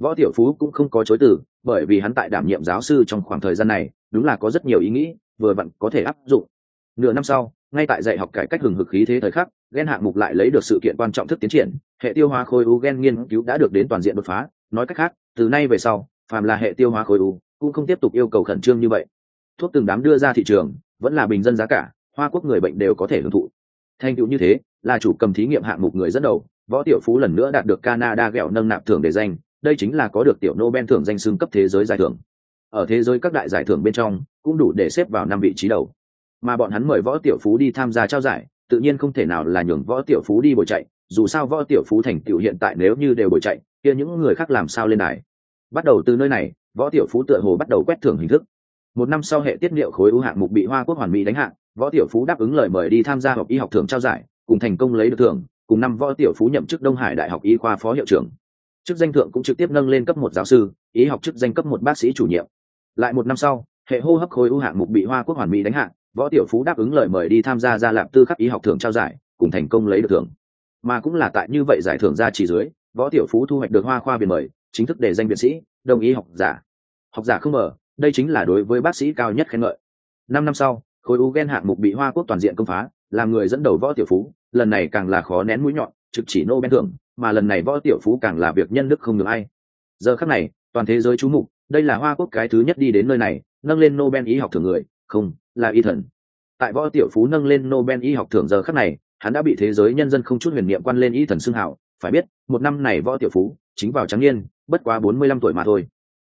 Võ tiểu phú cũng không có chối từ, bởi vì hắn tại đảm nhiệm giáo sư trong khoảng thời gian này, đúng là có rất nhiều ý nghĩ, vừa vặn có thể áp dụng nửa năm sau, ngay tại dạy học cải cách hừng hực khí thế thời khắc, gen hạng mục lại lấy được sự kiện quan trọng thức tiến triển, hệ tiêu hóa khối u gen nghiên cứu đã được đến toàn diện đột phá. Nói cách khác, từ nay về sau, phàm là hệ tiêu hóa khối u, cũng không tiếp tục yêu cầu khẩn trương như vậy. Thuốc từng đám đưa ra thị trường, vẫn là bình dân giá cả, hoa quốc người bệnh đều có thể hưởng thụ. Thành tựu như thế, là chủ cầm thí nghiệm hạng mục người dẫn đầu, võ tiểu phú lần nữa đạt được canada ghẹo nâng nạp thưởng để danh, đây chính là có được tiểu nobel thưởng danh xưng cấp thế giới giải thưởng. Ở thế giới các đại giải thưởng bên trong, cũng đủ để xếp vào năm vị trí đầu mà bọn hắn mời võ tiểu phú đi tham gia trao giải, tự nhiên không thể nào là nhường võ tiểu phú đi bồi chạy, dù sao võ tiểu phú thành tựu hiện tại nếu như đều bồi chạy, kia những người khác làm sao lên đài. Bắt đầu từ nơi này, võ tiểu phú tựa hồ bắt đầu quét thưởng hình thức. Một năm sau hệ tiết liệu khối ưu hạng mục bị hoa quốc hoàn mỹ đánh hạng võ tiểu phú đáp ứng lời mời đi tham gia học y học thưởng trao giải, cùng thành công lấy được thưởng, cùng năm võ tiểu phú nhậm chức đông hải đại học y khoa phó hiệu trưởng. Chức danh thượng cũng trực tiếp nâng lên cấp một giáo sư ý học chức danh cấp một bác sĩ chủ nhiệm. Lại một năm sau, hệ hô hấp khối ưu hạng mục bị hoa quốc hoàn mỹ đánh hạng võ tiểu phú đáp ứng lời mời đi tham gia gia lạp tư khắc y học thưởng trao giải, cùng thành công lấy được thưởng. Mà cũng là tại như vậy giải thưởng ra chỉ dưới, võ tiểu phú thu hoạch được hoa khoa viện mời, chính thức để danh viện sĩ, đồng ý học giả. Học giả không mở đây chính là đối với bác sĩ cao nhất khen ngợi. Năm năm sau, khối u gen hạng mục bị hoa quốc toàn diện công phá, làm người dẫn đầu võ tiểu phú, lần này càng là khó nén mũi nhọn, trực chỉ nô ben thưởng, mà lần này võ tiểu phú càng là việc nhân đức không được ai. Giờ khắc này, toàn thế giới chú mục, đây là hoa quốc cái thứ nhất đi đến nơi này, nâng lên nobel ý học thưởng người không, là y thần. Tại võ tiểu phú nâng lên nobel y học thưởng giờ khắc này, hắn đã bị thế giới nhân dân không chút huyền niệm quan lên y thần xưng hảo. Phải biết, một năm này võ tiểu phú chính vào trắng niên, bất quá bốn mươi lăm tuổi mà thôi.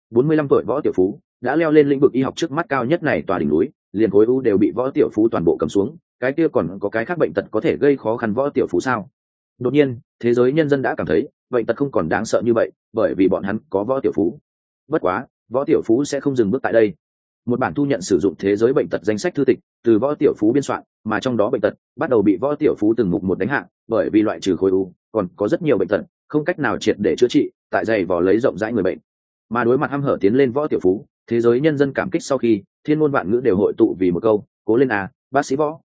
bốn mươi lăm tuổi võ tiểu phú đã leo lên lĩnh vực y học trước mắt cao nhất này tòa đỉnh núi, liền khối u đều bị võ tiểu phú toàn bộ cầm xuống, cái kia còn có cái khác bệnh tật có thể gây khó khăn võ tiểu phú sao? Đột nhiên, thế giới nhân dân đã cảm thấy, bệnh tật không còn đáng sợ như vậy, bởi vì bọn hắn có võ tiểu phú. Bất quá, võ tiểu phú sẽ không dừng bước tại đây một bản thu nhận sử dụng thế giới bệnh tật danh sách thư tịch, từ võ tiểu phú biên soạn, mà trong đó bệnh tật bắt đầu bị võ tiểu phú từng mục một đánh hạ, bởi vì loại trừ khối u, còn có rất nhiều bệnh tật, không cách nào triệt để chữa trị, tại dày vò lấy rộng rãi người bệnh. Mà đối mặt h hở tiến lên võ tiểu phú, thế giới nhân dân cảm kích sau khi, thiên môn vạn ngữ đều hội tụ vì một câu, cố lên à bác sĩ võ.